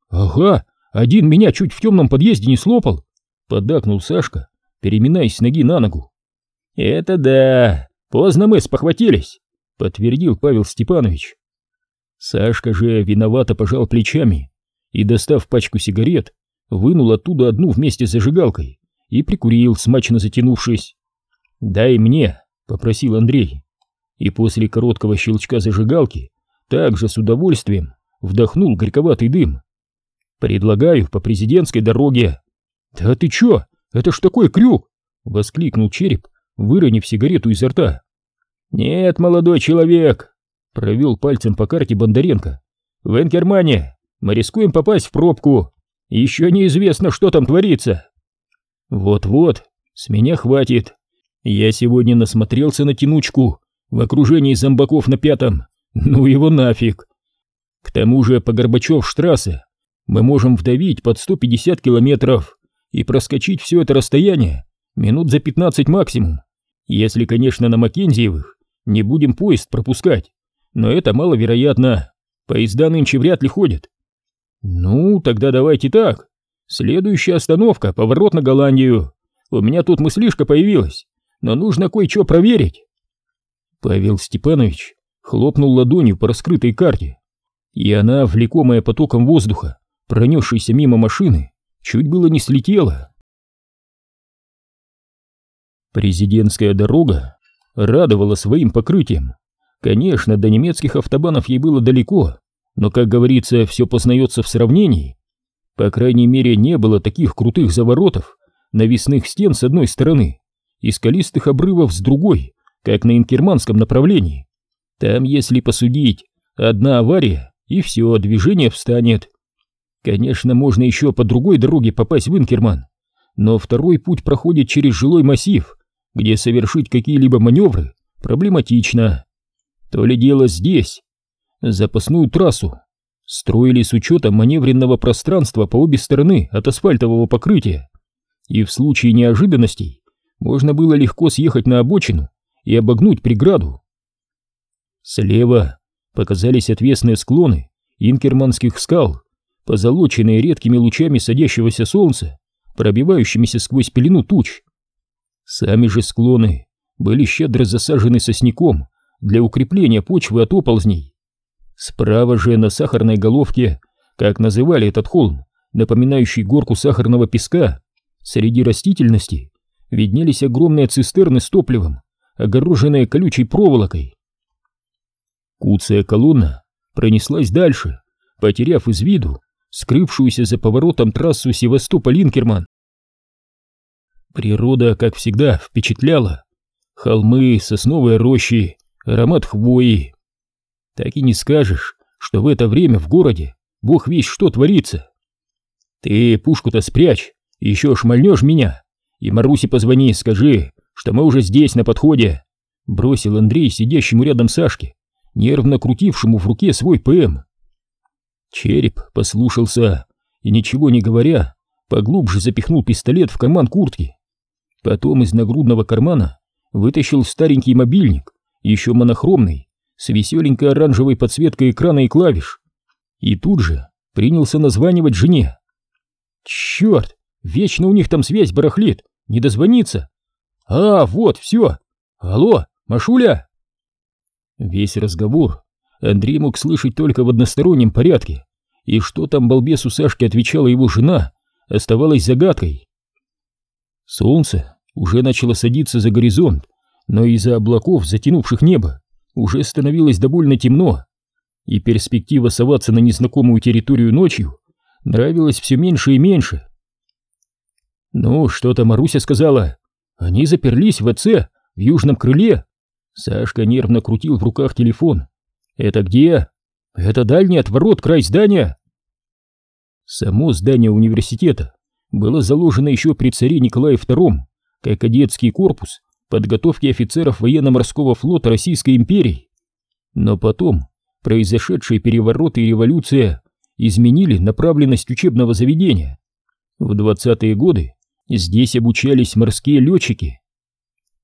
Ага, один меня чуть в темном подъезде не слопал. Поддакнул Сашка, переминаясь с ноги на ногу. «Это да! Поздно мы спохватились!» — подтвердил Павел Степанович. Сашка же виновато пожал плечами и, достав пачку сигарет, вынул оттуда одну вместе с зажигалкой и прикурил, смачно затянувшись. «Дай мне!» — попросил Андрей. И после короткого щелчка зажигалки также с удовольствием вдохнул горьковатый дым. «Предлагаю по президентской дороге». «Да ты чё? Это ж такой крюк!» — воскликнул череп, выронив сигарету изо рта. «Нет, молодой человек!» — провел пальцем по карте Бондаренко. «В Энкермане мы рискуем попасть в пробку. Еще неизвестно, что там творится». «Вот-вот, с меня хватит. Я сегодня насмотрелся на тянучку в окружении зомбаков на пятом. Ну его нафиг. К тому же по Горбачев-штрассе мы можем вдавить под 150 километров и проскочить все это расстояние минут за 15 максимум. Если, конечно, на Маккензиевых не будем поезд пропускать, но это маловероятно. Поезда нынче вряд ли ходят. Ну, тогда давайте так. Следующая остановка — поворот на Голландию. У меня тут мыслишка появилась, но нужно кое-что проверить. Павел Степанович хлопнул ладонью по раскрытой карте, и она, влекомая потоком воздуха, пронесшейся мимо машины, чуть было не слетела. Президентская дорога радовала своим покрытием. Конечно, до немецких автобанов ей было далеко, но, как говорится, все познается в сравнении. По крайней мере, не было таких крутых заворотов, навесных стен с одной стороны и скалистых обрывов с другой, как на инкерманском направлении. Там, если посудить, одна авария, и все, движение встанет. Конечно, можно еще по другой дороге попасть в Инкерман, но второй путь проходит через жилой массив, где совершить какие-либо маневры проблематично. То ли дело здесь. Запасную трассу строили с учетом маневренного пространства по обе стороны от асфальтового покрытия, и в случае неожиданностей можно было легко съехать на обочину и обогнуть преграду. Слева показались отвесные склоны инкерманских скал, позолоченные редкими лучами садящегося солнца, пробивающимися сквозь пелену туч. Сами же склоны были щедро засажены сосняком для укрепления почвы от оползней. Справа же на сахарной головке, как называли этот холм, напоминающий горку сахарного песка, среди растительности виднелись огромные цистерны с топливом, огороженные колючей проволокой. Куцая колонна пронеслась дальше, потеряв из виду скрывшуюся за поворотом трассу Севастополь-Инкерман. Природа, как всегда, впечатляла. Холмы, сосновые рощи, аромат хвои. Так и не скажешь, что в это время в городе бог весь что творится. Ты пушку-то спрячь, еще шмальнешь меня, и Марусе позвони, скажи, что мы уже здесь, на подходе. Бросил Андрей сидящему рядом Сашке, нервно крутившему в руке свой ПМ. Череп послушался и, ничего не говоря, поглубже запихнул пистолет в карман куртки. Потом из нагрудного кармана вытащил старенький мобильник, еще монохромный, с веселенькой оранжевой подсветкой экрана и клавиш. И тут же принялся названивать жене. Черт, вечно у них там связь барахлит, не дозвониться. А, вот, все. Алло, Машуля? Весь разговор Андрей мог слышать только в одностороннем порядке, и что там балбесу Сашке отвечала его жена, оставалось загадкой. Солнце уже начало садиться за горизонт, но из-за облаков, затянувших небо, уже становилось довольно темно, и перспектива соваться на незнакомую территорию ночью нравилась все меньше и меньше. «Ну, что-то Маруся сказала. Они заперлись в АЦ, в южном крыле». Сашка нервно крутил в руках телефон. «Это где?» «Это дальний отворот, край здания». Само здание университета было заложено еще при царе Николае II как кадетский корпус подготовки офицеров военно-морского флота Российской империи. Но потом произошедшие перевороты и революция изменили направленность учебного заведения. В 20-е годы здесь обучались морские летчики.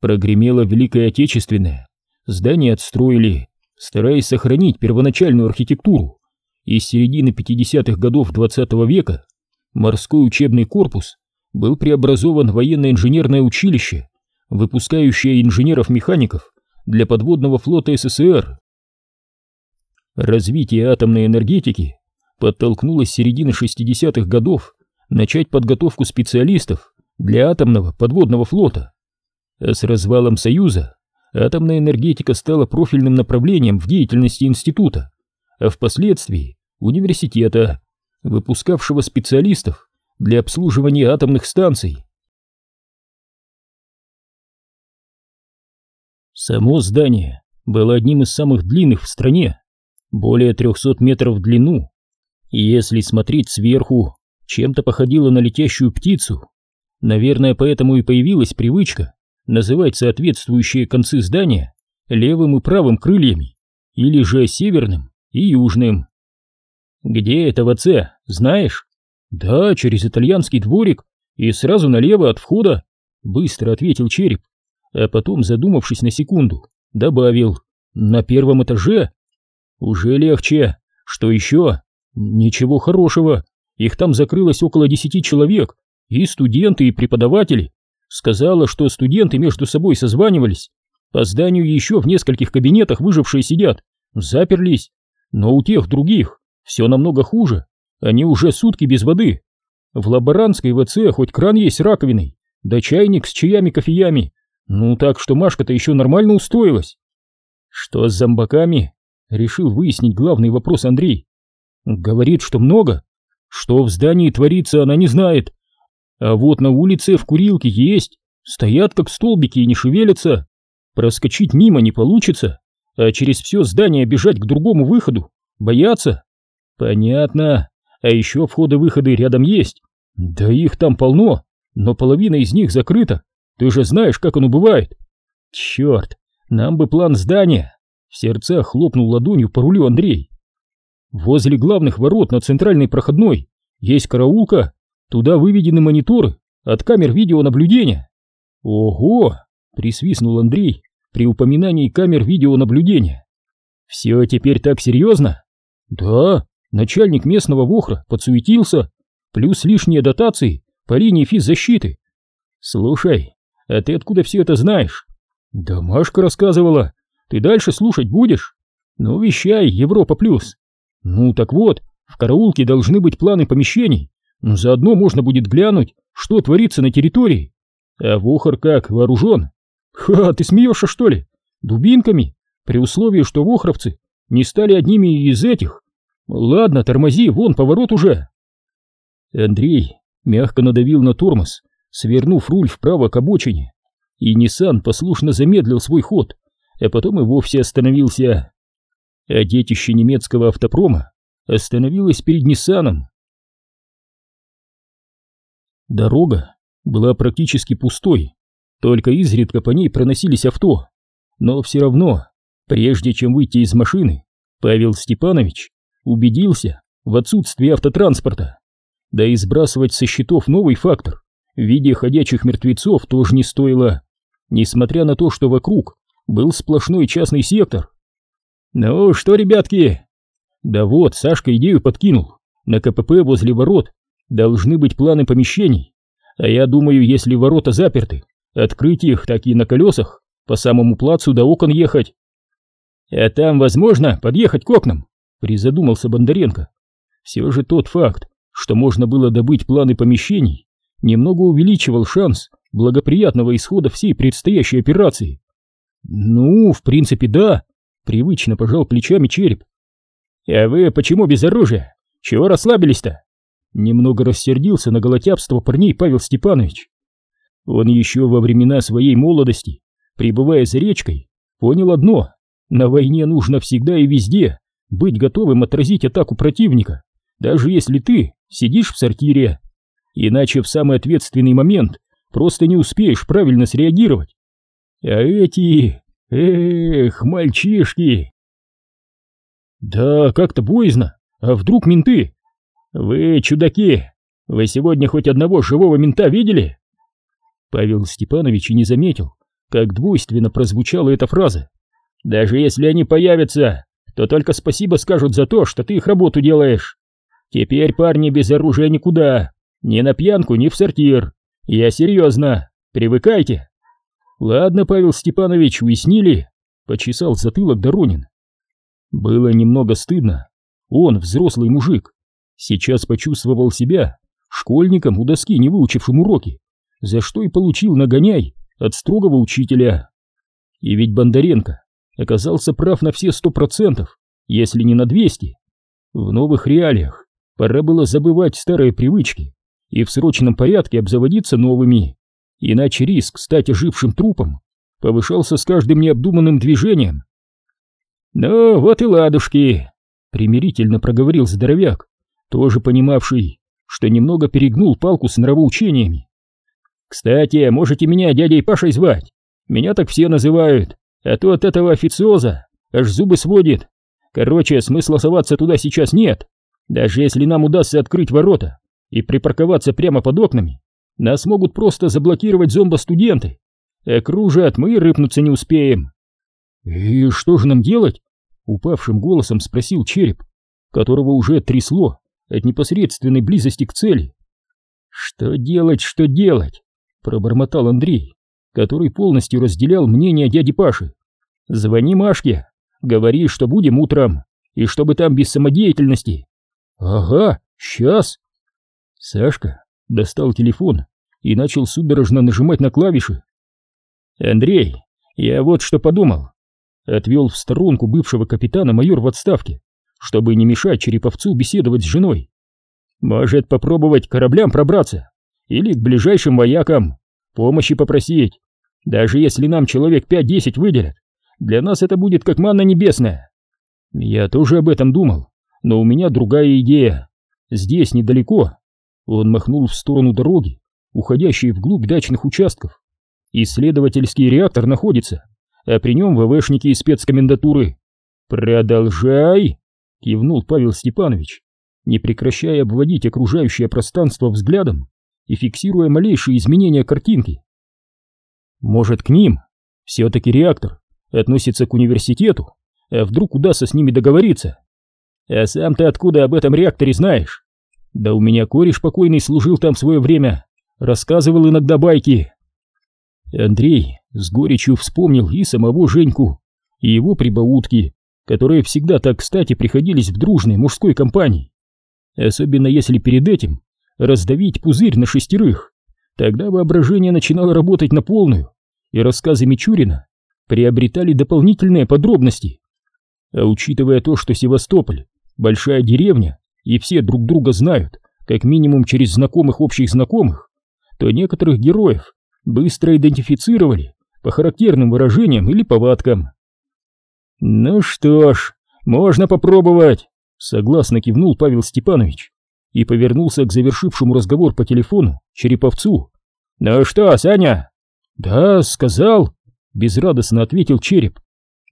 Прогремела Великая Отечественная, здание отстроили, стараясь сохранить первоначальную архитектуру, и с середины 50-х годов 20 -го века морской учебный корпус был преобразован в военно-инженерное училище, выпускающее инженеров-механиков для подводного флота СССР. Развитие атомной энергетики подтолкнуло с середины 60-х годов начать подготовку специалистов для атомного подводного флота. А с развалом Союза атомная энергетика стала профильным направлением в деятельности института, а впоследствии университета, выпускавшего специалистов для обслуживания атомных станций. Само здание было одним из самых длинных в стране, более 300 метров в длину, и если смотреть сверху, чем-то походило на летящую птицу. Наверное, поэтому и появилась привычка называть соответствующие концы здания левым и правым крыльями, или же северным и южным. «Где это в ВЦ, знаешь?» «Да, через итальянский дворик и сразу налево от входа», — быстро ответил череп, а потом, задумавшись на секунду, добавил «на первом этаже». «Уже легче. Что еще?» «Ничего хорошего. Их там закрылось около десяти человек, и студенты, и преподаватели. Сказала, что студенты между собой созванивались. По зданию еще в нескольких кабинетах выжившие сидят. Заперлись. Но у тех других все намного хуже. Они уже сутки без воды. В лаборантской ВЦ хоть кран есть раковиной, да чайник с чаями-кофеями. Ну так что Машка-то еще нормально устроилась. Что с зомбаками? Решил выяснить главный вопрос Андрей. Говорит, что много. Что в здании творится, она не знает. А вот на улице в курилке есть. Стоят как столбики и не шевелятся. Проскочить мимо не получится, а через все здание бежать к другому выходу. Боятся. Понятно. А еще входы-выходы рядом есть. Да их там полно, но половина из них закрыта. Ты же знаешь, как оно бывает. Черт, нам бы план здания. В сердцах хлопнул ладонью по рулю Андрей. Возле главных ворот на центральной проходной есть караулка, туда выведены мониторы от камер видеонаблюдения. Ого, присвистнул Андрей при упоминании камер видеонаблюдения. Все теперь так серьезно? Да, начальник местного вохра подсуетился, плюс лишние дотации по линии физзащиты. Слушай, а ты откуда все это знаешь? Да Машка рассказывала. Ты дальше слушать будешь? Ну, вещай, Европа плюс. Ну так вот, в караулке должны быть планы помещений. Ну, заодно можно будет глянуть, что творится на территории. А Вохор как, вооружен? Ха, ты смеешься что ли? Дубинками? При условии, что вохровцы не стали одними из этих. Ладно, тормози, вон поворот уже. Андрей мягко надавил на тормоз, свернув руль вправо к обочине, и Ниссан послушно замедлил свой ход, а потом и вовсе остановился. А детище немецкого автопрома остановилось перед Ниссаном. Дорога была практически пустой, только изредка по ней проносились авто, но все равно, прежде чем выйти из машины, Павел Степанович убедился в отсутствии автотранспорта, да и сбрасывать со счетов новый фактор в виде ходячих мертвецов тоже не стоило, несмотря на то, что вокруг был сплошной частный сектор. «Ну что, ребятки?» «Да вот, Сашка идею подкинул. На КПП возле ворот должны быть планы помещений. А я думаю, если ворота заперты, открыть их так и на колесах, по самому плацу до окон ехать». «А там возможно подъехать к окнам?» — призадумался Бондаренко. Все же тот факт, что можно было добыть планы помещений, немного увеличивал шанс благоприятного исхода всей предстоящей операции. «Ну, в принципе, да», Привычно пожал плечами череп. «А вы почему без оружия? Чего расслабились-то?» Немного рассердился на голотяпство парней Павел Степанович. Он еще во времена своей молодости, пребывая за речкой, понял одно — на войне нужно всегда и везде быть готовым отразить атаку противника, даже если ты сидишь в сортире. Иначе в самый ответственный момент просто не успеешь правильно среагировать. А эти... эх, мальчишки... Да, как-то боязно. А вдруг менты? Вы чудаки. Вы сегодня хоть одного живого мента видели? Павел Степанович и не заметил, как двойственно прозвучала эта фраза. Даже если они появятся, то только спасибо скажут за то, что ты их работу делаешь. Теперь парни без оружия никуда, ни на пьянку, ни в сортир. Я серьезно, привыкайте. Ладно, Павел Степанович, уяснили? Почесал затылок Доронин. Было немного стыдно. Он, взрослый мужик, сейчас почувствовал себя школьником у доски, не выучившим уроки, за что и получил нагоняй от строгого учителя. И ведь Бондаренко оказался прав на все сто процентов, если не на двести. В новых реалиях пора было забывать старые привычки и в срочном порядке обзаводиться новыми, иначе риск стать ожившим трупом повышался с каждым необдуманным движением. «Ну, вот и ладушки», — примирительно проговорил здоровяк, тоже понимавший, что немного перегнул палку с нравоучениями. «Кстати, можете меня дядей Пашей звать, меня так все называют, а то от этого официоза аж зубы сводит. Короче, смысла соваться туда сейчас нет. Даже если нам удастся открыть ворота и припарковаться прямо под окнами, нас могут просто заблокировать зомбо-студенты. Окружат, мы и рыпнуться не успеем. И что же нам делать? Упавшим голосом спросил череп, которого уже трясло от непосредственной близости к цели. Что делать, что делать? Пробормотал Андрей который полностью разделял мнение дяди Паши. «Звони Машке, говори, что будем утром, и чтобы там без самодеятельности». «Ага, сейчас». Сашка достал телефон и начал судорожно нажимать на клавиши. «Андрей, я вот что подумал». Отвел в сторонку бывшего капитана майор в отставке, чтобы не мешать Череповцу беседовать с женой. «Может, попробовать кораблям пробраться? Или к ближайшим воякам? Помощи попросить? Даже если нам человек 5-10 выделят, для нас это будет как манна небесная. Я тоже об этом думал, но у меня другая идея. Здесь, недалеко. Он махнул в сторону дороги, уходящей вглубь дачных участков. Исследовательский реактор находится, а при нем ВВшники из спецкомендатуры. «Продолжай!» — кивнул Павел Степанович, не прекращая обводить окружающее пространство взглядом и фиксируя малейшие изменения картинки. Может, к ним? Все-таки реактор относится к университету, а вдруг удастся с ними договориться? А сам ты откуда об этом реакторе знаешь? Да у меня кореш покойный служил там свое время, рассказывал иногда байки. Андрей с горечью вспомнил и самого Женьку, и его прибаутки, которые всегда так кстати приходились в дружной мужской компании. Особенно если перед этим раздавить пузырь на шестерых. Тогда воображение начинало работать на полную, и рассказы Мичурина приобретали дополнительные подробности. А учитывая то, что Севастополь — большая деревня, и все друг друга знают, как минимум через знакомых общих знакомых, то некоторых героев быстро идентифицировали по характерным выражениям или повадкам. «Ну что ж, можно попробовать», — согласно кивнул Павел Степанович и повернулся к завершившему разговор по телефону Череповцу. «Ну что, Саня, «Да, сказал», — безрадостно ответил череп.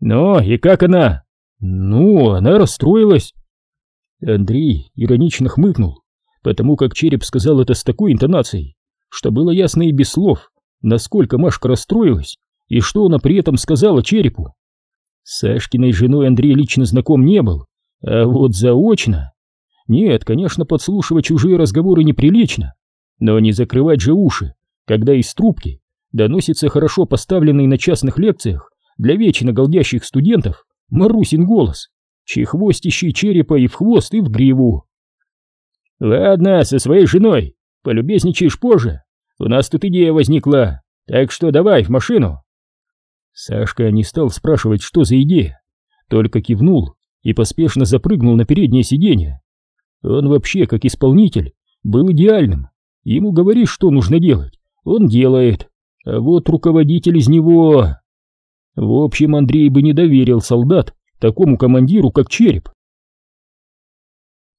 «Ну, и как она?» «Ну, она расстроилась». Андрей иронично хмыкнул, потому как череп сказал это с такой интонацией, что было ясно и без слов, насколько Машка расстроилась и что она при этом сказала черепу. С Сашкиной женой Андрей лично знаком не был, а вот заочно... Нет, конечно, подслушивать чужие разговоры неприлично, но не закрывать же уши, когда из трубки доносится хорошо поставленный на частных лекциях для вечно голдящих студентов Марусин голос, чехвостящий черепа и в хвост, и в гриву. «Ладно, со своей женой, полюбезничаешь позже, у нас тут идея возникла, так что давай в машину». Сашка не стал спрашивать, что за идея, только кивнул и поспешно запрыгнул на переднее сиденье. Он вообще, как исполнитель, был идеальным. Ему говоришь, что нужно делать, он делает. А вот руководитель из него... В общем, Андрей бы не доверил солдат такому командиру, как Череп.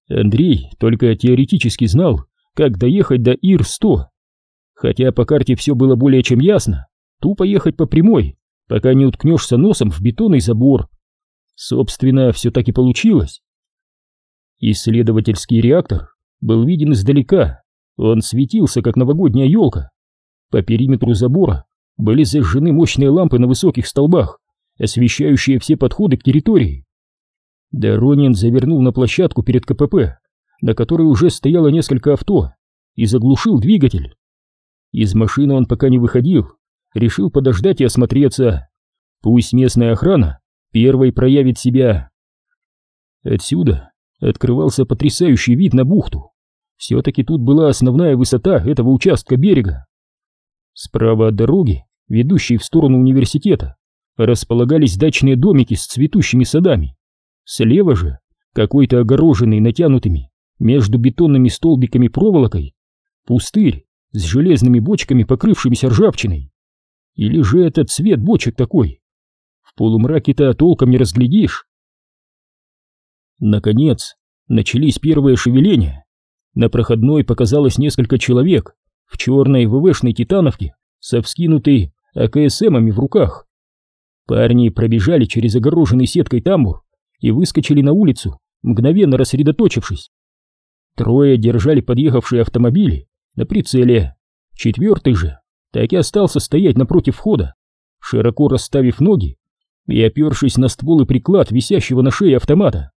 Андрей только теоретически знал, как доехать до Ир-100. Хотя по карте все было более чем ясно, тупо ехать по прямой, пока не уткнешься носом в бетонный забор. Собственно, все так и получилось. Исследовательский реактор был виден издалека, он светился, как новогодняя елка. По периметру забора были зажжены мощные лампы на высоких столбах, освещающие все подходы к территории. Доронин завернул на площадку перед КПП, на которой уже стояло несколько авто, и заглушил двигатель. Из машины он пока не выходил, решил подождать и осмотреться. Пусть местная охрана первой проявит себя. Отсюда открывался потрясающий вид на бухту. Все-таки тут была основная высота этого участка берега. Справа от дороги, ведущей в сторону университета, располагались дачные домики с цветущими садами. Слева же какой-то огороженный натянутыми между бетонными столбиками проволокой пустырь с железными бочками, покрывшимися ржавчиной. Или же этот цвет бочек такой? В полумраке-то толком не разглядишь. Наконец, начались первые шевеления. На проходной показалось несколько человек в черной ВВшной титановке со вскинутой АКСМами в руках. Парни пробежали через огороженный сеткой тамбур и выскочили на улицу, мгновенно рассредоточившись. Трое держали подъехавшие автомобили на прицеле, четвертый же так и остался стоять напротив входа, широко расставив ноги и опершись на ствол и приклад висящего на шее автомата.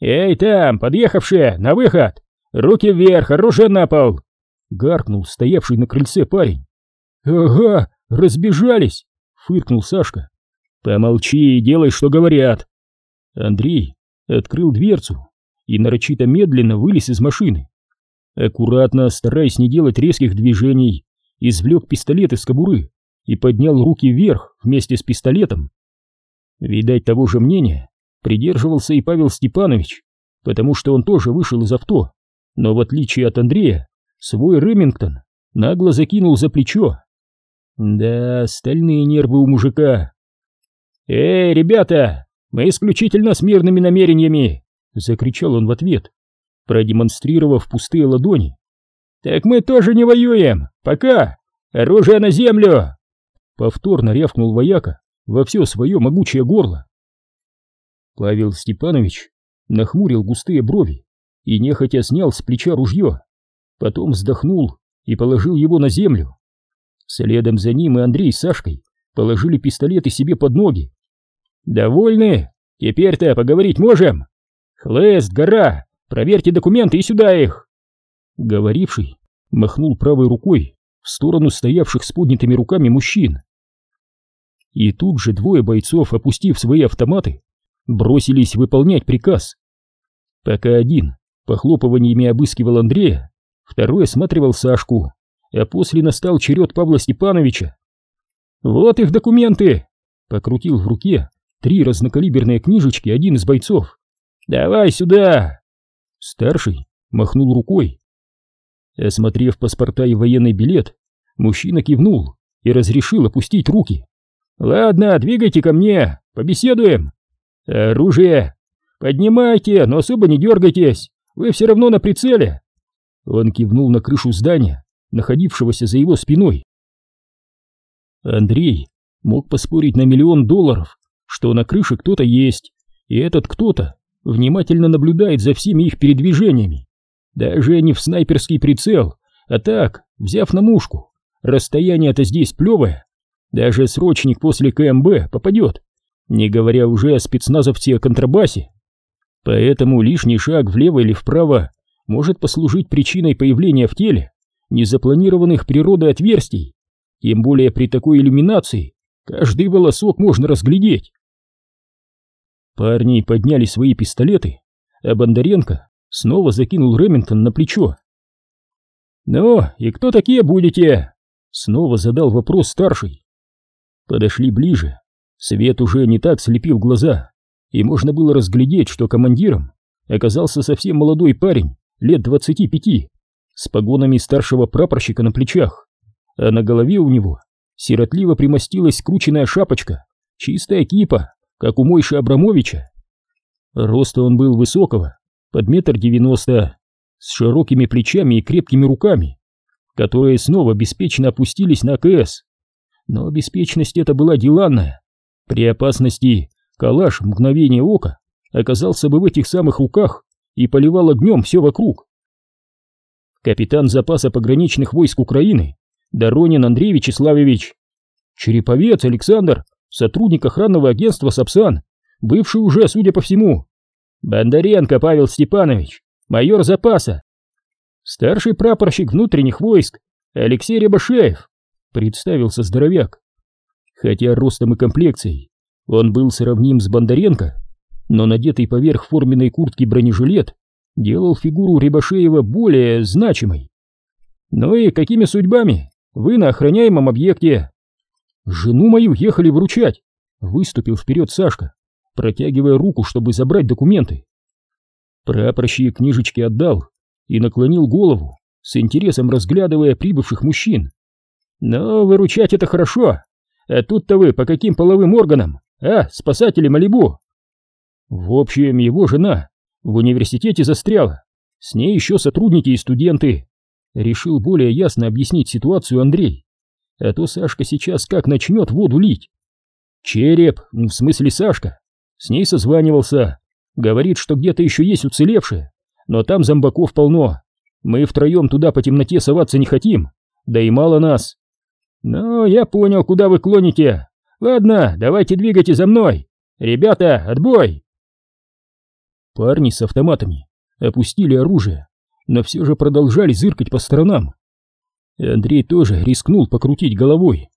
«Эй, там, подъехавшие, на выход! Руки вверх, оружие на пол!» — гаркнул стоявший на крыльце парень. «Ага, разбежались!» — фыркнул Сашка. «Помолчи и делай, что говорят!» Андрей открыл дверцу и нарочито медленно вылез из машины. Аккуратно, стараясь не делать резких движений, извлек пистолет из кобуры и поднял руки вверх вместе с пистолетом. Видать, того же мнения придерживался и Павел Степанович, потому что он тоже вышел из авто, но в отличие от Андрея, свой Ремингтон нагло закинул за плечо. Да, стальные нервы у мужика. «Эй, ребята, мы исключительно с мирными намерениями!» — закричал он в ответ, продемонстрировав пустые ладони. «Так мы тоже не воюем! Пока! Оружие на землю!» Повторно рявкнул вояка во все свое могучее горло. Павел Степанович нахмурил густые брови и нехотя снял с плеча ружье, потом вздохнул и положил его на землю. Следом за ним и Андрей с Сашкой положили пистолеты себе под ноги. «Довольны? Теперь-то поговорить можем? Хлест, гора, проверьте документы и сюда их!» Говоривший махнул правой рукой в сторону стоявших с поднятыми руками мужчин. И тут же двое бойцов, опустив свои автоматы, бросились выполнять приказ. Пока один похлопываниями обыскивал Андрея, второй осматривал Сашку, а после настал черед Павла Степановича. «Вот их документы!» — покрутил в руке три разнокалиберные книжечки один из бойцов. «Давай сюда!» Старший махнул рукой. Осмотрев паспорта и военный билет, мужчина кивнул и разрешил опустить руки. «Ладно, двигайте ко мне, побеседуем!» «Оружие! Поднимайте, но особо не дергайтесь, вы все равно на прицеле!» Он кивнул на крышу здания, находившегося за его спиной. Андрей мог поспорить на миллион долларов, что на крыше кто-то есть, и этот кто-то внимательно наблюдает за всеми их передвижениями. Даже не в снайперский прицел, а так, взяв на мушку. Расстояние-то здесь плевое. Даже срочник после КМБ попадет не говоря уже о спецназовце-контрабасе. Поэтому лишний шаг влево или вправо может послужить причиной появления в теле незапланированных природой отверстий, тем более при такой иллюминации каждый волосок можно разглядеть. Парни подняли свои пистолеты, а Бондаренко снова закинул Ремингтон на плечо. «Ну, и кто такие будете?» Снова задал вопрос старший. Подошли ближе, Свет уже не так слепил глаза, и можно было разглядеть, что командиром оказался совсем молодой парень, лет двадцати пяти, с погонами старшего прапорщика на плечах, а на голове у него сиротливо примостилась скрученная шапочка, чистая кипа, как у Мойши Абрамовича. Роста он был высокого, под метр девяносто, с широкими плечами и крепкими руками, которые снова беспечно опустились на КС. Но беспечность эта была деланная. При опасности калаш мгновение ока оказался бы в этих самых руках и поливал огнем все вокруг. Капитан запаса пограничных войск Украины Доронин Андрей Вячеславович, Череповец Александр, сотрудник охранного агентства «Сапсан», бывший уже, судя по всему, Бондаренко Павел Степанович, майор запаса, старший прапорщик внутренних войск Алексей Рябошеев, представился здоровяк. Хотя ростом и комплекцией он был сравним с Бондаренко, но надетый поверх форменной куртки бронежилет делал фигуру Рябошеева более значимой. «Ну и какими судьбами? Вы на охраняемом объекте?» «Жену мою ехали вручать», — выступил вперед Сашка, протягивая руку, чтобы забрать документы. Прапорщик книжечки отдал и наклонил голову, с интересом разглядывая прибывших мужчин. «Но выручать это хорошо, а тут-то вы по каким половым органам, а, спасатели Малибу?» В общем, его жена в университете застряла, с ней еще сотрудники и студенты. Решил более ясно объяснить ситуацию Андрей, а то Сашка сейчас как начнет воду лить. Череп, в смысле Сашка, с ней созванивался, говорит, что где-то еще есть уцелевшие, но там зомбаков полно. Мы втроем туда по темноте соваться не хотим, да и мало нас. Ну, я понял, куда вы клоните. Ладно, давайте двигайте за мной. Ребята, отбой! Парни с автоматами опустили оружие, но все же продолжали зыркать по сторонам. Андрей тоже рискнул покрутить головой.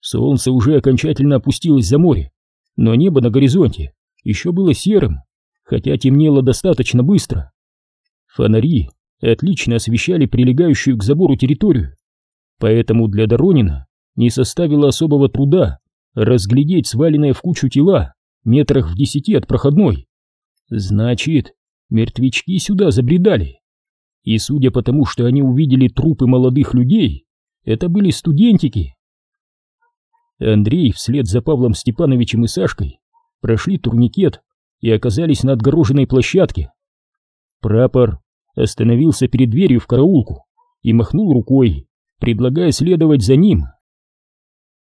Солнце уже окончательно опустилось за море, но небо на горизонте еще было серым, хотя темнело достаточно быстро. Фонари отлично освещали прилегающую к забору территорию, поэтому для Доронина не составило особого труда разглядеть сваленные в кучу тела метрах в десяти от проходной. Значит, мертвячки сюда забредали. И судя по тому, что они увидели трупы молодых людей, это были студентики. Андрей вслед за Павлом Степановичем и Сашкой прошли турникет и оказались на отгороженной площадке. Прапор остановился перед дверью в караулку и махнул рукой, предлагая следовать за ним.